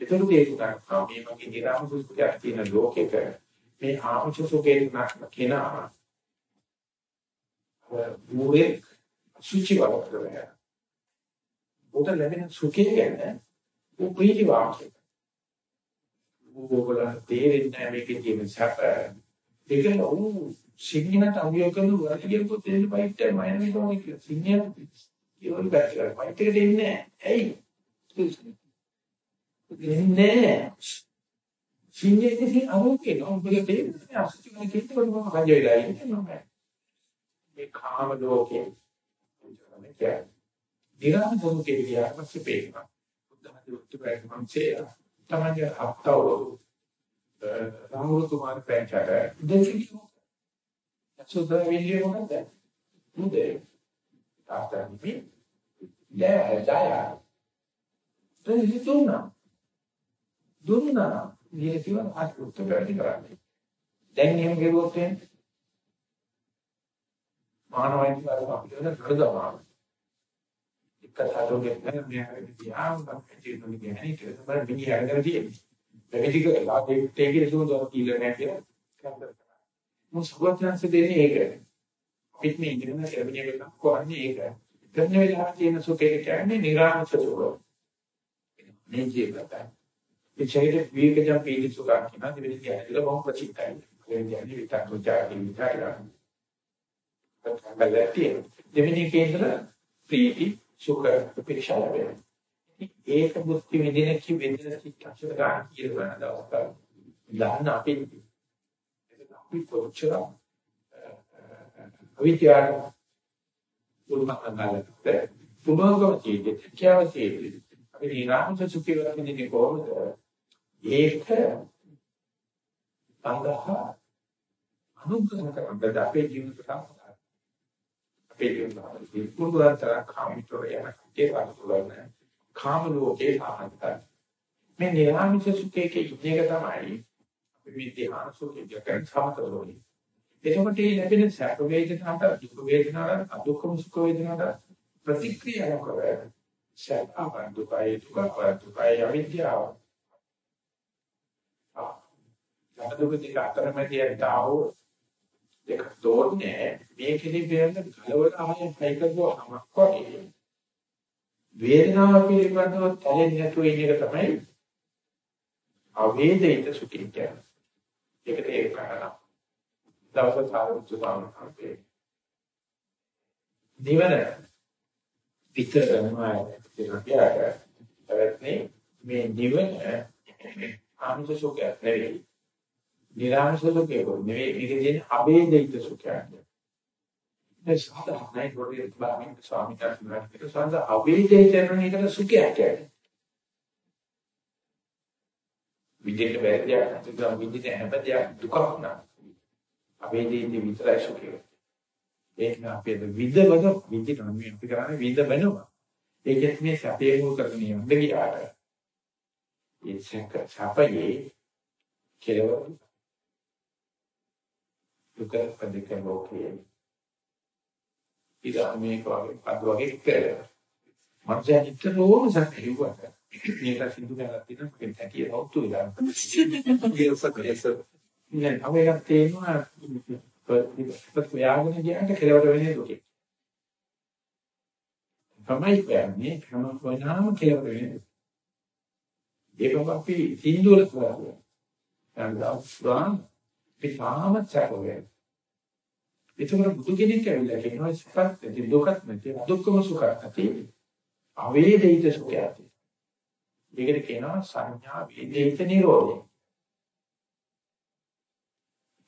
එතන තේරුණා මේ වගේ නිරාම සුඛයක් තියෙන ලෝකෙක මේ ආංශ සුඛේ කෙනා මුරේ සුචි වලට උට ලැබෙන සුඛය ගැන උපීති වාක්‍යය ඕගොල්ලන්ට තේරෙන්නේ නැහැ මේකේ තියෙන සැප. ඒකන ඌ සිංහලට අවිය කරන වර්ගියක තේරෙන පයිට් එක නේ කොහොමද කියලා. සිංහල ඒවල බැලලා පයිට් එක දෙන්නේ නැහැ. ඇයි? දෙන්නේ නැහැ. සිංහලයේ අරෝකේ නෝඹල තේරෙන්නේ අසුචින කිත්තකට මම හජ වෙලා ඉන්නේ මම. මේ කාම ලෝකේ. දිගම දුකේ විහාරපස්සේ පේනවා. බුද්ධ හදේ උත්තරයක් මම කියලා. තමයි අත්තවරු රාහුල කුමාර පැංචාර දෙකේ සුද විලිය මොකද මුදේ තාත්තනි යා ජායා දෙහි තුනා දුන්නා ඉතින් කිව්වා අත් උත්තර වැඩි කරන්නේ දැන් එහෙම ගෙරුවොත් එන්නේ මානවයින් කාර්ය අපිට නඩදවා කතාවක නෑ මෙයාගේ තියාම තමයි කියන්නේ කියලා තමයි මිනිහ අරගෙන තියෙන්නේ. පැවිදි කරලා ඒ තේකේ සුදුව කියලා නෑ කියලා කරදර කරා. මොන සුවචනස දෙන්නේ ඒක. පිට මේ ඉගෙන ලැබෙන එක කොහොමද ඒක. කරන වෙලාවට තියෙන සුඛය කියන්නේ නිරාමස සුඛය. මේ ජීවිතය. ඒ ඡේද විවේකජම් පීඩි සුඛ කියන දෙවෙනි කියන්නේ බොහොම ප්‍රචිතයි. ඒ කියන්නේ විතර උචාරි විතරයි. දෙවෙනි කේන්ද්‍ර ප්‍රීති සුඛ උපේක්ෂා ලැබෙනවා. ඒක බුද්ධි විදින කි විදින චිත්තක්ෂර ගන්න කියලා වෙන දවසක දාන්න අපි අපි කොච්චර අවිද්‍යාව උල්මකංගලට පුමංගව තියෙන්නේ කියාව තියෙන්නේ අපි නිරාමස සුඛය වෙනින්නේ කොහොමද ඒක සංගහ අනුග්‍රහ කරන අපේ ජීවිත සාර්ථක පිළිගන්නවා. පුදුරතර කාමිතෝ යන ඒ වගේ කාම ලෝකේ සාහනයි. මේ නිර්ආමිෂ සුඛයේ ඉන්නේ තමයි අපි මේ ධ්‍යාන සුඛයේ කරන සමතලෝනි. එතකොට මේ ලැබෙන සැප වේදනාවට දුක් වේදනාවට අදුක්කම සුඛ වේදනාවට ප්‍රතික්‍රියා කර සැප දුකයි දුක දුකයි අවිද්‍යාව. ආ. යහදුක දෙක අතරමැදියට ආවෝ දෙක තෝරන්නේ මේකෙදි වෙන කලවර ආයෙත් හයිකරුවාමක් වගේ වේදනාව පිළිබඳව තැලෙන්නේ නැතුව ඉන්න එක තමයි අවේදිත සුඛිය කියන්නේ. ඒකට ඒක කරනවා. දවස් සාරුච්ච සාමකම්පේ. නිවන විතර කරනවා කියන්නේ මේ නිවන ආමිෂ සුඛයක් නෙවෙයි. නිරාමස සුඛය නෙවෙයි මේකේ තියෙන අබේදිත සුඛයක්. ඒ සාධාරණයි පොඩි බාමින් ස්වාමීන් වහන්සේ සඳ අබේදිත කරන එකට සුඛයක් කියන්නේ. විදිහට බැරියක් නැතිනම් විදිහට හැමදේක් දුකක් නා. අබේදිත විතරයි සුඛය. ඒක අපේ විදවද විදිහට මේ අපි කරන්නේ විද වෙනවා. ඒකෙත් මේ සැපේ මුල් කරගෙන යන්න ගියාට ඒ සැක සැපයේ කෙලවර දුක පදික ලෝකයේ. ඉතින් මේක වගේ අද වගේ කියලා මනුස්සයා නිතරම සැකෙව්වට මේක සිද්ධ කරලා තියෙනවා මොකද හැකිය හවුතු ඉලා ඒකත් නෑ අවේලක් තේනවා පත් ව්‍යාගන කියන්නේ කෙලවට වෙන්නේ දුකේ. තමයි කියන්නේ හැම වෙනාම කෙලවට වෙන්නේ. ඒක අපි සින්දුවල කරන්නේ. දැන් දවස් පිටාම සැකෝවේ. ඒකවල බුදු කෙනෙක් ඇවිල්ලා කියනවා සුඛත් නැති දුකත් නැති දුක්ඛම සුඛත් නැති අවේදිත සුඛයති. ඒකට කියනවා සංඥා වේදිත නිරෝධය.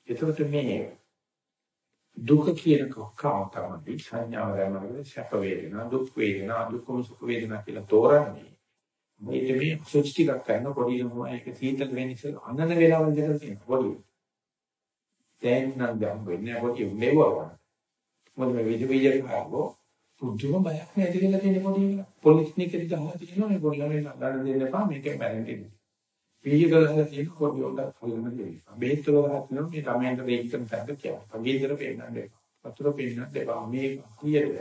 ඒකට මේ දුක කියන කතාව තමයි සංඥාව දැනගන්න සැප වේදනා දුක් වේදනා දුක්ඛම සුඛ වේදනා කියලා තෝරන්නේ. මේ දෙමේ සුචිතික් කරන පොඩි ළමයා ඒක සීතල වෙන ඉස්සෙල් අනන වේලාවල් දෙකක් තියෙනවා පොඩි. දැන් නම් දැන් වෙන්නේ පොඩි මෙවවා. මොකද මේ විදි විදියට කරවෝ පුදුම බයක් නැති කියලා තියෙන පොඩි පොලිස් නිකේ ගහලා තියෙනවා මේ ළමයි නඩන දෙන්න එපා මේකෙන් මැරෙන්නේ. ගලහලා තියෙන පොඩි උඩ හොයන්න දෙනවා. බෙහෙත් වල තියෙනවා මේ ළමයින්ට වේගිකන තැන්න කියලා. පගීතර එපා. වතුර පෙන්නන්න එපා. මේ කීයද?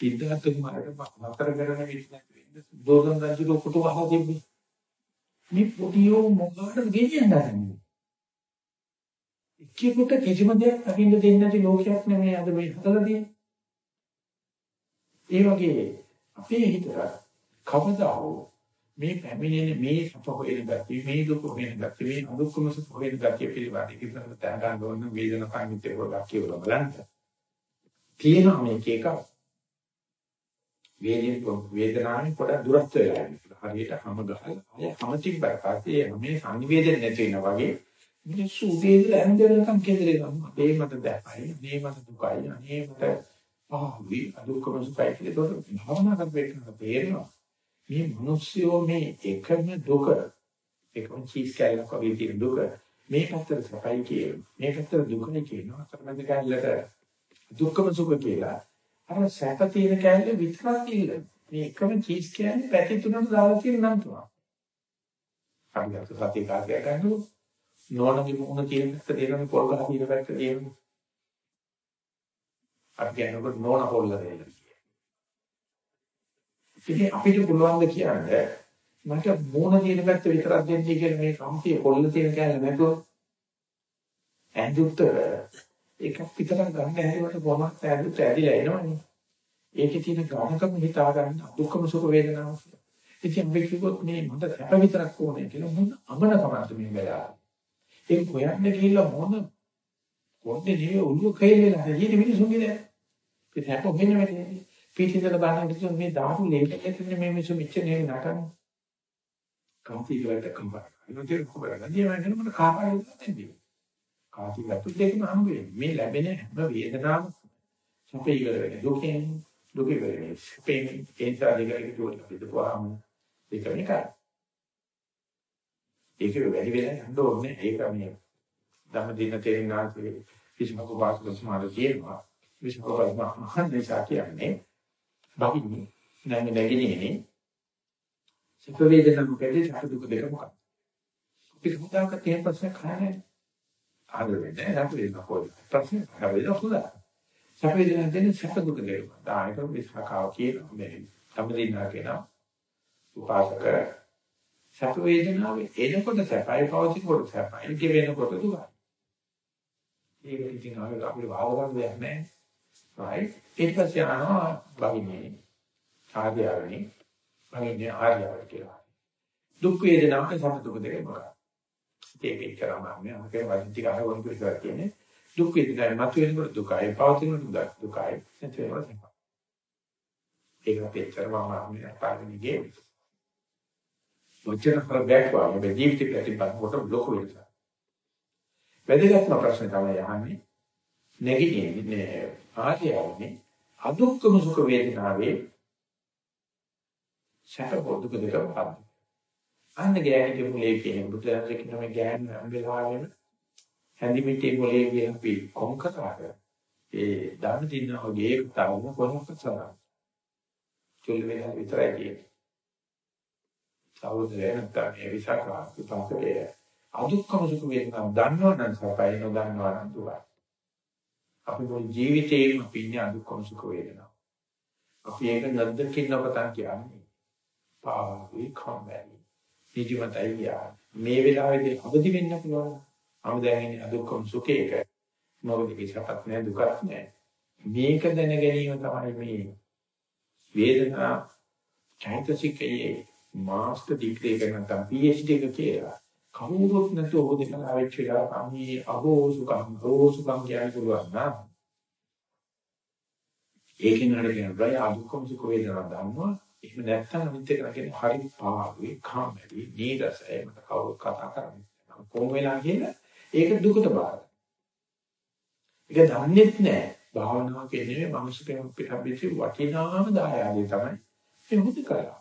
සිද්ධාර්ථ කුමාරට නතර කරන විදිහ නැති දෝසන් රජු කොට වහලා තිබ්බේ. මේ පොඩියෝ මොකටද ගෙනියන්නේ? එක්කෙකුට කිසිම දෙයක් අකින්න දෙන්නේ නැති ලෝකයක් නෙමෙයි අද මේ හදලා තියෙන්නේ. ඒ වගේ අපේ හිතට කවදා හෝ මේ පැමිණෙන මේ සප හොයන ගතිය මේ දුක හොයන ගතිය මේ අදුක්කම සුඛ හොයන ගතිය පිළිබඳ ඉතින් තනගන්න ඕන වේදන කාමිතේ පොඩක් කියලා බලන්න. තියෙනවා මේක එක. වේදින වේදනාවේ පොඩක් දුරස්ත වෙලා යනවා. හරියට හැම ගහලා අය හැම තිබ්බට මේ සංවේදන නැති වෙනා වගේ මිනිස්සු උදේ ඇඳෙනකම් කෙදරේ ගන්නවා. මේ මත දැපයි, මේ මත දුකයි, අනේ මත ආවි අදුක්කම සුඛයි කියලා ඒක භාවනා කරපේකන තේරෙනවා. මේ මිනිස්සුયો මේ එකම දුක එකම චීස් කැලක් වගේ තියෙන දුක මේ පැත්තට සපයි කියන මේ පැත්තට දුකයි කියනවා අතරමැද කැලලට දුක්ඛම සුඛ කියලා අර සැප තියෙන කැලේ විතරක් ඉල්ල මේ එකම චීස් කියන්නේ පැති තුනට දාලා තියෙන නම් තුනක් අපි අත සතිය කාර්යය ගන්නකො නෝනගේ මුණ තියෙන පැත්ත දෙනම පොල් ගහ තියෙන පැත්ත දෙනම අපි කියනකොට නෝන පොල්ල දෙන්න ඉතින් අපිට පුළුවන් ද කියන්නේ මට මූණ තියෙන පැත්ත විතරක් දෙන්නේ කියලා මේ කම්පිය කොල්ල තියෙන කෑල්ල නැතුව ඇඳුත්තර එකක් විතරක් ගන්න හැදුවට කොහොමද ඇඳුත් ඇදිලා එනවනේ. ඒකේ තියෙන ගානකම හිතා ගන්න දුක්ඛම සුඛ වේදනාව. ඉතින් අපි කිව්වොත් මේ මට සැප විතරක් ඕනේ කියලා මොන අමනකමද මේ වෙලාව. ඒක හොයන්න ගිහිල්ලා මොන කොන්නේ නෙවෙයි ඔළුව කයිලලා හරියට මිනිසුන්ගේ දැන්. ඒ සැප හොයන්න වෙන්නේ. පිටින්දල බලන විදිහ මේ දාපු ලේකෙන්නේ මේ මිනිස්සු මෙච්චර නෙවෙයි නටන්නේ. කාටි වලට කම්පා. ඉතින් කොහොමද? නියම වෙන මොන කාපාරද නැන්නේ. කාටි වලට දෙකම හම්බ වෙන්නේ. මේ ලැබෙන හැම වේදනාවක් සැපේ ඉවර වෙන්නේ. දුකෙන් දුක ඉවර වෙන්නේ. පේන ඒසා දෙකකට දුවන පිටුවාම ඒක මේකයි. ඒක වැඩි වෙලා යන්න ඕනේ. ඒක මේ ධම්ම දින තේරෙනාසේ කිසිම කෝපාසක සමාද තියෙනවා. විශ්ව කෝපාස මහන් නිසා කියන්නේ බහින්නේ නැන්නේ නැගිනේ සුඛ වේදනා මොකද සැප දුක දෙක මොකක්ද? අපි හුදාක තියෙන ප්‍රශ්න කන්නේ ආද වෙන්නේ සැප වේදනා කොයි ප්‍රශ්න? හැවෙලා හුදා සැප වේදනා දෙන්නේ සැප දුක දෙක. ආයත විස්හකාව කියන මේ සම්දිනා කියන උපාසක සැප වේදනාවේ එනකොට සැපයි පවතිනකොට සැපයි. ඒක වෙනකොට දුකයි. ඒක ඉතින් අපිට වාද ගන්න දෙයක් නැහැ right? ඊට පස්සේ යනවා බහිනේ ආර්යවනි බහිනේ ආර්යව කියලා. දුක් වේදනාවක් සම දුක දෙක මොකක්ද? ඒක කරාම මේ අපේ වෛද්‍ය කාර්යවල පිළිගන්න කියන්නේ. දුක් වේදනාවක් මත වෙනකොට දුකයි පවතින දුකයි. නැති වෙනවා ඒක අපේ චරමම මේ පාරමිගේ ඔච්චර කරබැක් වගේ මේ ජීවිත ප්‍රතිපද කොට ලොකු වෙනසක් වැදගත්ම ප්‍රශ්නේ තමයි අහන්නේ නැගිටින්නේ ආර්යයන්නේ අදුක්කම සුඛ වේදනාවේ සැප දුක දෙක වහන්න. අන්න ගෑණිගේ මුලේ කියන බුදුරජාණන් කියන මේ ගෑණ නම් වෙලාවෙම හැඳිමිටේ මුලේ කියන අපි කොන්කතාවක ඒ දාන දින වගේ තවම කොහොමද කරන්නේ? චුල් වේලා විතරයි කියන්නේ. සහෝදරයන් නැත්නම් මේ විසකා විපාකයේ අදුක්කම සුඛ වේදනාව දන්නවනම් සපයි නොදන්නවා නම් දුකයි. අපි මොන ජීවිතේම අපි ඉන්නේ අදුක්කම සුඛ වේදනාව. අපි ඒක නැද්දකින් අපතන් කියන්නේ. පාවි කම්මැලි. නිදිමතයි යා. මේ වෙලාවේදී අවදි වෙන්න පුළුවන්. අම දැන් ඉන්නේ අදුක්කම සුඛේක. මොකද කිසිපත් නෑ දුකක් නෑ. මේක දැන ගැනීම තමයි මේ වේදනා චෛතසිකයේ මාස්ටර් ඩිග්‍රී එක නැත්නම් PhD එක කියලා. කවුරුත් නැතුව හොදලා ආවෙච්ච වෙලාව අමී අහෝ සුඛං හෝ සුඛං කියන්න පුළුවන් නා ඒකෙන් හරිය කියනවා අදුක්කම සුඛ වේදනා දන්නවා එහෙම නැත්නම් අනිත් එක කියන්නේ හරි පාළුවේ කාමරි නීරසයි මට කවුරු කතා කරන්නේ කොහොම වෙලා කියලා ඒක දුකට බාර ඒක දන්නේත් නැහැ. භාවනාව කියන්නේ මනුස්සකම් පිටපිට වටිනාම දායාදේ තමයි. ඒ මුදි කරා.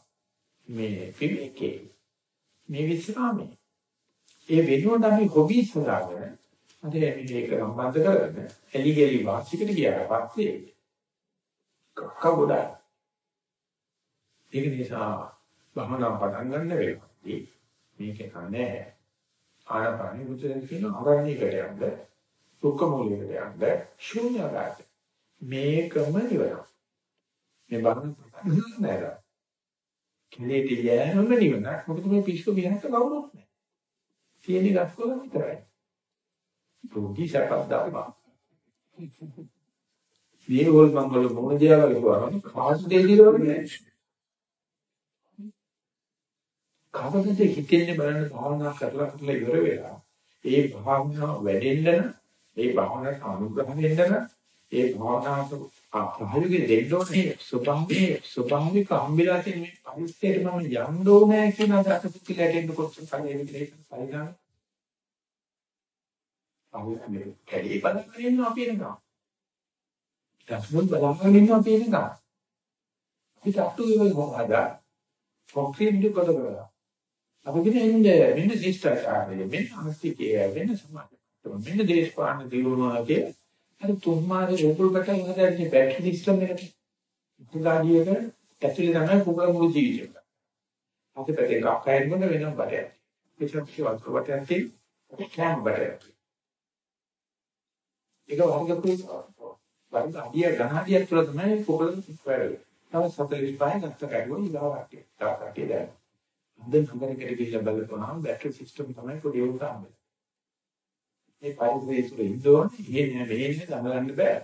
මේ පිළිකේ මේ විස්රාමයේ ඒ වෙනුවට අපි හොබිස් හදාගෙන අද මේක සම්බන්ධ කරගෙන එලි ගෙලි වාසිකට ගියාට පස්සේ කක්ක ගොඩයි. ඒක නිසා භවනා පටන් ගන්න වෙලාවදී මේක කන්නේ ආනපානෙ මුචෙන් කියන අරණියකට යන්න දුක්ඛ මූලයකට යන්න ශූන්‍යකාරය. මේකම නිවන. මේ බණ පටන් ගන්න නෑ. කෙලෙට යෑමම නිවන. මොකද මේ පිස්සු කියනක කවුරුත් නෑ. තියෙන ගස්කොල විතරයි. රෝගී සපත් දාපා. මේ වල මංගල මොනදියා වගේ වරන කාස් දෙවියෝ වගේ කවදද හිතෙන්නේ බලන්න භාවනා කරලා කරලා ඉවර වෙලා ඒ භාවනාව වැඩෙන්න ඒ භාවනාවට අනුග්‍රහ වෙන්න ඒ භාවනාවට ප්‍රායෝගික දෙන්න ඕනේ ස්වභාවයේ ස්වභාවික හම්බෙලා තියෙන මේ පරිස්සයට මම යන්න ඕනේ කියන අදහස පිළිලා දෙන්න කොච්චර කලින් මේක පරිගාන අපි මේ කැලේ බලන්න ඉන්න අපි එනවා දස්මුල් බලන්න ඉන්න අපි එනවා අපිට අට්ටු වේවල් හොහදා කොන්ක්‍රීට් දෙක කරලා අපි කියන්නේ එන්නේ මෙන්න ශිෂ්ටාචාරය මෙන්න අස්තිකය වෙන සමාජය මෙන්න දේශපාලන දියුණුව කියලා අර තුන්මාරේ රූපල් බටන් හදන්නේ බැටරි සිස්ටම් එකට. ඉතිගාඩියක ඇතුලේ තමයි කුඹල මුළු ජීවිතේම. අපි පැත්තේ ගහකයන් වල වෙනම බටයක්. ඒක තමයි වතුර බටයක් තියෙන්නේ. කෑම බටයක්. ඒක වර්ග වර්ග අඩිය ගහඩියක් තුළ තමයි කුඹල වැඩේ. තව 45 ගත්ත කඩුව ඉලවට්ටිය. තව කට්ටිය දැන්. අද නගරයකට ගිහිල්ලා බලපුවාම බැටරි සිස්ටම් තමයි පොඩි උන්ට හම්බෙන්නේ. මේ පරිසරය තුළ ඉන්න ඕනේ. ඉන්නේ මෙහෙන්නේ දඟලන්න බෑ.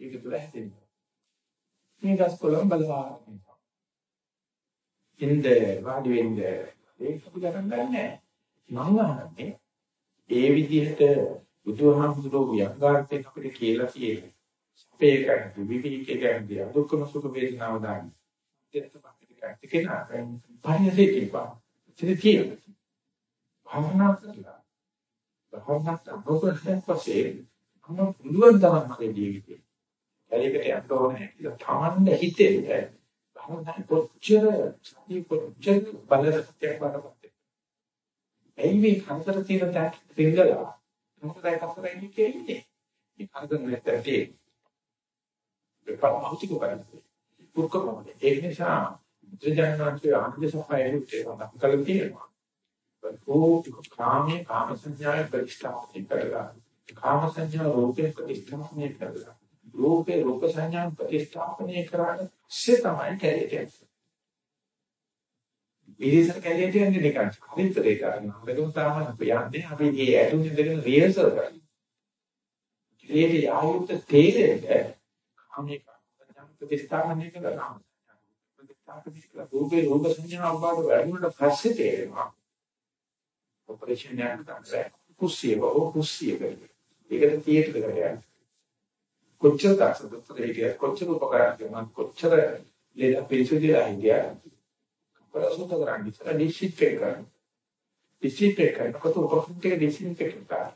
ඒක තුළ හැදෙන්න. මේ ගස් කොළම බලවා. ඉන්ද වාඩි වෙන්න ඒක අපි ගන්න නැහැ. මම අහන්නේ ඒ විදිහට බුදුහාමුදුරුවෝ ව්‍යංගාර්ථයෙන් අපිට කියලා තියෙන්නේ. අපේ කරන්නේ විවිධකේ කියන්නේ දුක්ඛම සුඛ වේදනාව දාන්න. ඒක තමයි කෙනා පරිසරේ කියපා. ඉතින් තියෙන්නේ. භවනා කරලා භවනාත් අනුකම්පයෙන් පස්සේ අන්න පුළුවන් තරම් මගේ ජීවිතේ. කැලේකට යන්න ඕනේ කියලා තාන්න හිතෙන්නේ. භවනා කොච්චර සතිය කොච්චර බලරත්යක් වඩපත්. එයි මේ කන්දර තියෙන තාක් පිළිගලා මොකදයි කතරයි කියන්නේ. මේ කන්දර නැත්තේ. ඒ පරමෞතික කරන්නේ. පුරුකමද. ඒ නිසා දෙජනනාන්සේ ආනන්ද සපයයි උත්තේ කල තියෙනවා. රූප කාමයේ කාම සංඥාය ප්‍රතිස්ථාපනය කරලා කාම සංඥා රූපේ ප්‍රතිස්ථාපනය කරලා රූපේ රූප සංඥා ප්‍රතිස්ථාපනය කරාට සේ තමයි කැලේට ඉරිසල් කැලේට යන්නේ නිකන් හරිතරේ කරනවා බෙදුම් තාම අපි යන්නේ අපි මේ ඇතුන් ඉඳගෙන රිහර්සල් කරනවා කැලේට යායුත් තේරෙන්නේ කාමයේ සංඥා ප්‍රතිස්ථාපනය කරලා ප්‍රතිස්ථාපනය කරලා රූපේ රූප සංඥා අවබෝධ වැඩිුණට පස්සේ තේරෙනවා. ඔපරේෂන් එකක් ගන්න කුස්සිය බව කුස්සිය කරේ. ඒකට තියටර් එකට යන්න. කොච්චර තාක්ෂද ප්‍රේතිය කොච්චර උපකාරයක් කරනවා කොච්චර ලේද පිළිසුදිලා හිටියා. අපරසුත කරන්නේ ඉතල ඩිසින්ෆෙක්ට් කරනවා. ඩිසින්ෆෙක්ට් කරනකොට උපකරණ ටික ඩිසින්ෆෙක්ට් කරනවා.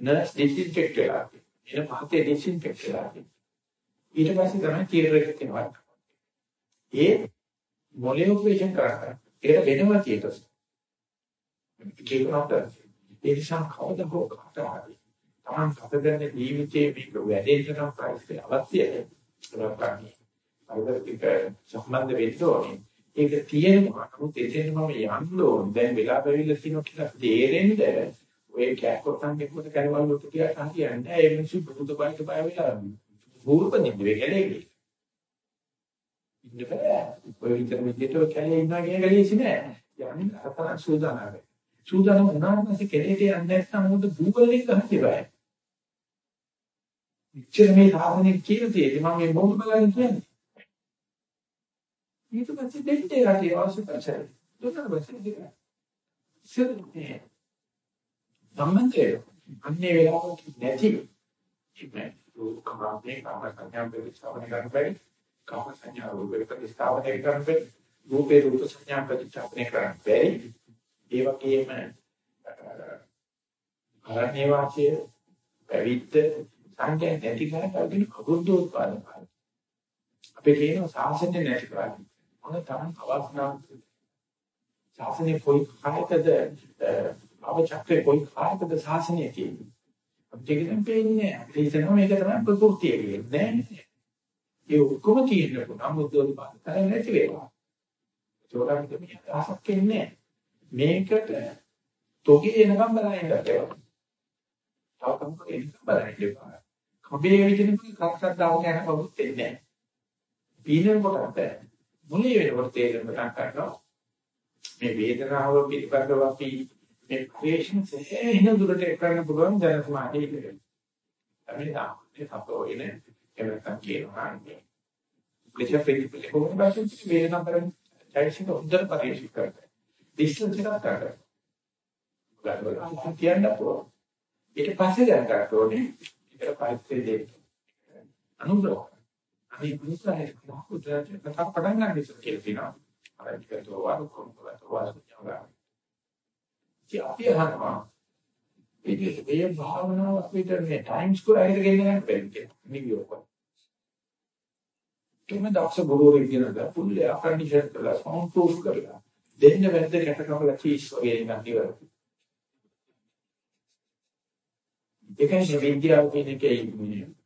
නර්ස් ඩිසින්ෆෙක්ට් කරලා. එන පහතේ ඩිසින්ෆෙක්ට් කරලා. ඊට පස්සේ තමයි තියටර් එකට එනවා. ඒ මොලේ ඔපරේෂන් කරා. ඒකට වෙනවා තියටර්. කියනකොට ඒ නිසා කවදා හෝ කාටහරි තමන් ගතදෙන ජීවිතයේ මේක වැඩෙන්න නම් පරිස්සය අවශ්‍යයි. ඒකයි. පරිවර්තික සම්බන්ධ වෙන්න ඕනේ. ඒක තියෙනවා. නමුත් එතෙන් මම යන්න ඕනේ. දැන් වෙලා බැවිලා තියෙනවා කියලා තේරෙන්න ඔය කැකොටන් එක්කද කරවල් ලොකු කියලා හරියන්නේ. ඒ මිනිස්සු බුදු බයික බය වෙලා භූපදින්න වෙකලේ. ඉන්න බෑ. ඔය විතර විදියට කැලේ ඉන්නවා කියන එක ලේසි නෑ. යන්නේ අතන සූදානම්. සූදානම් වුණාට පස්සේ කෙලෙට යන්නේ නැත්නම් උන්ට Google එක ගන්න බෑ. ඉච්ඡර මේ සාධනෙ කියලා තියෙදි මම මේ මොකද බලන්නේ කියන්නේ. ඊට පස්සේ දෙන්නේ රටේ අවශ්‍ය කරසයි. දුන්නා පස්සේ දෙන්න. සිරුනේ. සම්මන්ත්‍රය අන්නේ වෙලාවට නැති ඉන්නේ. කමාපේ කාම සංඥා ප්‍රතිස්ථාපනය කරන්න බැරි. කාම සංඥා රූපේ ප්‍රතිස්ථාපනය කරන්න බැරි. රූපේ රූප සංඥා ප්‍රතිස්ථාපනය කරන්න බැරි. ඒ වගේම අරණ්‍ය වාසය පැවිද්ද සංකේ නැති කරගෙන අවුරුද්දෝත්පාදන කාලය. අපේ කියන සාසනය නැති කරන්නේ. මොන තරම් අවස්නාවක් ශාසනයේ කොයි කායකද අවචක්‍රේ කොයි කායකද ශාසනය කියන්නේ. අපිට කියන පේන්නේ අපිට හිතනවා මේක තමයි ප්‍රകൃතිය කියන්නේ නෑ. ඒ ඔක්කොම තියෙන්න පුළුවන් බුද්ධෝත්පාද කරන්නේ නැති වෙනවා. ඒකට මේ අහසක් එන්නේ මේකට තොගේ එනකම් බලන්න ගන්නවා. තව කමක එනකම් බලන්න එපා. කබේ විදිහට කක්කක් දාගෙන යන කවුරුත් එන්නේ නැහැ. පීනන කොටත් මුලිය වෙනකොට තේරෙන්න පටන් ගන්නවා. මේ වේදනාව පිළිබඳව අපි මේ ක්‍රේෂන් සෑහෙන දුරට කරන්න පුළුවන් ජන සමාජයක. අපි තාමේ සතෝ එන එවනක් කියනවා නේ. ප්‍රතිචාර ප්‍රතිපල කොහොමද බැලුම් වේදනාව කරන්නේ? චෛසික උත්තර පරිශීලනය කරනවා. ඩිස්ටන්ස් එකක් ගන්නවා. ගන්නවා කියන්න පුළුවන්. ඊට පස්සේ දැන් ගන්න ඕනේ. ඊට පස්සේ දෙන්න. අනුග්‍රහ. අපි පුරුෂයන් කවුරුද කතා පටන් ගන්න ඉස්සර කියලා තියෙනවා. අරජිකතෝ වරුකොම්කලතෝ වාසුඤ්ඤා. ඉතින් අපි අහනවා ඉතින් මේ භාවනාව අපිට මේ ටයිම් ස්කෝර් එකට ගෙන්න ගන්න බැහැ නිවියෝක. තුන දවස් බොරෝරේ කියනද පුල්ලේ අකන්ඩිෂන් කරලා සවුන්ඩ් ප්‍රූෆ් කරලා දෙන්න වැද්ද කට කපලා චීස් වගේ එකක් ඉවර. ඒකයි විද්‍යාව කියන එකේ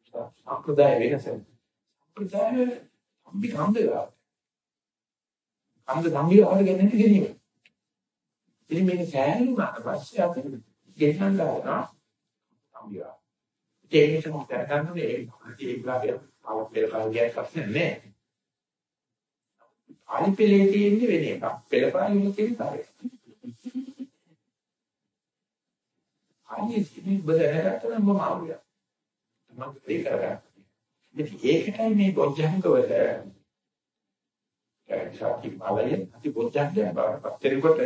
සම්ප්‍රදාය වෙනස. සම්ප්‍රදාය අපි කන්දලා. කන්ද සම්බිරවට ගෙනෙන්න ගෙනීම. ඉතින් මේක සෑහෙන උනාට පස්සේ අපි ගෙන්නන්න ගන්නවා සම්බිරා. ඒක නිසා මම දැනගන්නේ ඒක ගාවිය අවුත් පෙර කාර්යයක් අස්සේ නෑ. අනිපෙලේ තියෙන්නේ වෙන එකක්. පෙර කාර්යයක් තියෙන්නේ අනිත් ඉතින් බදහැරට නම් මම ආවියා. මම ඒක කරගන්න. ඉතින් ඒකටයි මේ බොජ්ජංග වල සාති බලය අති බොජ්ජංගය බවට පත්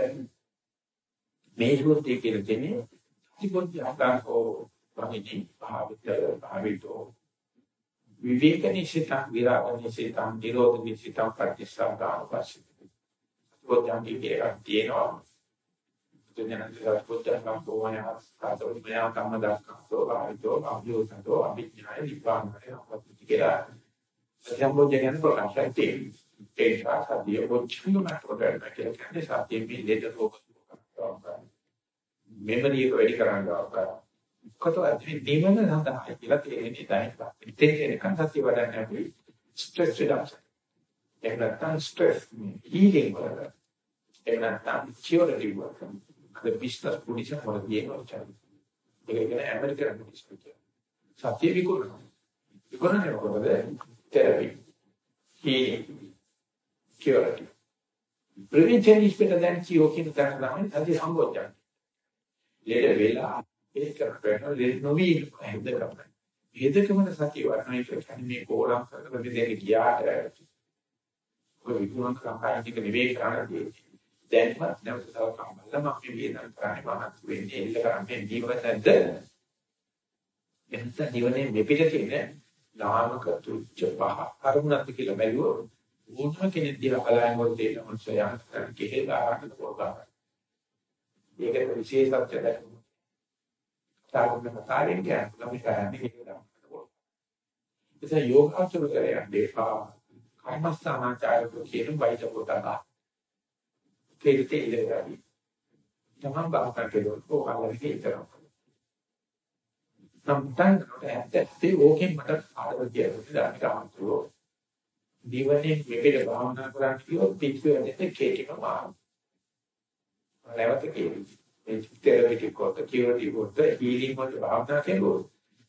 මේ සූත්‍රයේ කියන දෙන්නේ අති බොජ්ජංගෝ වහිනී භාවිත භාවිතෝ විවේක නිසිතං විරාග නිසිතං නිරෝධ නිසිතං පටිච්චසමුප්පාද පස්සේ බොජ්ජංගී කියලා තියෙනවා. පුදුජනන්තසත්පුත්තං කෝමයස් කාතෝ මයා කම්ම දක්ඛතෝ ආයතෝ අභියෝතෝ අභිඥාය නිපානය අපත්‍ති කියලා. සම්බෝධයෙන් ප්‍රකාශය තියෙනවා. ඒ සාධිය බොච්චුම ප්‍රකාශ කියලා කියන්නේ සාධිය පිළිදෙට රෝග මෙමරි එක වැඩි කරන්න අවකාශ කොට ඇති නිවන සඳහා කියලා තේරෙන්නේ දැන් ඉතින් එකන් සත්‍ය වඩන්න අපි ස්ට්‍රෙස් රිඩක්ෂන් එහෙම නැත්නම් ස්ට්‍රෙස් හීලින්గ్ වල එහෙම නැත්නම් කියුරටිව් වල the business position for the එනවා ඒක කියන ඇමරිකන් බුද්දිස්ට් කියන. සත්‍ය විකුණනවා. විකුණන්නේ මොකද? තෙරපි. හීලින්. කියුරිටි. prevention is better than cure කියන තැන තමයි අද සම්බෝධයක්. ලේඩ වෙලා ඒක කරපේන ලේඩ නොවි හද කරන්නේ. හේදකමන සතිය වර්ණයි කියන්නේ මේ කෝලම් කරගෙන දෙන්නේ ගියාට ඔය විකුණන කම්පැනි එක නිවේක කරන්නේ දැන්වත් නැවත තව කම්මල්ලා මම මේ වේදන් කරන්නේ මහත් වෙන්නේ එල්ල කරන්නේ ජීවත් නැද්ද? එතන නිවනේ මෙපිට තියෙන නාමක තුච්ච පහ කරුණත් කියලා බැලුවොත් ඕනම කෙනෙක් දිහා බලනකොට තේරෙන මොන්සයන් කෙහෙල් ගන්න පොරගන්න. ඒකට විශේෂත්වයක් දැක්වෙනවා. සාමාන්‍ය කතාවෙන් කියන්නේ ළමයි කරන්නේ ඒක තමයි. එතන යෝගාචරය දෙපා කර්මස්ථානාචාරක කියන වෛද්‍ය පොතක කෙලිතේ ඉඳලාදී. තමන් බාහකට කෙරුවොත් ඕකල්ලා විතරක්. සම්තන් ඇත්තේ ඕකෙන් මට ආදර කියලා දානිකාමතුෝ. දිවනේ මෙපිට භාවනා කරලා කියොත් පිටුවෙන්නේ කේටිම මාන. නැවත කියවි. ඒ තෙරපිටික් කොට කියවටි කොට හීලින් වල භාවනා කෙරුවොත්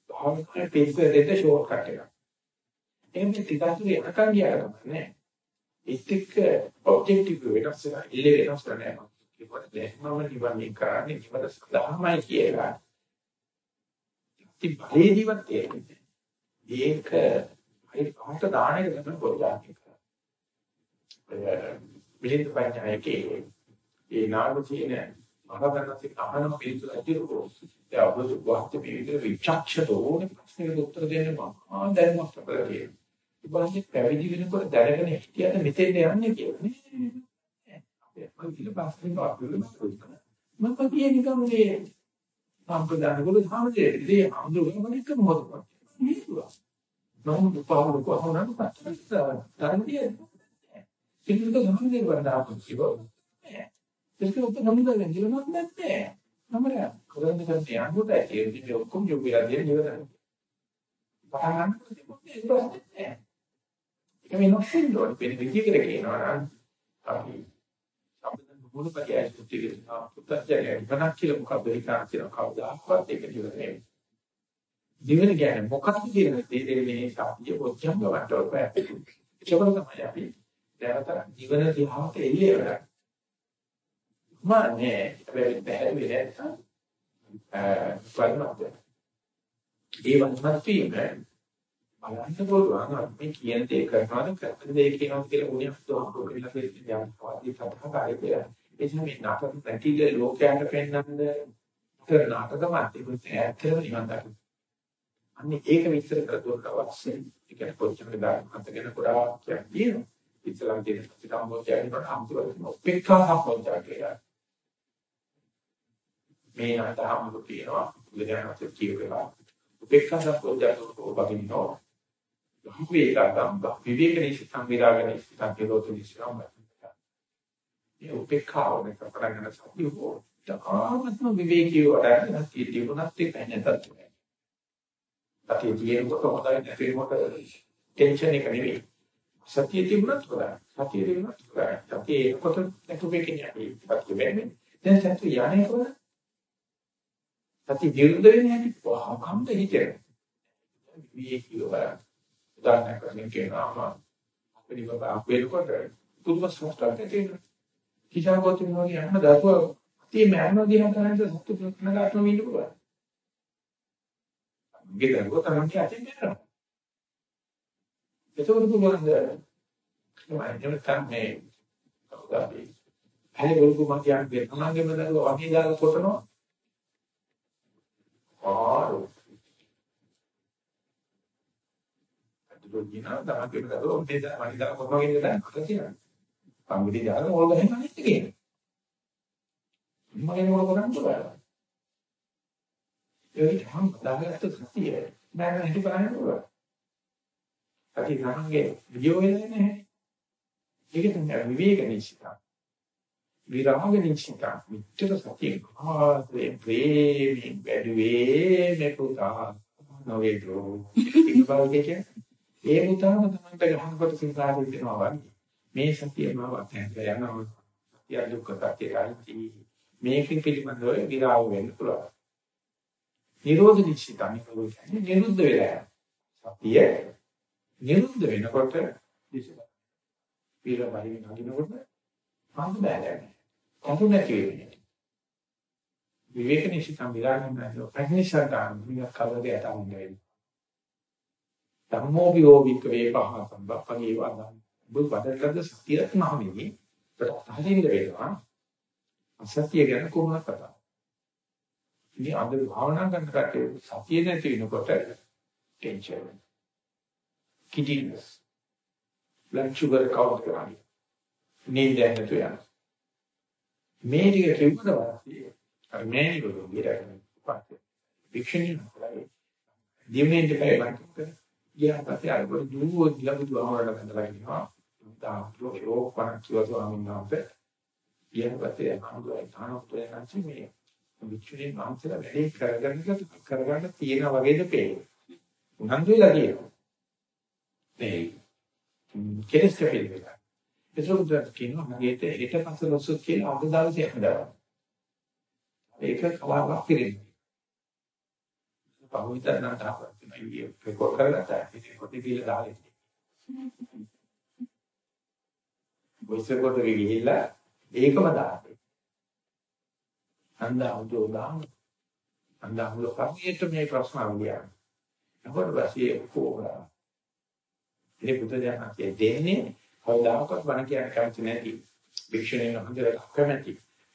භාවනාවේ පිටුවෙන්නේ ෂෝට් කට් එකක්. එහෙනම් ටිකක් යනකම් ගියාම නෑ. ඒත් එක්ක ඔබ්ජෙක්ටිව් වෙනස් වෙනවා ඉල්ල වෙනස් කරනවා ඒකට දැක්මම නිවන්නේ කරන්නේ නිවන සදාමයි කියලා ඉතින් බලේදීවත් තේරෙන්නේ ඒක ඒ කාට දාන එක තමයි පොඩ්ඩක් කරන්නේ මිලින්ද පඤ්ඤායකේ ඒ නාම තියෙන මහගණන්ති අහන පිළිතුර ඇතිරෝ ඒ අවුරුදු වාක්‍ය පිළිතුර විචක්ෂතෝ ඕනේ ප්‍රශ්නෙකට උත්තර දෙන්න මම දැනුමක් අපල තියෙනවා බලන්නේ පැවිදි වෙනකොට දැනගෙන හිටියද මෙතෙන් යන්නේ කියලා නේ. මම කියලා බස්රින් අපිට මම කියන්නේ නිකම් මේ සම්ප්‍රදාන වල සාමදේ ඉතින් අඳුරගෙන මම එක මොහොතක්. නේදුවා. නමුත් පාවුල කොහොමද පත්තර තරන්තිය. කිසිදු සම්මුතිය වඩා කිව්වා. ඒක උත් සම්මුතියෙන් දිනනක් නැත්තේ. නමර කරන්නේ කරන්නේ අනුට ඒ විදිහට ඔක්කොම යොගිලා දෙන ඉවරයි. පහන් ගන්න ඒක මේ නොසින්න ඕනේ වෙන විදිහකට කියනවා නම් අපි අපිට මුළු පරියය සුත්තිගේ පුත්තජය ඉබනක් කියලා මොකක්ද හිතා කියන කවදාවත් ඒක ඉවර නෙවෙයි. දිවෙන කියන්නේ මොකක්ද කියන දේ දෙන්නේ සාපිය පොච්චම් ගවට්ටව බෑ. ඒක තමයි අපි දැනතර ජීවන දිහාට එළිය වෙලා. මානේ හැබැයි බැහැ වෙලා අ වර්ණත් ඒ වන්මත් වීම බලන්න පුළුවන් මේ කියන දේ කරනවද කරන දේ කියනවද කියලා උනේ අතෝ කියලා කියලා යාත්‍රාදී සතහකාරී කියලා. ඒ නිසා මේ නාටක පැටිල ලෝකයට පෙන්වන්න කර නාටකම අතිපුත් ඇත්තම නිවන් දකින්න. අන්නේ ඒක විස්තර කර දුන්නට අවශ්‍යයි. ඒ කියන්නේ කොච්චර දාන අතගෙන කොටා කියනවා. ඉස්ලාම් කියන සම්බෝධය කියනකොට අමුතුවෙන් උපේක්ෂා සම්බෝධය කියලා. මේ අතහම කියනවා. බුදුදහමේ කියනවා උපේක්ෂා සම්පෝඥාතෝ බකින්නෝ විවේකම් විවේක නිසිතං විරාග නිසිතං කියලෝතු නිසිතං මේ උපේක්ෂාව මේක කරගෙන සතියෝ තාමත්ම විවේකී වඩා සතිය දිනුනත් ඒක නැතත් සතිය තියෙනකොට හොඳයි නැතිනකොට ටෙන්ෂන් එක නෙවෙයි. සතිය තිබුණත් කරා සතිය තිබුණත් කරා සතිය ඒකට නැතුව කියන්නේ අපි වෙන්නේ. දැන් සතිය යන්නේ කොහොමද සති විරුද්ධ වෙන්නේ නැති වහකම්ද හිතේ. මේ කියනවා උදාහරණයක් වශයෙන් කියනවා අපේ බබා අපේලකොට පුදුම සංස්කාරයක් තියෙනවා. කිසාවෝතුන් වගේ හැම දරුවා තේ මෑනෝ දිහා කරන්නේ සතු කනගාටුම ඉන්න පුළුවන්. ගේ දරුවා තමයි අතින් යනවා. ඒකවල පුළුවන් ද මම තමයි කවුදාද? හැලි බොල්කු මම කියන්නේ තමන්ගේම දරුවා වගේ දාලා කොටනවා ආරෝ අදුරු ගිනා දාගෙන ගලෝ මේ දා මනි දා කොහොමද කියන්නේ දැන් කියලා. පංගුටි දාලා ඕල් ගහන්න අනිත් කියන. මගේ මොකද කරන්නේ බෑ. ඒක හම් දාගත්ත සතිය මම හිත බලන්න ඕන. අපි ගමන්ගේ විඩියෝ එකේ නැහැ. ඒක තමයි විවේක නිශ්චිතා. විරාග නිශ්චිත මිත්‍ර සතිය ආසේ ප්‍රේමී බැලුවේ මේ පුතා නොවේදෝ ඒක බලකේ ඒ පුතාම තමයි ගහනකොට සිතාරේ දෙනවා වගේ. මේ සතියම වත් යනවා. සතිය දුක්ඛ සත්‍ය ගාන්ති මේකෙන් පිළිබඳව විරාග වෙන්න පුළුවන්. නිරෝධ නිශ්චිත නිරෝධ නිරුද්ධ වෙලා සතිය නිරුද්ධ වෙනකොට දිශ පීර බහින නගිනකොට මම බෑ කඳු නැති වෙන්නේ. විවේක නිසිතම් විරාගම් නැතිව ප්‍රඥාසගාම විගත කවදේ අතමින් වෙන්නේ. ධම්මෝ විෝවික වේපහ සම්බප්පගේ වදන්. බුදු වදකද සතියක් නහමෙන්නේ. ප්‍රත්‍යහින්ද වේවා. අසත්‍ය ගැන කොහොමද කතා. ඉතින් අද භාවනා කරන කටේ සතිය නැති වෙනකොට tension. Kidneys. Blood sugar count කරන්නේ. නිින්ද නැතු යනවා. මේ ටික කිව්වට පස්සේ අර මේනිකෝ ගිරගෙන පස්සේ ෆික්ෂන් නෑ දිවෙන් දෙකයි ලංකේ ගියා පස්සේ අර පොඩි දුවෝ දිලබුදු අමරණ බඳලා ඉන්නවා තාප්‍රෝ ලෝක පණ කිව්වා ස්වාමීන් වහන්සේ ගියා පස්සේ අහුවා තානොත් එනන්සි මේ විචුනේ මාංශලා වැඩේ කරගන්න කරගන්න තියෙන වගේද පේන්නේ උනන්දු වෙලා කියනවා මේ කෙලස් කැපෙලා ඒකෝට කියනවා මගේට හෙට පසලොස්සක් කියලා අද දවසේ හදනවා. ඒක කලාවක් පිළිගන්න. පහුවිතර නම් තාපත් නේ රෙකෝඩ් කරගත්තා. ඒක කොටි කියලා දාලා. වොයිස් රෙකෝඩ් එකේ ගිහිල්ලා ඒකම දාන්න. අන්දා උදෝ දාන්න. අන්දා උදෝ කමියට මේ ප්‍රශ්න අහුවියා. නමුත් වාසියේ කොහොමද? ඉතින් පුතේ දැන් දෙන්නේ කවදාකවත් බණ කියන්න කැමති නැති භික්ෂුණීන් වහන්සේලා කැමති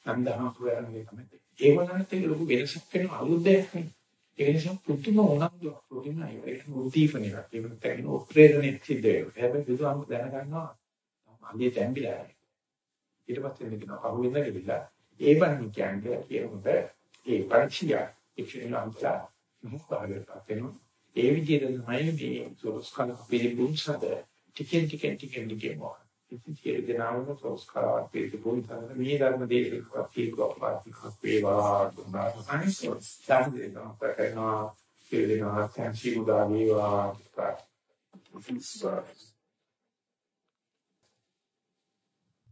සම්දහම පුරාණගේ කැමති ඒ වුණාට ඒක ලොකු වෙනසක් වෙන අලුත්යක් නේ ඒ නිසා පුදුම උනන්දුවක් පුදුමයි ඒක උද්දීපනයක්. ඒක තමයි උත්ප්‍රේරණයක් සිද්ධ වෙනවා. හැබැයි බුදුහාම දැනගන්නවා අගේ තැම්බිලා ඊට පස්සේ මේකන අහුවෙන්න ගිහිල්ලා. ඒ බණ කියන්නේ කියනකොට ඒ පරිචය භික්ෂුණීන් වහන්සේලා මොහොත භාගයටපත් වෙනවා ඒ විදිහට තමයි මේ සෝස්කල පිළිපුන්සද ටිකෙන් ටිකෙන් ටිකෙන් ටිකෙන් මොන. ඉතින් ඒ දෙනාම සෝස්කල පිළිපුන්සද මේ ධර්ම දේශකවත් කීකවත් වේවා දුන්නා. අනිත් සාහිත්‍ය කරනවා පිළිවෙලක් සංසි උදා වේවා.